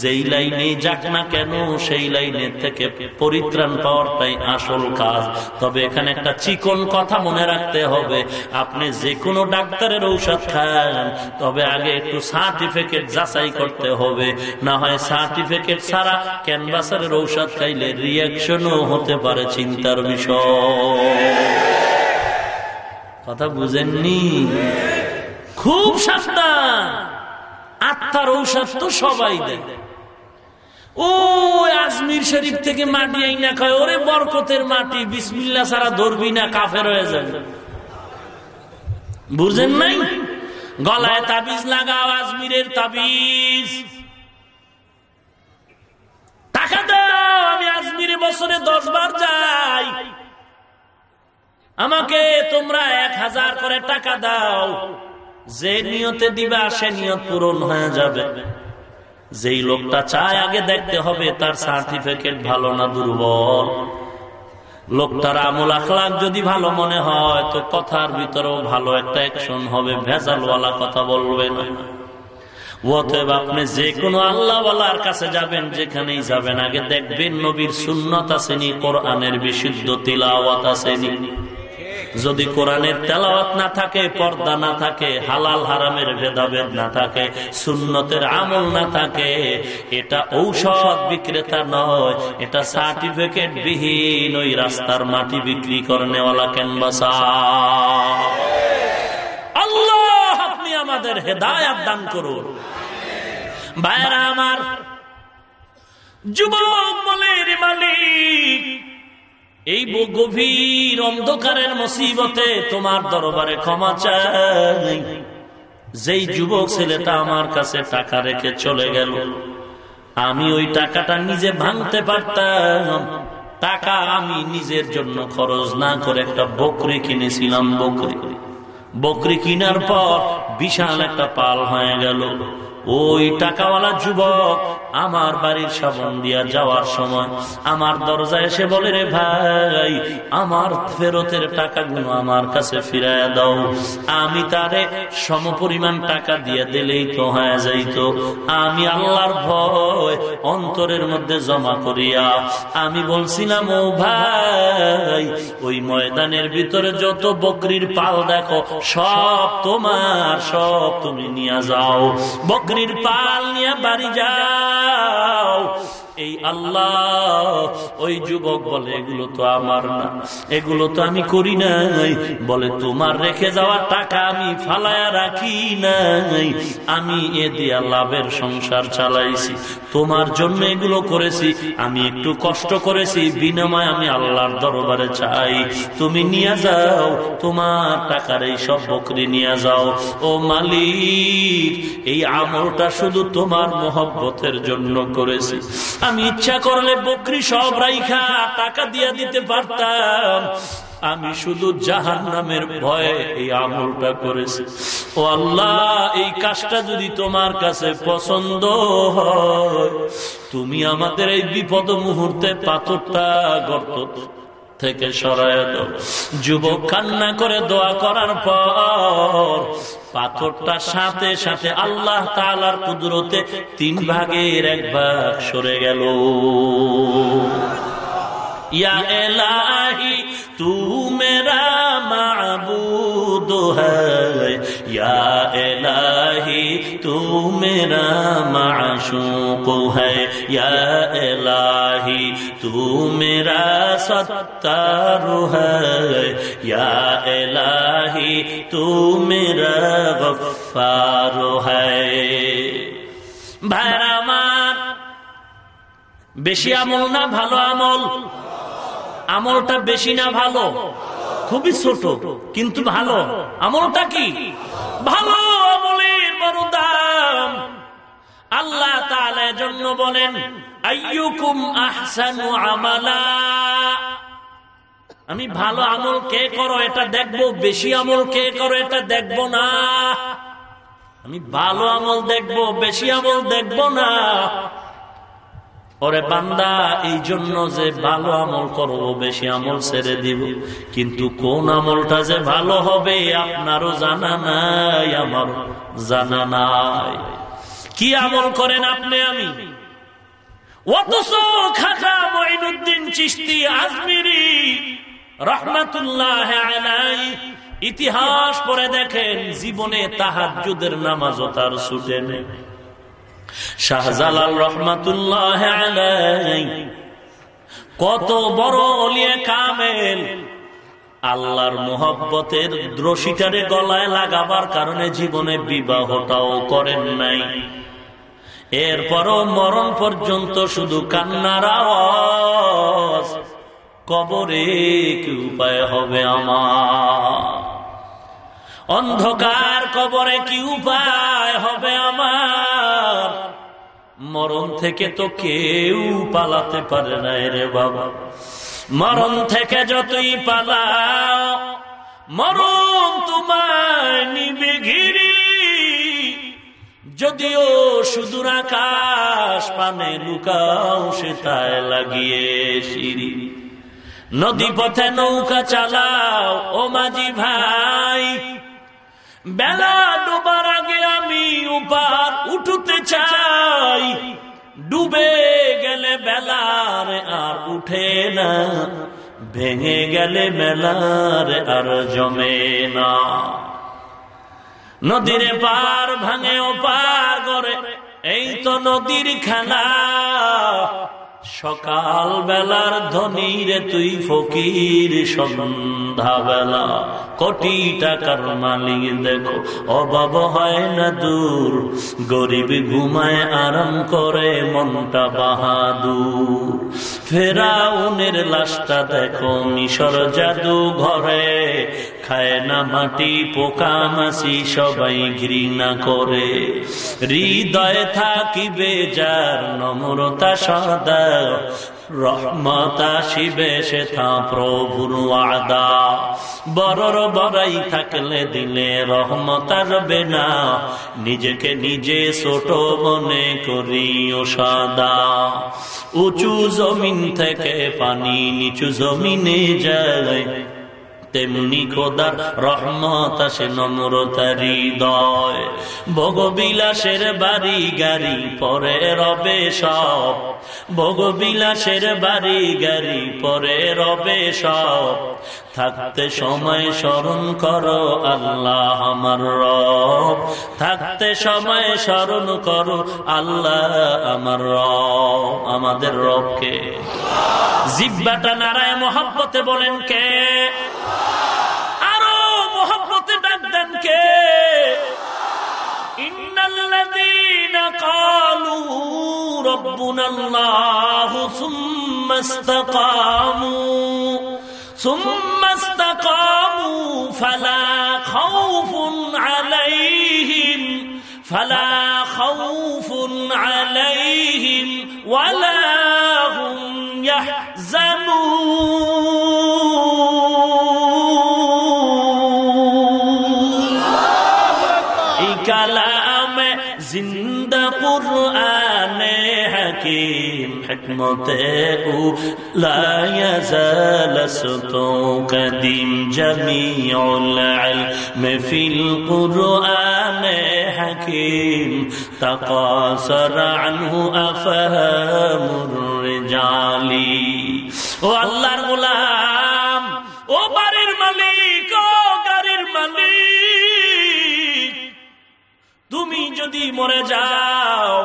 যেই লাইনে যাক না কেন, সেই লাইনের থেকে পরিত্রাণ পাওয়ারটাই আসল কাজ। তবে এখানে একটা চিকন কথা মনে রাখতে হবে। আপনি যে কোনো ডাক্তারের ঔষধ খান, তবে আগে একটু সার্টিফিকেট যাচাই করতে হবে। না হয় সার্টিফিকেট ছাড়া ক্যানভাসারের ঔষধ খাইলে রিয়াকশনও হতে পারে। চিন্তার বিষয়। কথা বুঝেননি? খুব সাবধান। আত্মার ঔষধ তো সবাই দেয়। ও আজমির শরীফ থেকে মাটি আইনা খায়। ওরে বরকতের মাটি বিসমিল্লা ছাড়া ধরবি না, কাফের হয়ে যাবে। বুঝেন নাই? গলায় তাবিজ লাগাও আজমিরের তাবিজ। টাকা দাও, আমি আজমিরে বছরে দশ বার যাই। আমাকে তোমরা এক হাজার করে টাকা দাও। যে নিয়তে দিবা, সে নিয়ত পূরণ হয়ে যাবে। যেই লোকটা চায় আগে দেখতে হবে, তার সার্টিফিকেট ভালো না দুর্বল। লোকটার আমল আখলাক যদি ভালো মনে হয়, তো কথার ভিতরেও ভালো একটা অ্যাকশন হবে, ভেজালওয়ালা কথা বলবে না। অতএব আপনি যে কোনো আল্লাহওয়ালার কাছে যাবেন, যেখানেই যাবেন, আগে দেখবেন নবীর সুন্নত আসেনি কোরআনের বিশুদ্ধ তিলাওয়াত আসেনি যদি কোরআনের তেলাওয়াত না থাকে, পর্দা না থাকে, হালাল হারামের ভেদাভেদ না থাকে, সুন্নতের আমল না থাকে, এটা ঔষধ বিক্রেতা নয়, এটা সার্টিফিকেট বিহীন, ওই রাস্তার মাটি বিক্রি করেনেওয়ালা ক্যানভাসা আল্লাহ, আপনি আমাদের হেদায়াত দান করুন। ভাইরা আমার যুবক বলে মালিক এই গভীর অন্ধকারের মুসিবতে তোমার দরবারে ক্ষমা চাই। যেই যুবক ছেলেটা আমার কাছে টাকা রেখে চলে গেল আমি ওই টাকাটা নিজে ভাঙতে পারতাম। টাকা আমি নিজের জন্য খরচ না করে একটা বকরি কিনেছিলাম বকরি। বকরি কিনার পর বিশাল একটা পাল হয়ে গেল। ওই টাকাওয়ালা যুবক আমার বাড়ির সাবন দিয়া যাওয়ার সময় আমার দরজা এসে বলে, রে ভাই, আমার ফেরতের টাকাগুলো আমার কাছে ফিরাইয়া দাও। আমি তারে সমপরিমাণ টাকা দিয়ে দিলেই তো হয়ে যাইত। আমি আল্লাহর ভয় অন্তরের মধ্যে জমা করিয়া আমি বলছিলাম, ও ভাই, ওই ময়দানের ভিতরে যত বকরির পাল দেখো, সব তোমার, সব তুমি নিয়ে যাও। বকরির পাল নিয়ে বাড়ি যাও final এই আল্লাহ, ওই যুবক বলে, এগুলো তো আমার না, এগুলো তো আমি করি নাই। বলে, তোমার রেখে যাওয়া টাকা আমি ফালায়া রাখি নাই। আমি এ দিয়া লাভের সংসার চালাইছি। তোমার জন্য এগুলো করেছি, আমি একটু কষ্ট করেছি, বিনিময় আমি আল্লাহর দরবারে চাই। তুমি নিয়ে যাও, তোমার টাকার এই সব বকরি নিয়ে যাও। ও মালিক, এই আমলটা শুধু তোমার মহব্বতের জন্য করেছি। আমি ইচ্ছা করলে বকরি সব রাইখা টাকা দিয়া দিতে পারতাম। আমি শুধু জাহান নামের ভয়ে এই আমলটা করেছি। ও আল্লাহ, এই কাজটা যদি তোমার কাছে পছন্দ হয়, তুমি আমাদের এই বিপদ মুহূর্তে পাথরটা গর্ত থেকে সরায় দাও। যুবক কান্না করে দোয়া করার পর পাথরটার সাথে সাথে আল্লাহ তালার কুদরতে তিন ভাগের এক ভাগ সরে গেল। ইয়া এলাহি, তু মেরা মাবুদ। দোহাই তুমি মাশুক হ্যাহি তুমি সত্তারু হ্যাহি তুমি গফারু হ্যাঁ বেশি আমল না, ভালো আমল? আমলটা বেশি না, ভালো? খুবই ছোট, কিন্তু ভালো। আমলটা কি? ভালো আমলের বড় দাম আল্লাহ তাআলা জন্য বলেন, আইয়ুকুম আমালা। আমি ভালো আমল কে করো, এটা দেখব। বেশি আমল কে করো, এটা দেখব না। আমি ভালো আমল দেখব, বেশি আমল দেখব না। ওরে বান্দা এই জন্য যে ভালো আমল করব বেশি আমল ছেড়ে দিব। কিন্তু কোন আমলটা যে ভালো হবে, আপনারও জানা নাই আমার জানা নাই। কি আমল করেন আপনি আমি? ইতিহাস পরে দেখেন, জীবনে তাহাজুদের নামাজও তার ছুটে নেই। শাহজালাল রহমাতুল্লাহ কত বড় অলিয়ে কামেল। আল্লাহর মোহব্বতের দ্রশিটারে গলায় লাগাবার কারণে জীবনে বিবাহটাও করেন নাই। এরপরও মরণ পর্যন্ত শুধু কান্নার আওয়াজ। কবরে কি উপায় হবে আমার? অন্ধকার কবরে কি উপায় হবে আমার? মরণ থেকে তো কেউ পালাতে পারে না রে বাবা। মরণ থেকে যতই পালাও, মরণ তোমার নিবে ঘিরি। যদিও সুদূর আকাশ পানে লুকাও, সে তাই লাগিয়ে সিঁড়ি। নদী পথে নৌকা চালাও, ও মাঝি ভাই বেলা ডোবার আগে আমি উপার উঠতে চাই। ডুবে গেলে বেলার আর উঠে না। ভেঙে গেলে মেলার আর জমে না। নদীর পার ভাঙে ও পার করে এই তো নদীর খেলা সকাল বেলার ধনী রে তুই ফকির সন্ধ্যা বেলা কোটি টাকার মালিক দেখো, অভাব হয় না দূর। গরিব ঘুমায়, আরাম করে, মনটা বাহাদুর। ফেরাউনের লাশটা দেখো, মিশর জাদু ঘরে। খায় না মাটি, পোকা মাসি সবাই ঘৃণা করে। হৃদয়ে থাকিবে যার নম্রতা সদা। রহমতা আসিবে প্রভুর থাকলে দিলে রহমতার বেনা নিজেকে নিজে ছোট মনে করি ও সাদা। উঁচু জমিন থেকে পানি নিচু জমিনে যায়। তেমনি খোদার রহমত আসে নম্রতার হৃদয়। ভোগবিলাসের বাড়ি গাড়ি পরে রবে সব। ভোগবিলাসের বাড়ি গাড়ি পরে রবে সব। থাকতে সময় স্মরণ করো আল্লাহ আমার রব। থাকতে সময় স্মরণ করো আল্লাহ আমার রব। আমাদের রবকে জিব্বাটা নারায় মহাব্বতে বলেন কে? আরও মহাব্বতে ডাক দেন কে? ইন্নাল্লাযীনা ক্বালু রাব্বুনা আল্লাহু সুম্মা ইসতাকামু। ثم استقاموا فلا خوف عليهم فلا خوف عليهم ولا هم يحزنون. كلام زند قرآن حکیم হাকিম হিকমতে ও লা ইয়াজাল সুতু কদিম জামিউল ইলম ফিল কুরআন হাকিম তাকাসার আনহু আফহামুর রিজালি ও আল্লাহর গোলাম, ও বাড়ির মালিক, ও গাড়ির মালিক, তুমি যদি মরে যাও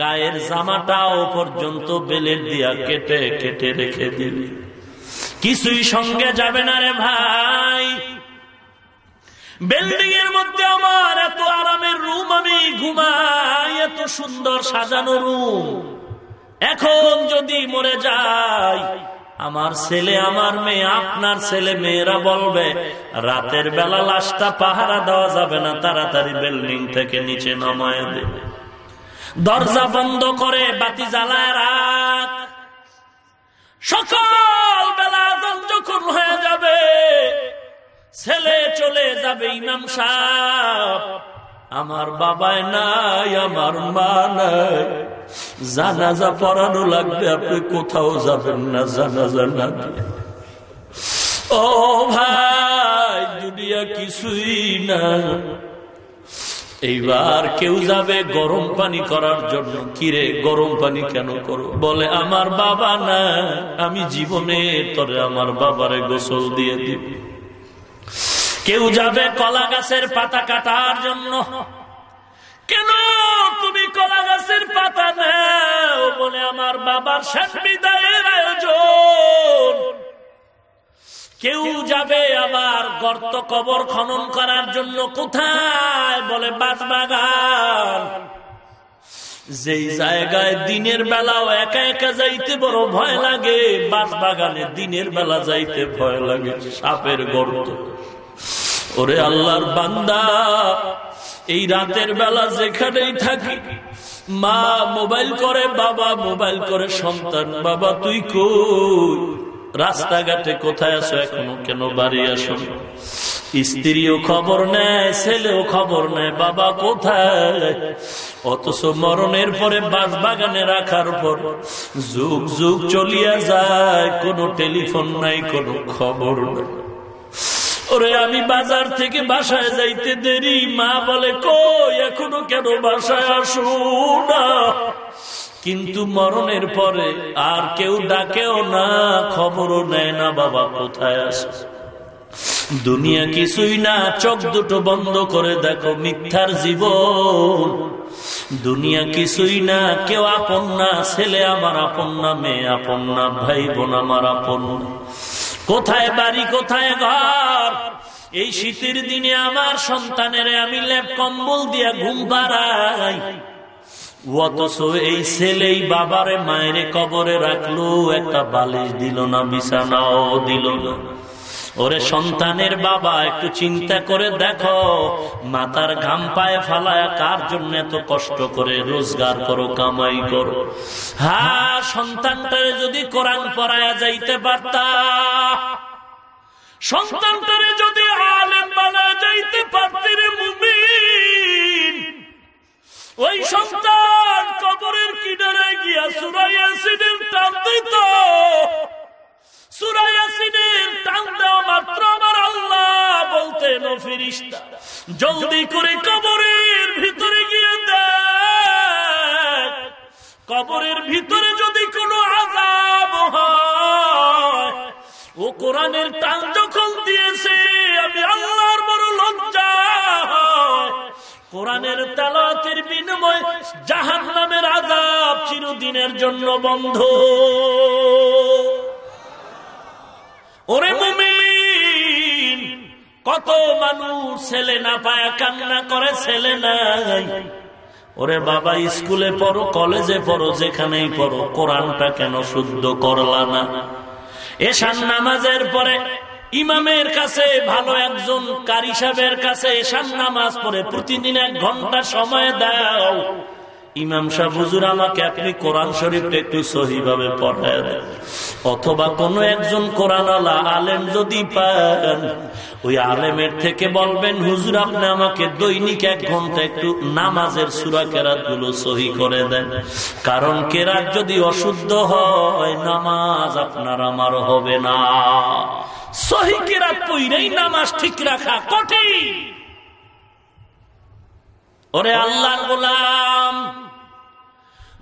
গায়ের জামাটাও পর্যন্ত বেলের দিয়া কেটে কেটে রেখে দিবে কিছুই সঙ্গে যাবে না রে ভাই। বিল্ডিং এর মধ্যে আমার এত আরামের রুম আমি ঘুমাই, এত সুন্দর সাজানো রুম এখন যদি মরে যাই, আমার ছেলে, আমার মেয়ে, আপনার ছেলে, মেয়েরা বলবে, রাতের বেলা লাশটা পাহারা দেওয়া যাবে না, তাড়াতাড়ি বিল্ডিং থেকে নিচে নামায় দেবে দরজা বন্ধ করে বাতি জ্বালায় রাখ সকাল বেলা যখন হয়ে যাবে, ছেলে চলে যাবে ইমাম সাহ আমার বাবায় নাই, আমার মা নাই। জানাজা পড়ানো লাগবে, আপনি কোথাও যাবেন না, জানাজা না ও ভাই, দুনিয়া কিছুই না এইবার কেউ যাবে গরম পানি করার জন্য। কিরে গরম পানি কেন করো? বলে, আমার বাবা না, আমি জীবনে তরে আমার বাবারে গোসল দিয়ে দিব। কেউ যাবে কলা গাছের পাতা কাটার জন্য। কেন তুমি কলা গাছের পাতা নেও? বলে, আমার বাবার শেষ বিদায়ের আয়োজন। কেউ যাবে আবার গর্ত কবর খনন করার জন্য কোথায়? বলে বাগান যেই জায়গায় দিনের বেলাও একা একা যাইতে বড় ভয় লাগে বাস বাগানে দিনের বেলা যাইতে ভয় লাগে। সাপের গর্ত। ওরে আল্লাহর বান্দা, এই রাতের বেলা যেখানেই থাকি, মা মোবাইল করে, বাবা মোবাইল করে, সন্তান, বাবা, তুই কই? রাস্তাঘাটে কোথায় আছো এখনও? কেন বাড়ি আসো? স্ত্রীও খবর নেয়, ছেলেও খবর নেয়, বাবা কোথায়? অথচ মরণের পরে বাস বাগানে রাখার পর যুগ যুগ চলিয়া যায়, কোনো টেলিফোন নাই, কোনো খবর নাই। ওরে, আমি বাজার থেকে বাসায় যাইতে দেরি, মা বলে, কই, এখনও কেন বাসায় আসু না? কিন্তু মরণের পরে আর কেউ ডাকেও না, খবরও নেয় না, বাবা কোথায় আসে দুনিয়া কিছুই না, চোখ দুটো বন্ধ করে দেখো মিথ্যার জীবন। দুনিয়া কিছুই না, কেউ আপন না, ছেলে আমার আপন না, মেয়ে আপন না ভাই বোন আমার আপন কোথায় বাড়ি, কোথায় ঘর? এই শীতের দিনে আমার সন্তানের আমি ল্যাপ কম্বল দিয়া ঘুম পাড়াই। এই বাবারে, মায়েরে কবরে রাখল, একটা বালিশ দিল না না। ওরে সন্তানের বাবা, একটু চিন্তা করে দেখো, মাতার ঘাম পায়ে ফালায় কার জন্য এত কষ্ট করে রোজগার করো, কামাই করো? হ্যাঁ সন্তানটারে যদি কোরআন পড়ায়া যাইতে পারতা? সন্তানটারে যদি আলেম বানা যাইতে পারতে রে মুমিন? ওই সন্তান কবরের কিনারে গিয়া সুরাইয়াসিনের টান দিত। সুরাইয়াসিনের টান দেওয়া মাত্র আমার আল্লাহ বলতেন ফিরিস্তা। জলদি করে কবরের ভিতরে গিয়ে দেখ। কবরের ভিতরে যদি কোনো আজাব হয়, ও কোরআনের টান যখন দিয়েছে, আমি আল্লাহর কোরআনের তালাতের বিনিময় জাহান নামের আজাব চিরদিনের জন্য বন্ধ। ওরে মুমিন, কত মানুষ ছেলে না পায় কান্না করে, ছেলে নাই। ওরে বাবা, স্কুলে পড়ো, কলেজে পড়ো, যেখানেই পড়ো, কোরআনটা কেন শুদ্ধ করলা না? এসান নামাজের পরে ইমামের কাছে, ভালো একজন কারি সাহেবের কাছে এসান নামাজ পড়ে প্রতিদিন এক ঘণ্টা সময় দাও। ইমাম সাহ হুজুর, আমাকে আপনি কোরআন শরীফটা একটু সহি ভাবে পড়ায় দেন। অথবা কোন একজন কোরআন আলেম যদি পান, ওই আলেমের থেকে বলবেন, হুজুর, আপনি আমাকে দৈনিক এক ঘণ্টা একটু নামাজের সুরা কেরাতগুলো সহি করে দেন। কারণ কেরাত যদি অশুদ্ধ হয়, নামাজ আপনার আমার হবে না। সহি কেরাত পইরেই নামাজ ঠিক রাখা কঠিন। ওরে আল্লাহর গোলাম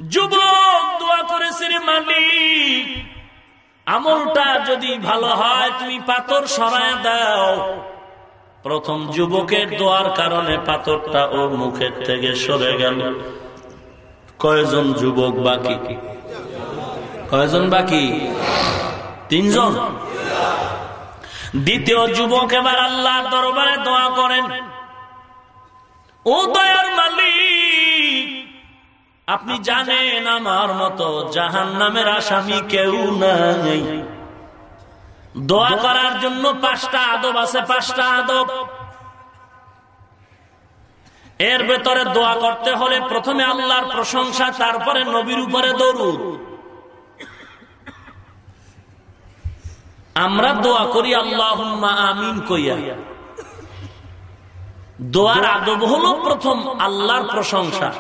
যুবক, দোয়া করেছে রে মালিক। আমলটা যদি ভালো হয়, তুমি পাথর সরায় দাও। প্রথম যুবকের দোয়ার কারণে পাথরটা ওর মুখের থেকে সরে গেল। কয়জন যুবক বাকি? কয়জন বাকি? তিনজন? দ্বিতীয় যুবক এবার আল্লাহর দরবারে দোয়া করেন। ও দয়ার মালিক আপনি জানেন আমার মতো জাহান নামের আসামি কেউ নাই। দোয়া করার জন্য পাঁচটা আদব আছে, পাঁচটা আদব। এর ভেতরে দোয়া করতে হলে প্রথমে আল্লাহর প্রশংসা, তারপরে নবীর উপরে দরুদ। আমরা দোয়া করি আল্লাহ আমিন কইয়া। দোয়ার আদব হলো প্রথম আল্লাহর প্রশংসা।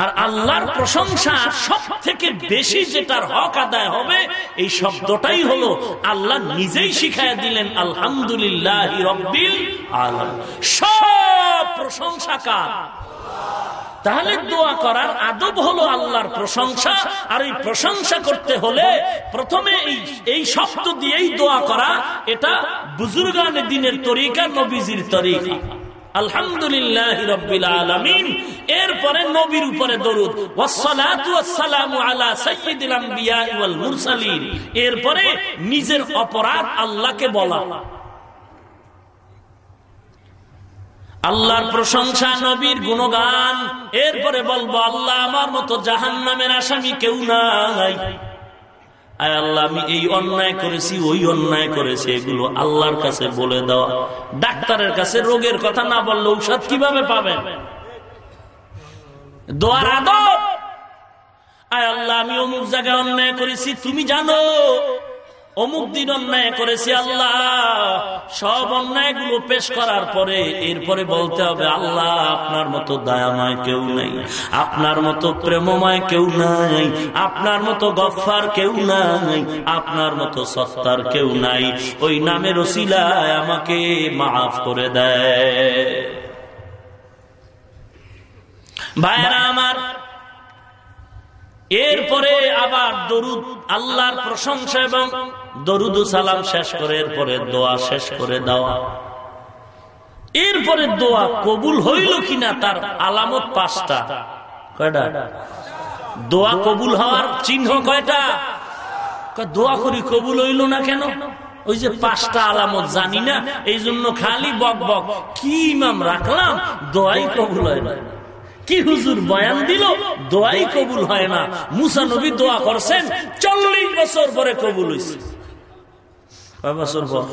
আর আল্লাহর প্রশংসা সব থেকে বেশি যেটার হক আদায় হবে, এই শব্দটাই হলো আল্লাহ নিজেই শিখাই দিলেন, আলহামদুলিল্লাহ রব্বিল সব প্রশংসা কার? তাহলে দোয়া করার আদব হলো আল্লাহর প্রশংসা, আর এই প্রশংসা করতে হলে প্রথমে এই এই শব্দ দিয়েই দোয়া করা, এটা বুজুর্গান দিনের তরিকা, নবীজির তরিকা। আলহামদুলিল্লাহ রব্বিল আলামিন। এরপরে নবীর উপরে দরুদ। মুরসালিন। এরপরে নিজের অপরাধ আল্লাহকে বলা। আল্লাহর প্রশংসা নবীর গুণগান। এরপরে বলব, আল্লাহ আমার মতো জাহান নামের আসামি কেউ নাই। আয় আল্লাহ, আমি এই অন্যায় করেছি, ওই অন্যায় করেছি, এগুলো আল্লাহর কাছে বলে দেওয়া ডাক্তারের কাছে রোগের কথা না বললে ঔষধ কীভাবে পাবেন? দোয়ার আদব। আয় আল্লাহ, আমি অমুক জায়গায় অন্যায় করেছি, তুমি জানো। অমুক দিন অন্যায় করেছি আল্লাহ। সব অন্যায়গুলো পেশ করার পরে এরপরে বলতে হবে, আল্লাহ, আপনার মতো দয়াময় কেউ নাই, আপনার মতো প্রেমময় কেউ নাই, আপনার মতো গফার কেউ নাই, আপনার মতো সত্তার কেউ নাই। ওই নামের ওসিলায় আমাকে মাফ করে দেয়। ভাইরা আমার, এরপরে আবার দরুদ, আল্লাহর প্রশংসা এবং দরুদ সালাম শেষ করে, এরপরে দোয়া শেষ করে দেওয়া এরপরে দোয়া কবুল হইল কিনা তার আলামত পাঁচটা। কয়টা? দোয়া কবুল হওয়ার চিহ্ন কয়টা? দোয়া করি কবুল হইল না কেন? ওই যে পাঁচটা আলামত জানি না এই জন্য খালি বক বক। কি ইমাম রাখলাম? দোয়াই কবুল হয় না। কি হুজুর বয়ান দিল? দোয়াই কবুল হয় না। মুসা নবী দোয়া করছেন, চল্লিশ বছর পরে কবুল হয়েছে কয় বছর পর?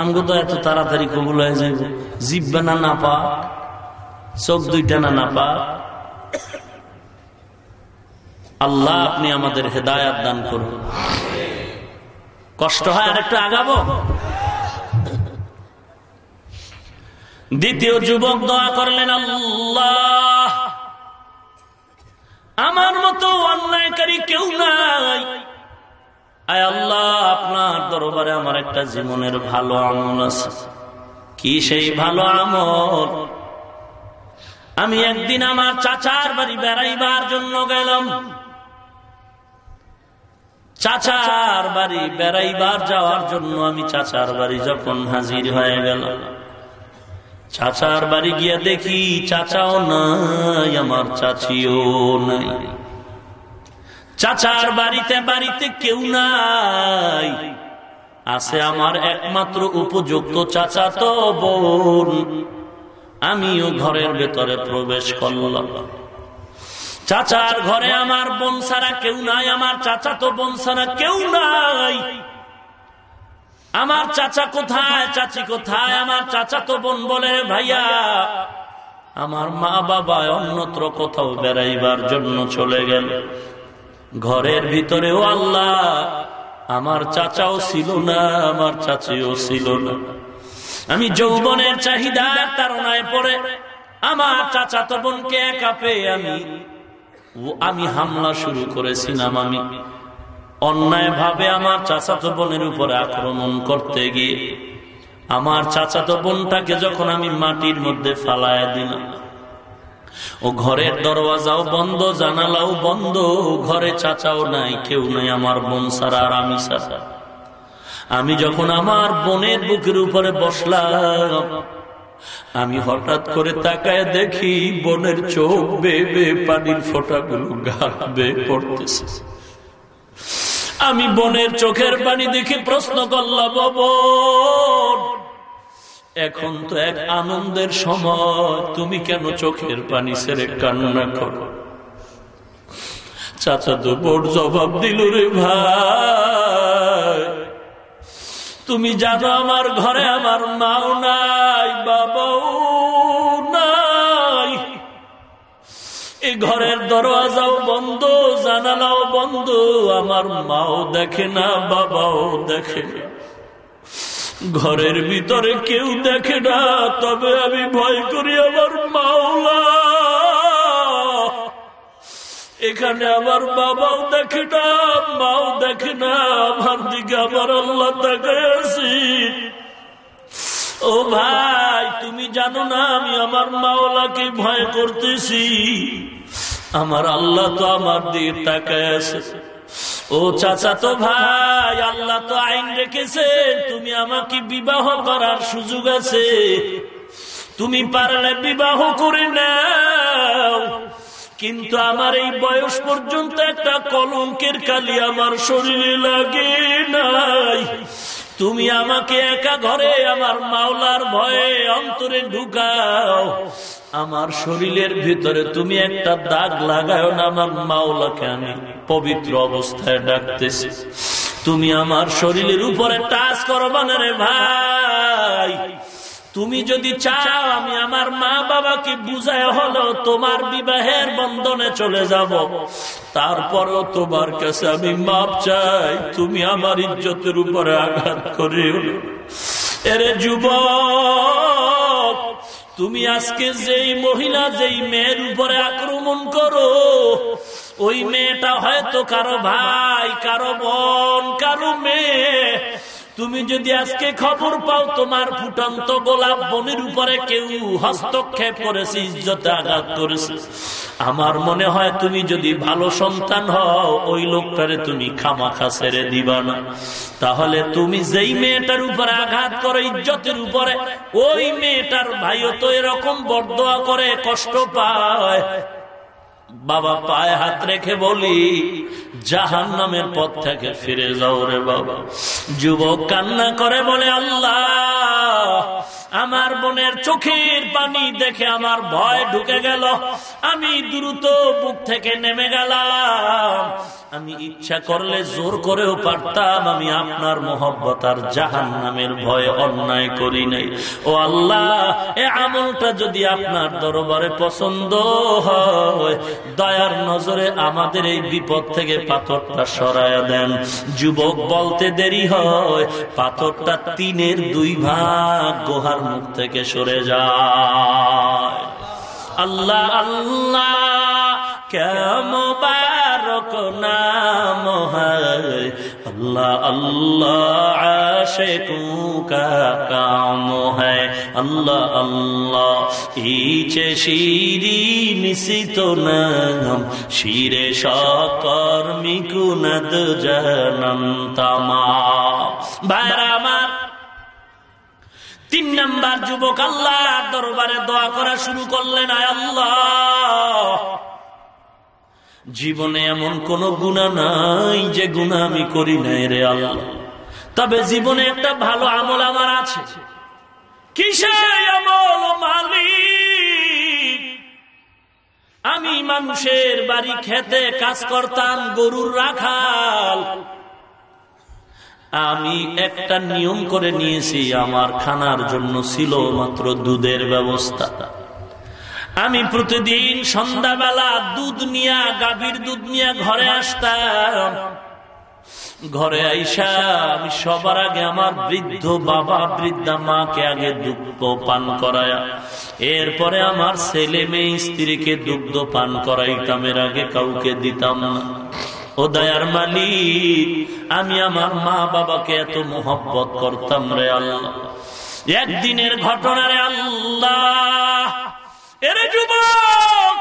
আমগো তো এত তাড়াতাড়ি কবুল হয়ে যাবে জিব্বা না না পা চোখ দুইটা না না পা আল্লাহ আপনি আমাদের হেদায়াত দান করুন। কষ্ট হয় আর একটু আগাবো? দ্বিতীয় যুবক দোয়া করলেন, আল্লাহ, আমার মতো অন্যায়কারী কেউ নাই। আয় আল্লাহ, আপনার দরবারে আমার একটা জীবনের ভালো আমল আছে। কি সেই ভালো আমল? আমি একদিন আমার চাচার বাড়ি বেড়াইবার জন্য গেলাম। চাচার বাড়ি বেড়াইবার যাওয়ার জন্য আমি চাচার বাড়ি যখন হাজির হয়ে গেলাম। চাচার বাড়ি গিয়া দেখি চাচাও নাই, আমার চাচিও নাই। চাচার বাড়িতে বাড়িতে কেউ নাই। আছে আমার একমাত্র উপযুক্ত চাচা তো বোন। আমিও ঘরের ভেতরে প্রবেশ করলাম। চাচার ঘরে আমার বোন ছাড়া কেউ নাই, আমার চাচা তো বোন ছাড়া কেউ নাই। আমার চাচা কোথায়, চাচি কোথায়? আমার চাচা তো বোন বলে, ভাইয়া, আমার মা বাবা অন্যত্র কোথাও বেড়াইবার জন্য চলে গেল। ঘরের ভিতরেও আল্লাহ, আমার চাচাও ছিল না, আমার চাচিও ছিল না। আমি যৌবনের চাহিদার তারনায় পড়ে, আমার চাচা তো বোনকে একা পেয়ে আমি আমি হামলা শুরু করেছিলাম আমি। অন্যায় ভাবে আমার চাচাতো বোনের উপরে আক্রমণ করতে গিয়ে, আমার চাচাতো বোনটাকে যখন আমি মাটির মধ্যে ফালায় দিলাম ও ঘরের দরওয়াজাও বন্ধ, জানালাও বন্ধ ঘরে চাচাও নাই, কেউ নাই আমার বোন সারা আর আমি সারা আমি যখন আমার বোনের বুকের উপরে বসলাম, আমি হঠাৎ করে তাকায় দেখি বোনের চোখ বেবে পানির ফোটাগুলো গাল বে পড়তেছে। আমি বোনের চোখের পানি দেখে প্রশ্ন করলাম বোন এখন তো এক আনন্দের সময়। তুমি কেন চোখের পানি ছেড়ে কান্না করো? চাচা বোর জবাব দিল রে ভাই, তুমি জানো আমার ঘরে আমার মাও নাই, বাবাও নাই। এই ঘরের দরওয়াজাও বন্ধ, জানালাও বন্ধ, আমার মাও দেখে না, বাবাও দেখে না। ঘরের ভিতরে কেউ দেখে না, তবে আমি ভয় করি আমার মাওলা। এখানে আমার বাবাও দেখে না, মাও দেখে না, আমার দিকে আমার আল্লাহ দেখাছি ও ভাই, তুমি জানো না আমি আমার মাওলাকে ভয় করতেছি। আমার আল্লাহ তো আমার দিকে তাকায় আছে ও চাচা তো ভাই, আল্লাহ তো আইন রেখেছে তুমি আমাকে বিবাহ করার সুযোগ আছে। তুমি পারলে বিবাহ করে নাও। কিন্তু আমার এই বয়স পর্যন্ত একটা কলঙ্কের কালি আমার শরীরে লাগে নাই। তুমি আমাকে একা ঘরে আমার মাওলার ভয়ে অন্তরে ঢুকাও। আমার শরীরের ভিতরে তুমি একটা দাগ লাগাও না, আমার মাওলাকে আমি পবিত্র অবস্থায় ডাকতেছি। তুমি আমার শরীরের উপরে টাচ করবা না রে ভাই। তুমি যদি চাও আমি আমার মা বাবাকে বুঝায় হলো তোমার বিবাহের বন্ধনে চলে যাব, তারপরও তোমার কাছে আমি মাপ চাই, তুমি আমার ইজ্জতের উপরে আঘাত করে এরে যুবক তুমি আজকে যেই মহিলা, যেই মেয়ের উপরে আক্রমণ করো, ওই মেয়েটা হয়তো কারও ভাই, কারও বোন, কারও মেয়ে তুমি যদি আজকে খবর পাও তোমার ফুটন্ত গোলাপ বনের উপরে কেউ হস্তক্ষেপ করেছে, ইজ্জতে আঘাত করেছে। আমার মনে হয় তুমি যদি ভালো সন্তান হও, ওই লোকটারে তুমি খামাখা ছেড়ে দিবা না। তাহলে তুমি যেই মেয়েটার উপরে আঘাত করো, ইজ্জতের উপরে, ওই মেয়েটার ভাইও তো এরকম বরদোয়া করে, কষ্ট পায়। বাবা পায়ে হাত রেখে বলি জাহান নামের পথ থেকে ফিরে যাও রে বাবা। যুবক কান্না করে বলে, আল্লাহ আমার বোনের চোখের পানি দেখে আমার ভয় ঢুকে গেল। আমি দ্রুত বুক থেকে নেমে গেলাম। আমি ইচ্ছা করলে জোর করেও পারতাম। আমি আপনার মোহব্বত আর জাহান নামের ভয় অন্যায় করি নাই। ও আল্লাহ, এ আমলটা যদি আপনার দরবারে পছন্দ হয়, দয়ার নজরে আমাদের এই বিপদ থেকে পাথরটা সরাইয়া দেন। যুবক বলতে দেরি হয়, পাথরটা তিনের দুই ভাগ, গোহার মুখ থেকে সরে যায়। আল্লাহ আল্লাহ কেমবারক নাম আল্লাহ আল্লাহ কাম হয়। আল্লাহ ইচে শিরি নিশিত নাম। শিরে সকর্মী কুনদ জনম তামা। তিন নাম্বার যুবক আল্লাহ দরবারে দোয়া করা শুরু করলেন, আয় আল্লাহ। জীবনে এমন কোন গুণা নাই যে গুণা আমি করি নাই রে আল্লাহ। তবে জীবনে একটা ভালো আমল আমার আছে। আমল আমি মানুষের বাড়ি খেতে কাজ করতাম, গরুর রাখাল। আমি একটা নিয়ম করে নিয়েছি, আমার খানার জন্য ছিল মাত্র দুধের ব্যবস্থা। আমি প্রতিদিন সন্ধ্যাবেলা দুধ নিয়া, গাভীর দুধ নিয়ে ঘরে আসতাম। ঘরে আইসা আমি সবার আগে আমার বৃদ্ধ বাবা, বৃদ্ধা মাকে আগে দুগ্ধ পান করায়া, এরপরে আমার ছেলে মেয়ে স্ত্রীকে দুগ্ধ পান করাইতাম, এর আগে কাউকে দিতাম না। ও দয়ার মালিক, আমি আমার মা বাবাকে এত মোহব্বত করতাম রে আল্লাহ। একদিনের ঘটনা রে আল্লাহ, এরে যুবক।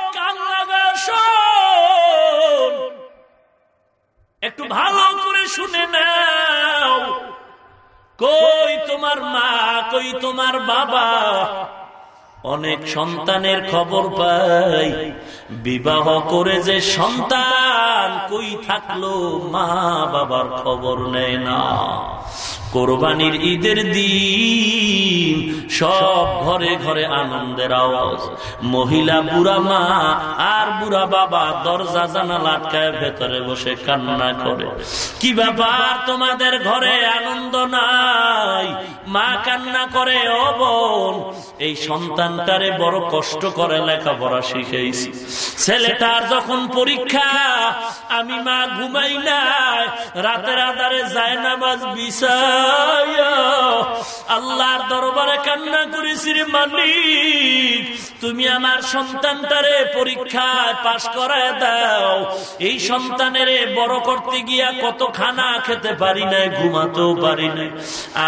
একটু ভালো করে শুনে নাও। কই তোমার মা, কই তোমার বাবা? অনেক সন্তানের খবর পাই। বিবাহ করে যে সন্তান কই থাকল, মা বাবার খবর নেয় না। কোরবানির ঈদের দিন সব ঘরে ঘরে আনন্দের আওয়াজ। মহিলা বুড়া মা আর বুড়া বাবা দরজা জানা লাটকায় ভেতরে বসে কান্না করে। কি ব্যাপার তোমাদের ঘরে আনন্দ নাই? মা কান্না করে, ও বোন, এই সন্তানটারে বড় কষ্ট করে লেখাপড়া শিখেছি ছেলেটার যখন পরীক্ষা, আমি মা ঘুমাই নাই, রাতের আধারে যায় নামাজ আল্লাহর দরবারে কান্না করেছি রে মালিক, তুমি আমার সন্তানটারে পরীক্ষায় পাশ করায় দাও। এই সন্তানের বড় করতে গিয়া কত খানা খেতে পারি নাই, ঘুমাতেও পারি নাই।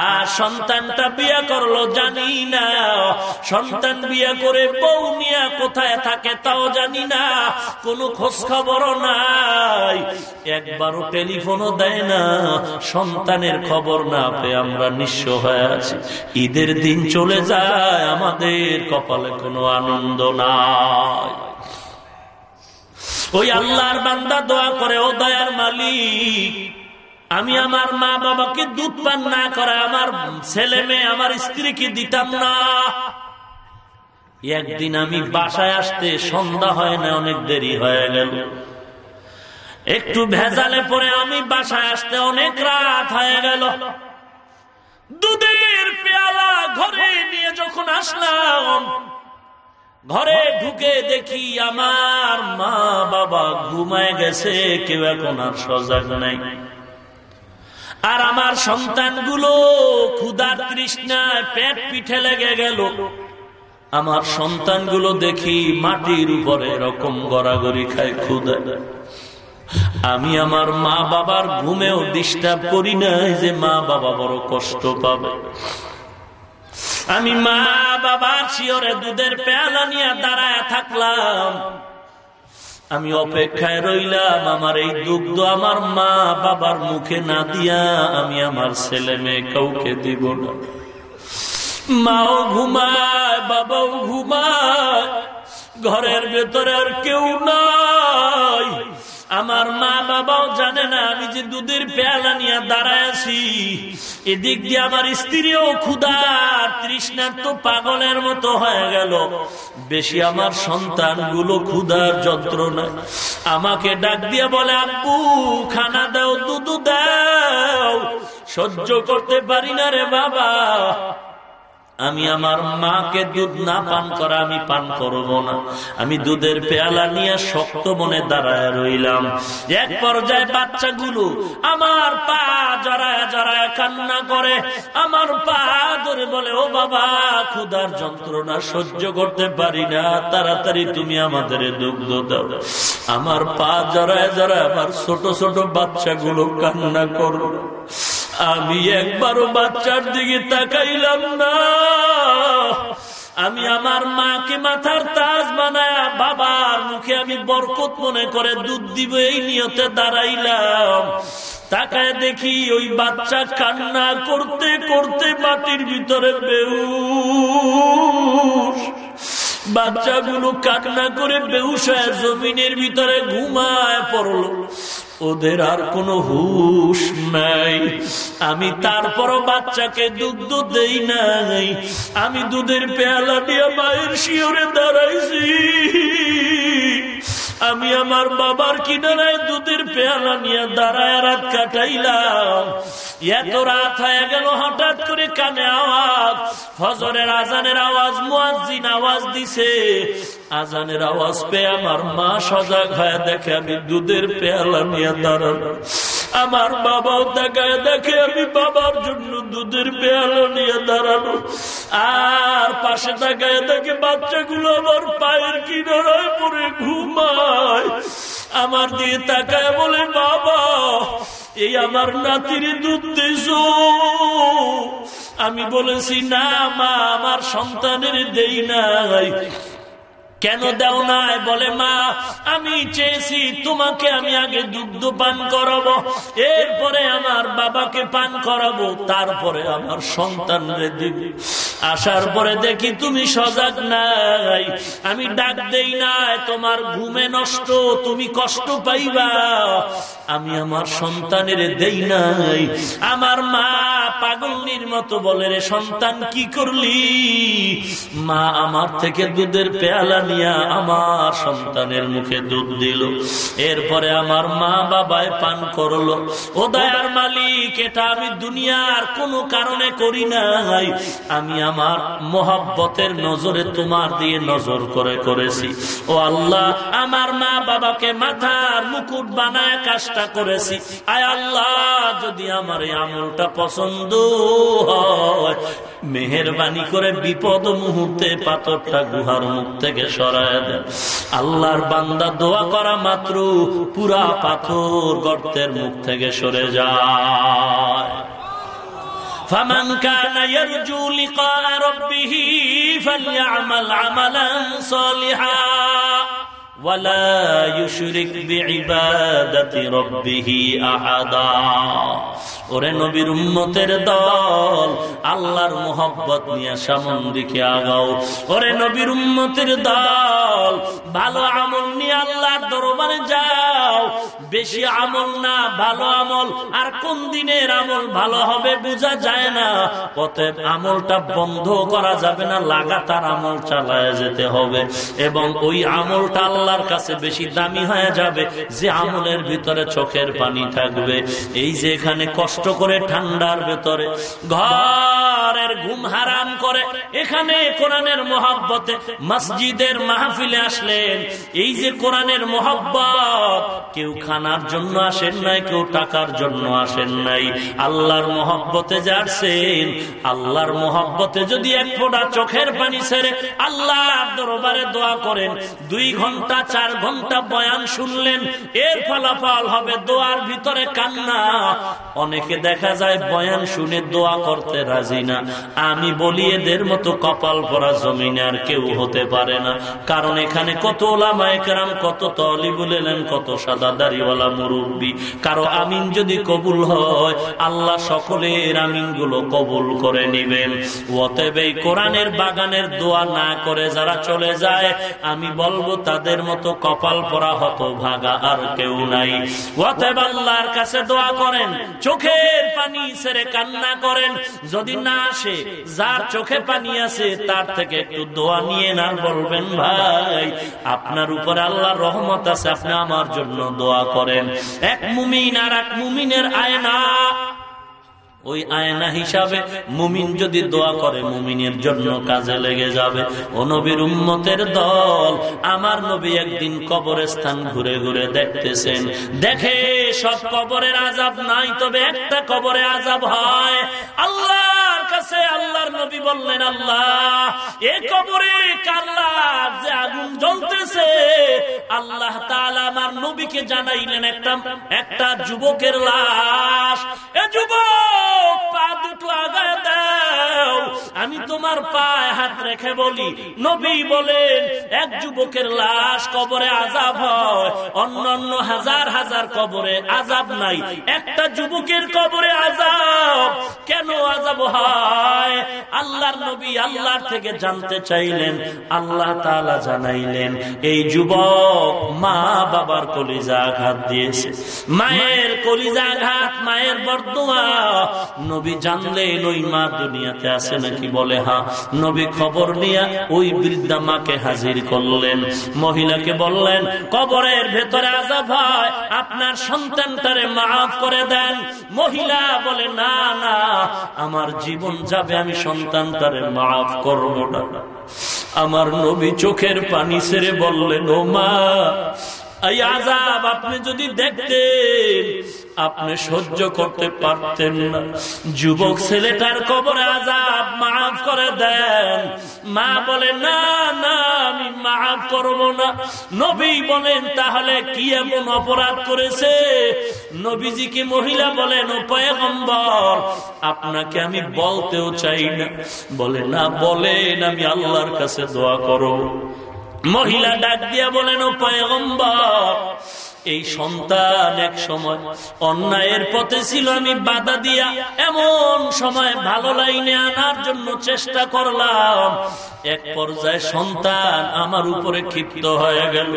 আর সন্তানটা বিয়া করল, জানি না। সন্তান বিয়া করে বউ নিয়া কোথায় থাকে, তাও জানি না, কোনো খোঁজ খবর নাই। একবারও টেলিফোনও দেয় না, সন্তানের খবর না পেয়ে আমরা নিঃস্ব হয়ে আছি। ঈদের দিন চলে যায়, আমাদের কপালে কোনো আনন্দ নাই। ওই আল্লাহর বান্দা দোয়া করে, ও দয়ার মালিক, আমি আমার মা বাবাকে দুধ পান না করে আমার ছেলে মেয়ে, আমার স্ত্রীকে দিতাম না। একদিন আমি বাসায় আসতে সন্ধ্যা হয় না, অনেক দেরি হয়ে গেল। একটু ভেজালে পরে আমি বাসায় আসতে অনেক রাত হয়ে গেল। দুধের পেয়ালা ঘরে নিয়ে যখন আসলাম, ঘরে ঢুকে দেখি আমার মা বাবা ঘুমায় গেছে, কেউ এখন আর সজাগ নাই। আর আমার সন্তানগুলো ক্ষুদার তৃষ্ণায় পেট পিঠে লেগে গেল। আমার সন্তানগুলো দেখি মাটির উপরে এরকম গড়াগড়ি খায় ক্ষুদা। আমি আমার মা বাবার ঘুমেও ডিস্টার্ব করি না যে মা বাবা বড় কষ্ট পাবে। আমি মা বাবার শিওরে দুধের পেয়ালা নিয়ে দাঁড়ায় থাকলাম। আমি অপেক্ষায় রইলাম, আমার এই দুগ্ধ আমার মা বাবার মুখে না দিয়া আমি আমার ছেলে মেয়ে কাউকে দিব না। মাও ঘুমায়, বাবাও ঘুমায়, ঘরের ভেতরে আর কেউ নাই। আমার মা বাবাও জানে না, আমি যে দুধের পেয়ালা নিয়ে দাঁড়ায় আছি। এদিক দিয়ে আমার স্ত্রীও ক্ষুদার তৃষ্ণার তো পাগলের মতো হয়ে গেল। বেশি আমার সন্তানগুলো ক্ষুদার যন্ত্রণা আমাকে ডাক দিয়ে বলে, আব্বু, খানা দাও দুধ দাও। সহ্য করতে পারি না রে বাবা। আমি আমার মাকে দুধ না পান করা আমি পান করব না। আমি দুধের পেয়ালা নিয়ে শক্ত মনে দাঁড়ায় রইলাম। এক পর্যায়ে বাচ্চাগুলো আমার পা জড়ায় জড়ায় কান্না করে। আমার পা ধরে বলে, ও বাবা, ক্ষুধার যন্ত্রণা সহ্য করতে পারি না। তাড়াতাড়ি তুমি আমাদের দুগ্ধ দাও। আমার পা জড়ায় জড়ায় আমার ছোট ছোট বাচ্চাগুলো কান্না করো আমি একবারও বাচ্চার দিকে তাকাইলাম না। আমি আমার মাকে মাথার তাজ বানায় বাবার মুখে আমি বরকত মনে করে দুধ দিব এই নিয়তে দাঁড়াইলাম। তাকায় দেখি ওই বাচ্চা কান্না করতে করতে মাটির ভিতরে বেউ বাচ্চাগুলো কান্না করে বেউসায় জমিনের ভিতরে ঘুমায় পড়ল। ওদের আর কোনো হুশ নাই। আমি তারপরও বাচ্চাকে দুধ দেই নাই। আমি দুধের পেয়ালা দিয়ে বাইর শিওরে দাঁড়াইছি। আমি আমার বাবার কিনারায় দুধের পেয়ালা নিয়ে দাঁড়ায় রাত কাটাইলাম। এত রাত হয়ে গেল হঠাৎ করে কানে আওয়াজ। ফজরের আজানের আওয়াজ, মুয়াজ্জিন আওয়াজ দিছে। আজানের আওয়াজ পেয়ে আমার মা সজাগ হয়ে দেখে আমি দুধের পেয়ালা নিয়ে দাঁড়ানো আমার বাবাও দেখায় দেখে আমি বাবার জন্য দুধের পেয়ালা নিয়ে দাঁড়ানো। আর পাশে দেখায় দেখে বাচ্চাগুলো আমার পায়ের কিনারায় পরে ঘুমায়। আমার দিয়ে তাকায় বলে, বাবা, এই আমার নাতির দুধ দিস আমি বলেছি, না মা, আমার সন্তানের দেই নাই। কেন দেও নাই? বলে, মা, আমি চেয়েছি তোমাকে আমি আগে দুগ্ধ পান করাবো, এরপরে আমার বাবাকে পান করাবো, তারপরে আমার সন্তান আসার পরে দেখি তুমি সজাগ নাই। আমি ডাক দেই নাই, তোমার ঘুমে নষ্ট, তুমি কষ্ট পাইবা। আমি আমার সন্তানের দেই নাই। আমার মা পাগলনির মতো বলে রে, সন্তান, কি করলি? মা আমার থেকে দুধের পেয়ালা নিয়ে আমার সন্তানের মুখে দুধ দিল। এরপরে আমার মা বাবায় পান করল। ও দয়ার মালিক, এটা আমি দুনিয়ার কোনো কারণে করি নাই। আমি আমার মোহাব্বতের নজরে তোমার দিয়ে নজর করে করেছি। ও আল্লাহ, আমার মা বাবাকে মাথার মুকুট বানায় কাজটা করেছি। আয় আল্লাহ, যদি আমার এই আমলটা পছন্দ হয় মেহরবানি করে বিপদ মুহূর্তে পাথরটা গুহার মুখ থেকে সরায় দেন আল্লাহর বান্দা দোয়া করা মাত্র পুরা পাথর গর্তের মুখ থেকে সরে যায় فمن كان يرجو لقاء ربه فليعمل عملا صالحا ولا يشرك بعبادة ربه أحدا ওরে নবীর উম্মতের দল আল্লাহর মোহব্বত নিয়ে সামন দিকে আগাও ওরে নবীর উম্মতের দল ভালো আমল নিয়ে আল্লাহর দরবারে যাও বেশি আমল না ভালো আমল আর কোন দিনের আমল ভালো হবে বোঝা যায় না পথে আমলটা বন্ধ করা যাবে না লাগাতার আমল চালায় যেতে হবে এবং ওই আমলটা আল্লাহর কাছে বেশি দামি হয়ে যাবে, যে আমলের ভিতরে চোখের পানি থাকবে। এই যে এখানে কষ্ট করে ঠান্ডার ভেতরে, ঘরের ঘুম হারাম করে, এখানে কোরআনের মহাব্বতে মসজিদের মাহফিলে আসলেন। এই যে কোরআনের মহব্বত, কেউ খানার জন্য আসেন নাই, কেউ টাকার জন্য আসেন নাই। আল্লাহর মহব্বতে যাচ্ছেন আল্লাহর মহব্বতে যদি এক ফোটা চোখের পানি ছেড়ে আল্লাহর দরবারে দোয়া করেন, দুই ঘণ্টা চার ঘণ্টা বয়ান শুনলেন, এর ফলাফল হবে দোয়ার ভিতরে কান্না। অনেকে দেখা যায় বয়ান শুনে দোয়া করতে রাজি না। আমি বলি, এদের মতো কপাল পরা জমিনে আর কেউ হতে পারে না। কারণ এখানে কত ওলামায়াম কত তলিবুল এলেন কত সাদা দাড়িওয়ালা মুরব্বী। কারও আমিন যদি কবুল হয়, আল্লাহ সকলের আমিনগুলো কবুল করে নিবেন। অতএব এই কোরআনের বাগানের দোয়া না করে যারা চলে যায়, আমি বলব তাদের মতো কপাল পরা হত ভাগা আর কেউ নাই। অতএব আল্লাহর কাছে দোয়া করেন, চোখের পানি ছেড়ে কান্না করেন। যদি না আসে, যার চোখে পানি আছে, তার থেকে একটু দোয়া নিয়ে না বলবেন, ভাই, আপনার উপর আল্লাহ রহমত আছে, আপনি আমার জন্য দোয়া করেন। এক মুমিন আর এক মুমিনের আয়না ওই আয়না হিসাবে মুমিন যদি দোয়া করে, মুমিনের জন্য কাজে লেগে যাবে। ও নবীর উম্মতের দল, আমার নবী একদিন কবরের স্থান ঘুরে ঘুরে দেখতেছেন। দেখে সব কবরের আজাব নাই, তবে একটা কবরে আজাব হয়। আল্লাহর কাছে আল্লাহর নবী বললেন, আল্লাহ, এ কবরে কাল্লার যে আগুন জ্বলতেছে? আল্লাহ তাআলা আমার নবীকে জানাইলেন, একটা একটা যুবকের লাশ। এ যুবক পা দুটো আগায় দাও। আমি তোমার পায়ে হাত রেখে বলি, নবী বলেন, এক যুবকের লাশ কবরে আজাব হয়। অন্যান্য হাজার হাজার কবরে আজাব নাই। একটা যুবকের কবরে আজাব। কেন আজাব হয়? আল্লাহর নবী আল্লাহর থেকে জানতে চাইলেন, আল্লাহ তালা জানাইলেন, এই যুবক মা বাবার কলিজা আঘাত দিয়েছে। মায়ের কলিজা আঘাত, মায়ের বর্দুয়া। নবী জানলেন ওই মা দুনিয়াতে আছে নাকি বলে, হা। নবী খবর নিয়ে ওই বৃদ্ধা মাকে হাজির করলেন। মহিলাকে বললেন, কবরের ভেতরে আজাব হয়, আপনার সন্তানটারে মাফ করে দেন। মহিলা বলে, না না, আমার জীবন যাবে, আমি সন্তানটারে মাফ করব না। আমার নবী চোখের পানি ছেড়ে বললেন, ও মা এই আজাব আপনি যদি দেখতেন, আপনি সহ্য করতে পারতেন না। যুবক ছেলেটার কবরে আজাব মাফ করে দেন। মা বলে, না না, আমি মাফ করব না। নবী বলেন, তাহলে কি এমন অপরাধ করেছে? নবীজিকে মহিলা বলেন পয়গম্বর, আপনাকে আমি বলতেও চাই না। বলে, না, বলেন, আমি আল্লাহর কাছে দোয়া করো মহিলা ডাক দিয়া বলেন পয়গম্বর, এই সন্তান এক সময় অন্যায়ের পথে ছিল। আমি বাধা দিয়া এমন সময় ভালো লাইনে আনার জন্য চেষ্টা করলাম। এক পর্যায়ে সন্তান আমার উপরে ক্ষিপ্ত হয়ে গেল।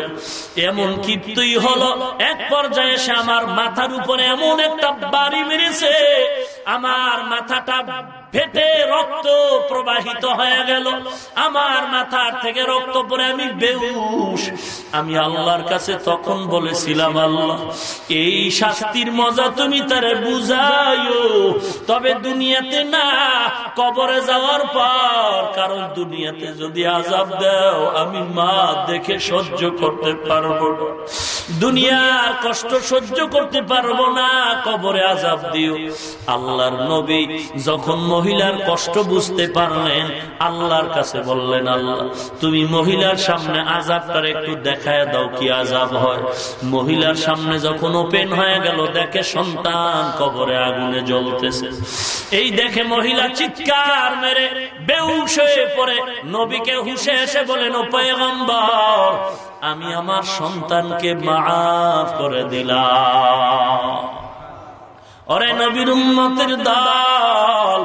এমন ক্ষিপ্তই হলো, এক পর্যায়ে সে আমার মাথার উপরে এমন একটা বাড়ি মেরেছে। আমার মাথাটা ফেটে রক্ত প্রবাহিত হয়ে গেল। আমার মাথার থেকে রক্ত পরে আমি বেউস আমি আল্লাহর কাছে তখন বলেছিলাম, আল্লাহ, এই শাস্তির মজা তুমি তারে বুঝাইও। তবে দুনিয়াতে না, কবরে যাওয়ার পর, কারণ দুনিয়াতে যদি আজাব দাও, আমি মা দেখে সহ্য করতে পারব দুনিয়ার কষ্ট সহ্য করতে পারব না, কবরে আজাব দিও। আল্লাহর নবী যখন মহিলার কষ্ট বুঝতে পারলেন। আল্লাহর কাছে বললেন, আল্লাহ, তুমি মহিলার সামনে আজাবটার একটু দেখায় দাও কি আজাব হয়। মহিলার সামনে যখন ওপেন হয়ে গেল, দেখে সন্তান কবরে আগুনে জ্বলতেছে। এই দেখে মহিলা চিৎকার মেরে বেউস হয়ে পড়ে। নবীকে হুসে এসে বলেন, ও পয়গম্বর, আমি আমার সন্তানকে মাফ করে দিলাম। অরে নবীর উম্মতের দল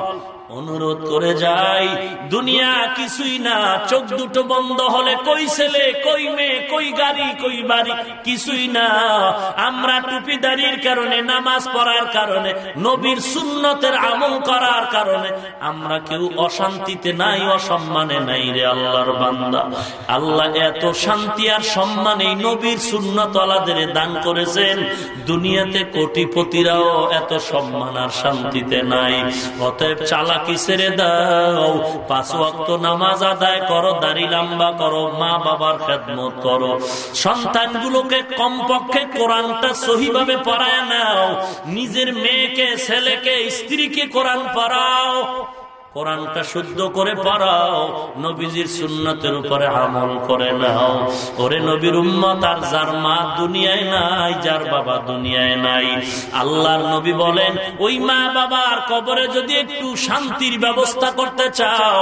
অনুরোধ করে যাই। দুনিয়া কিছুই না, চোখ দুটো বন্ধ হলে কই ছেলে, কই মেয়ে, কই গাড়ি, কই বাড়ি? কিছুই না। আমরা টুপিদারির কারণে, নামাজ পড়ার কারণে, নবীর সুন্নতের আমল করার কারণে, আমরা কেউ অশান্তিতে নাই, অসম্মানে নাই রে আল্লাহর বান্দা। আল্লাহ এত শান্তি আর সম্মান এই নবীর সুন্নত আলাদের দান করেছেন। দুনিয়াতে কোটিপতিরাও এত সম্মান আর শান্তিতে নাই। অতএব চালা চালাকি ছেড়ে দাও। পাঁচ ওয়াক্ত নামাজ আদায় করো, দাড়ি লম্বা করো, মা বাবার খেদমত করো। সন্তানগুলোকে কমপক্ষে কোরআনটা সহিভাবে পড়ায় নাও। নিজের মেয়েকে, ছেলেকে, স্ত্রীকে কোরআন পড়াও। কোরআনটা শুদ্ধ করে পড়াও, নবীজির সুন্নতের উপরে আমল করে নাও। ওরে নবীর উম্মত, আর যার মা দুনিয়ায় নাই, যার বাবা দুনিয়ায় নাই। আল্লাহর নবী বলেন, ওই মা বাবার কবরে যদি একটু শান্তির ব্যবস্থা করতে চাও,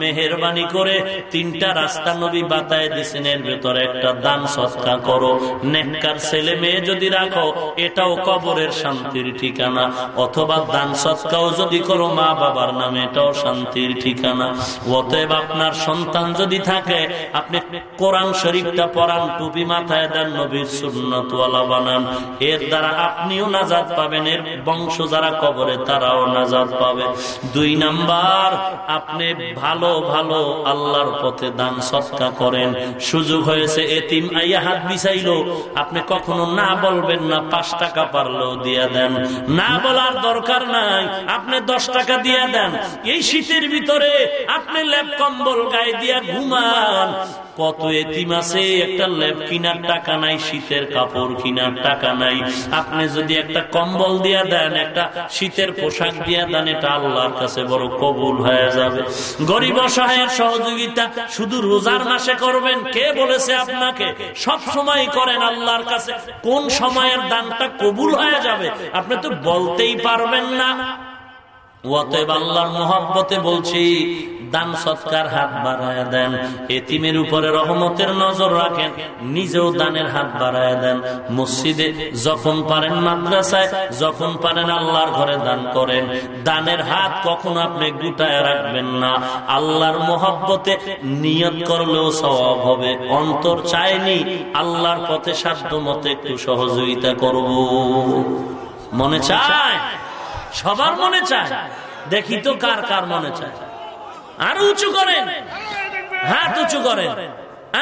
মেহরবানি করে তিনটা রাস্তা নবী বাতায় দিছেন, এর ভেতরে একটা দান সৎকা করো। নেককার ছেলে মেয়ে যদি রাখো, এটাও কবরের শান্তির ঠিকানা। অথবা দান সৎকাও যদি করো, মা বাবার নামে এটা এটাও শান্তির ঠিকানা। অতএব আপনার সন্তান যদি থাকে, আপনি কোরআন শরীফটা পড়ান, টুপি মাথায় দেন, নবীর সুন্নতওয়ালা বানান। এর দ্বারা আপনিও নাজাদ পাবেন, এর বংশ যারা কবরে, তারাও নাজাদ পাবে। দুই নাম্বার, আপনি ভালো ভালো আল্লাহর পথে দান সৎকা করেন। সুযোগ হয়েছে, এতিম আইয়া হাত বিছাইল। আপনি কখনো না বলবেন, না পাঁচ টাকা পারলেও দিয়ে দেন। না বলার দরকার নাই, আপনি দশ টাকা দিয়ে দেন। এই শীতের ভিতরে আপনি ল্যাপ কম্বল গায়ে দিয়া ঘুমান। কত এতিম আছে, একটা ল্যাপ কিনার টাকা নাই, শীতের কাপড় কিনার টাকা নাই। আপনি যদি একটা কম্বল দিয়া দেন, একটা শীতের পোশাক দিয়া দেন, এটা আল্লাহর কাছে বড় কবুল হয়ে যাবে। গরিব অসহায়ের সহযোগিতা শুধু রোজার মাসে করবেন, কে বলেছে আপনাকে? সব সময় করেন আল্লাহর কাছে। কোন সময়ের দানটা কবুল হয়ে যাবে, আপনি তো বলতেই পারবেন না। আল্লাহর বলছি, দান সৎকার হাত বাড়ায় দেন, এতিমের উপরে রহমতের নজর রাখেন, নিজেও দানের হাত বাড়ায় দেন। মসজিদে যখন পারেন মাদ্রাসায়, যখন পারেন আল্লাহর ঘরে দান করেন, দানের হাত কখন আপনি গুটায় রাখবেন না। আল্লাহর মোহাব্বতে নিয়ত করলেও স্বভাব হবে। অন্তর চায়নি আল্লাহর পথে সাধ্য মতে একটু সহযোগিতা করব। মনে চায়? সবার মনে চায়। দেখি তো কার কার মনে চায়। আরও উঁচু করেন। হাত উঁচু করেন।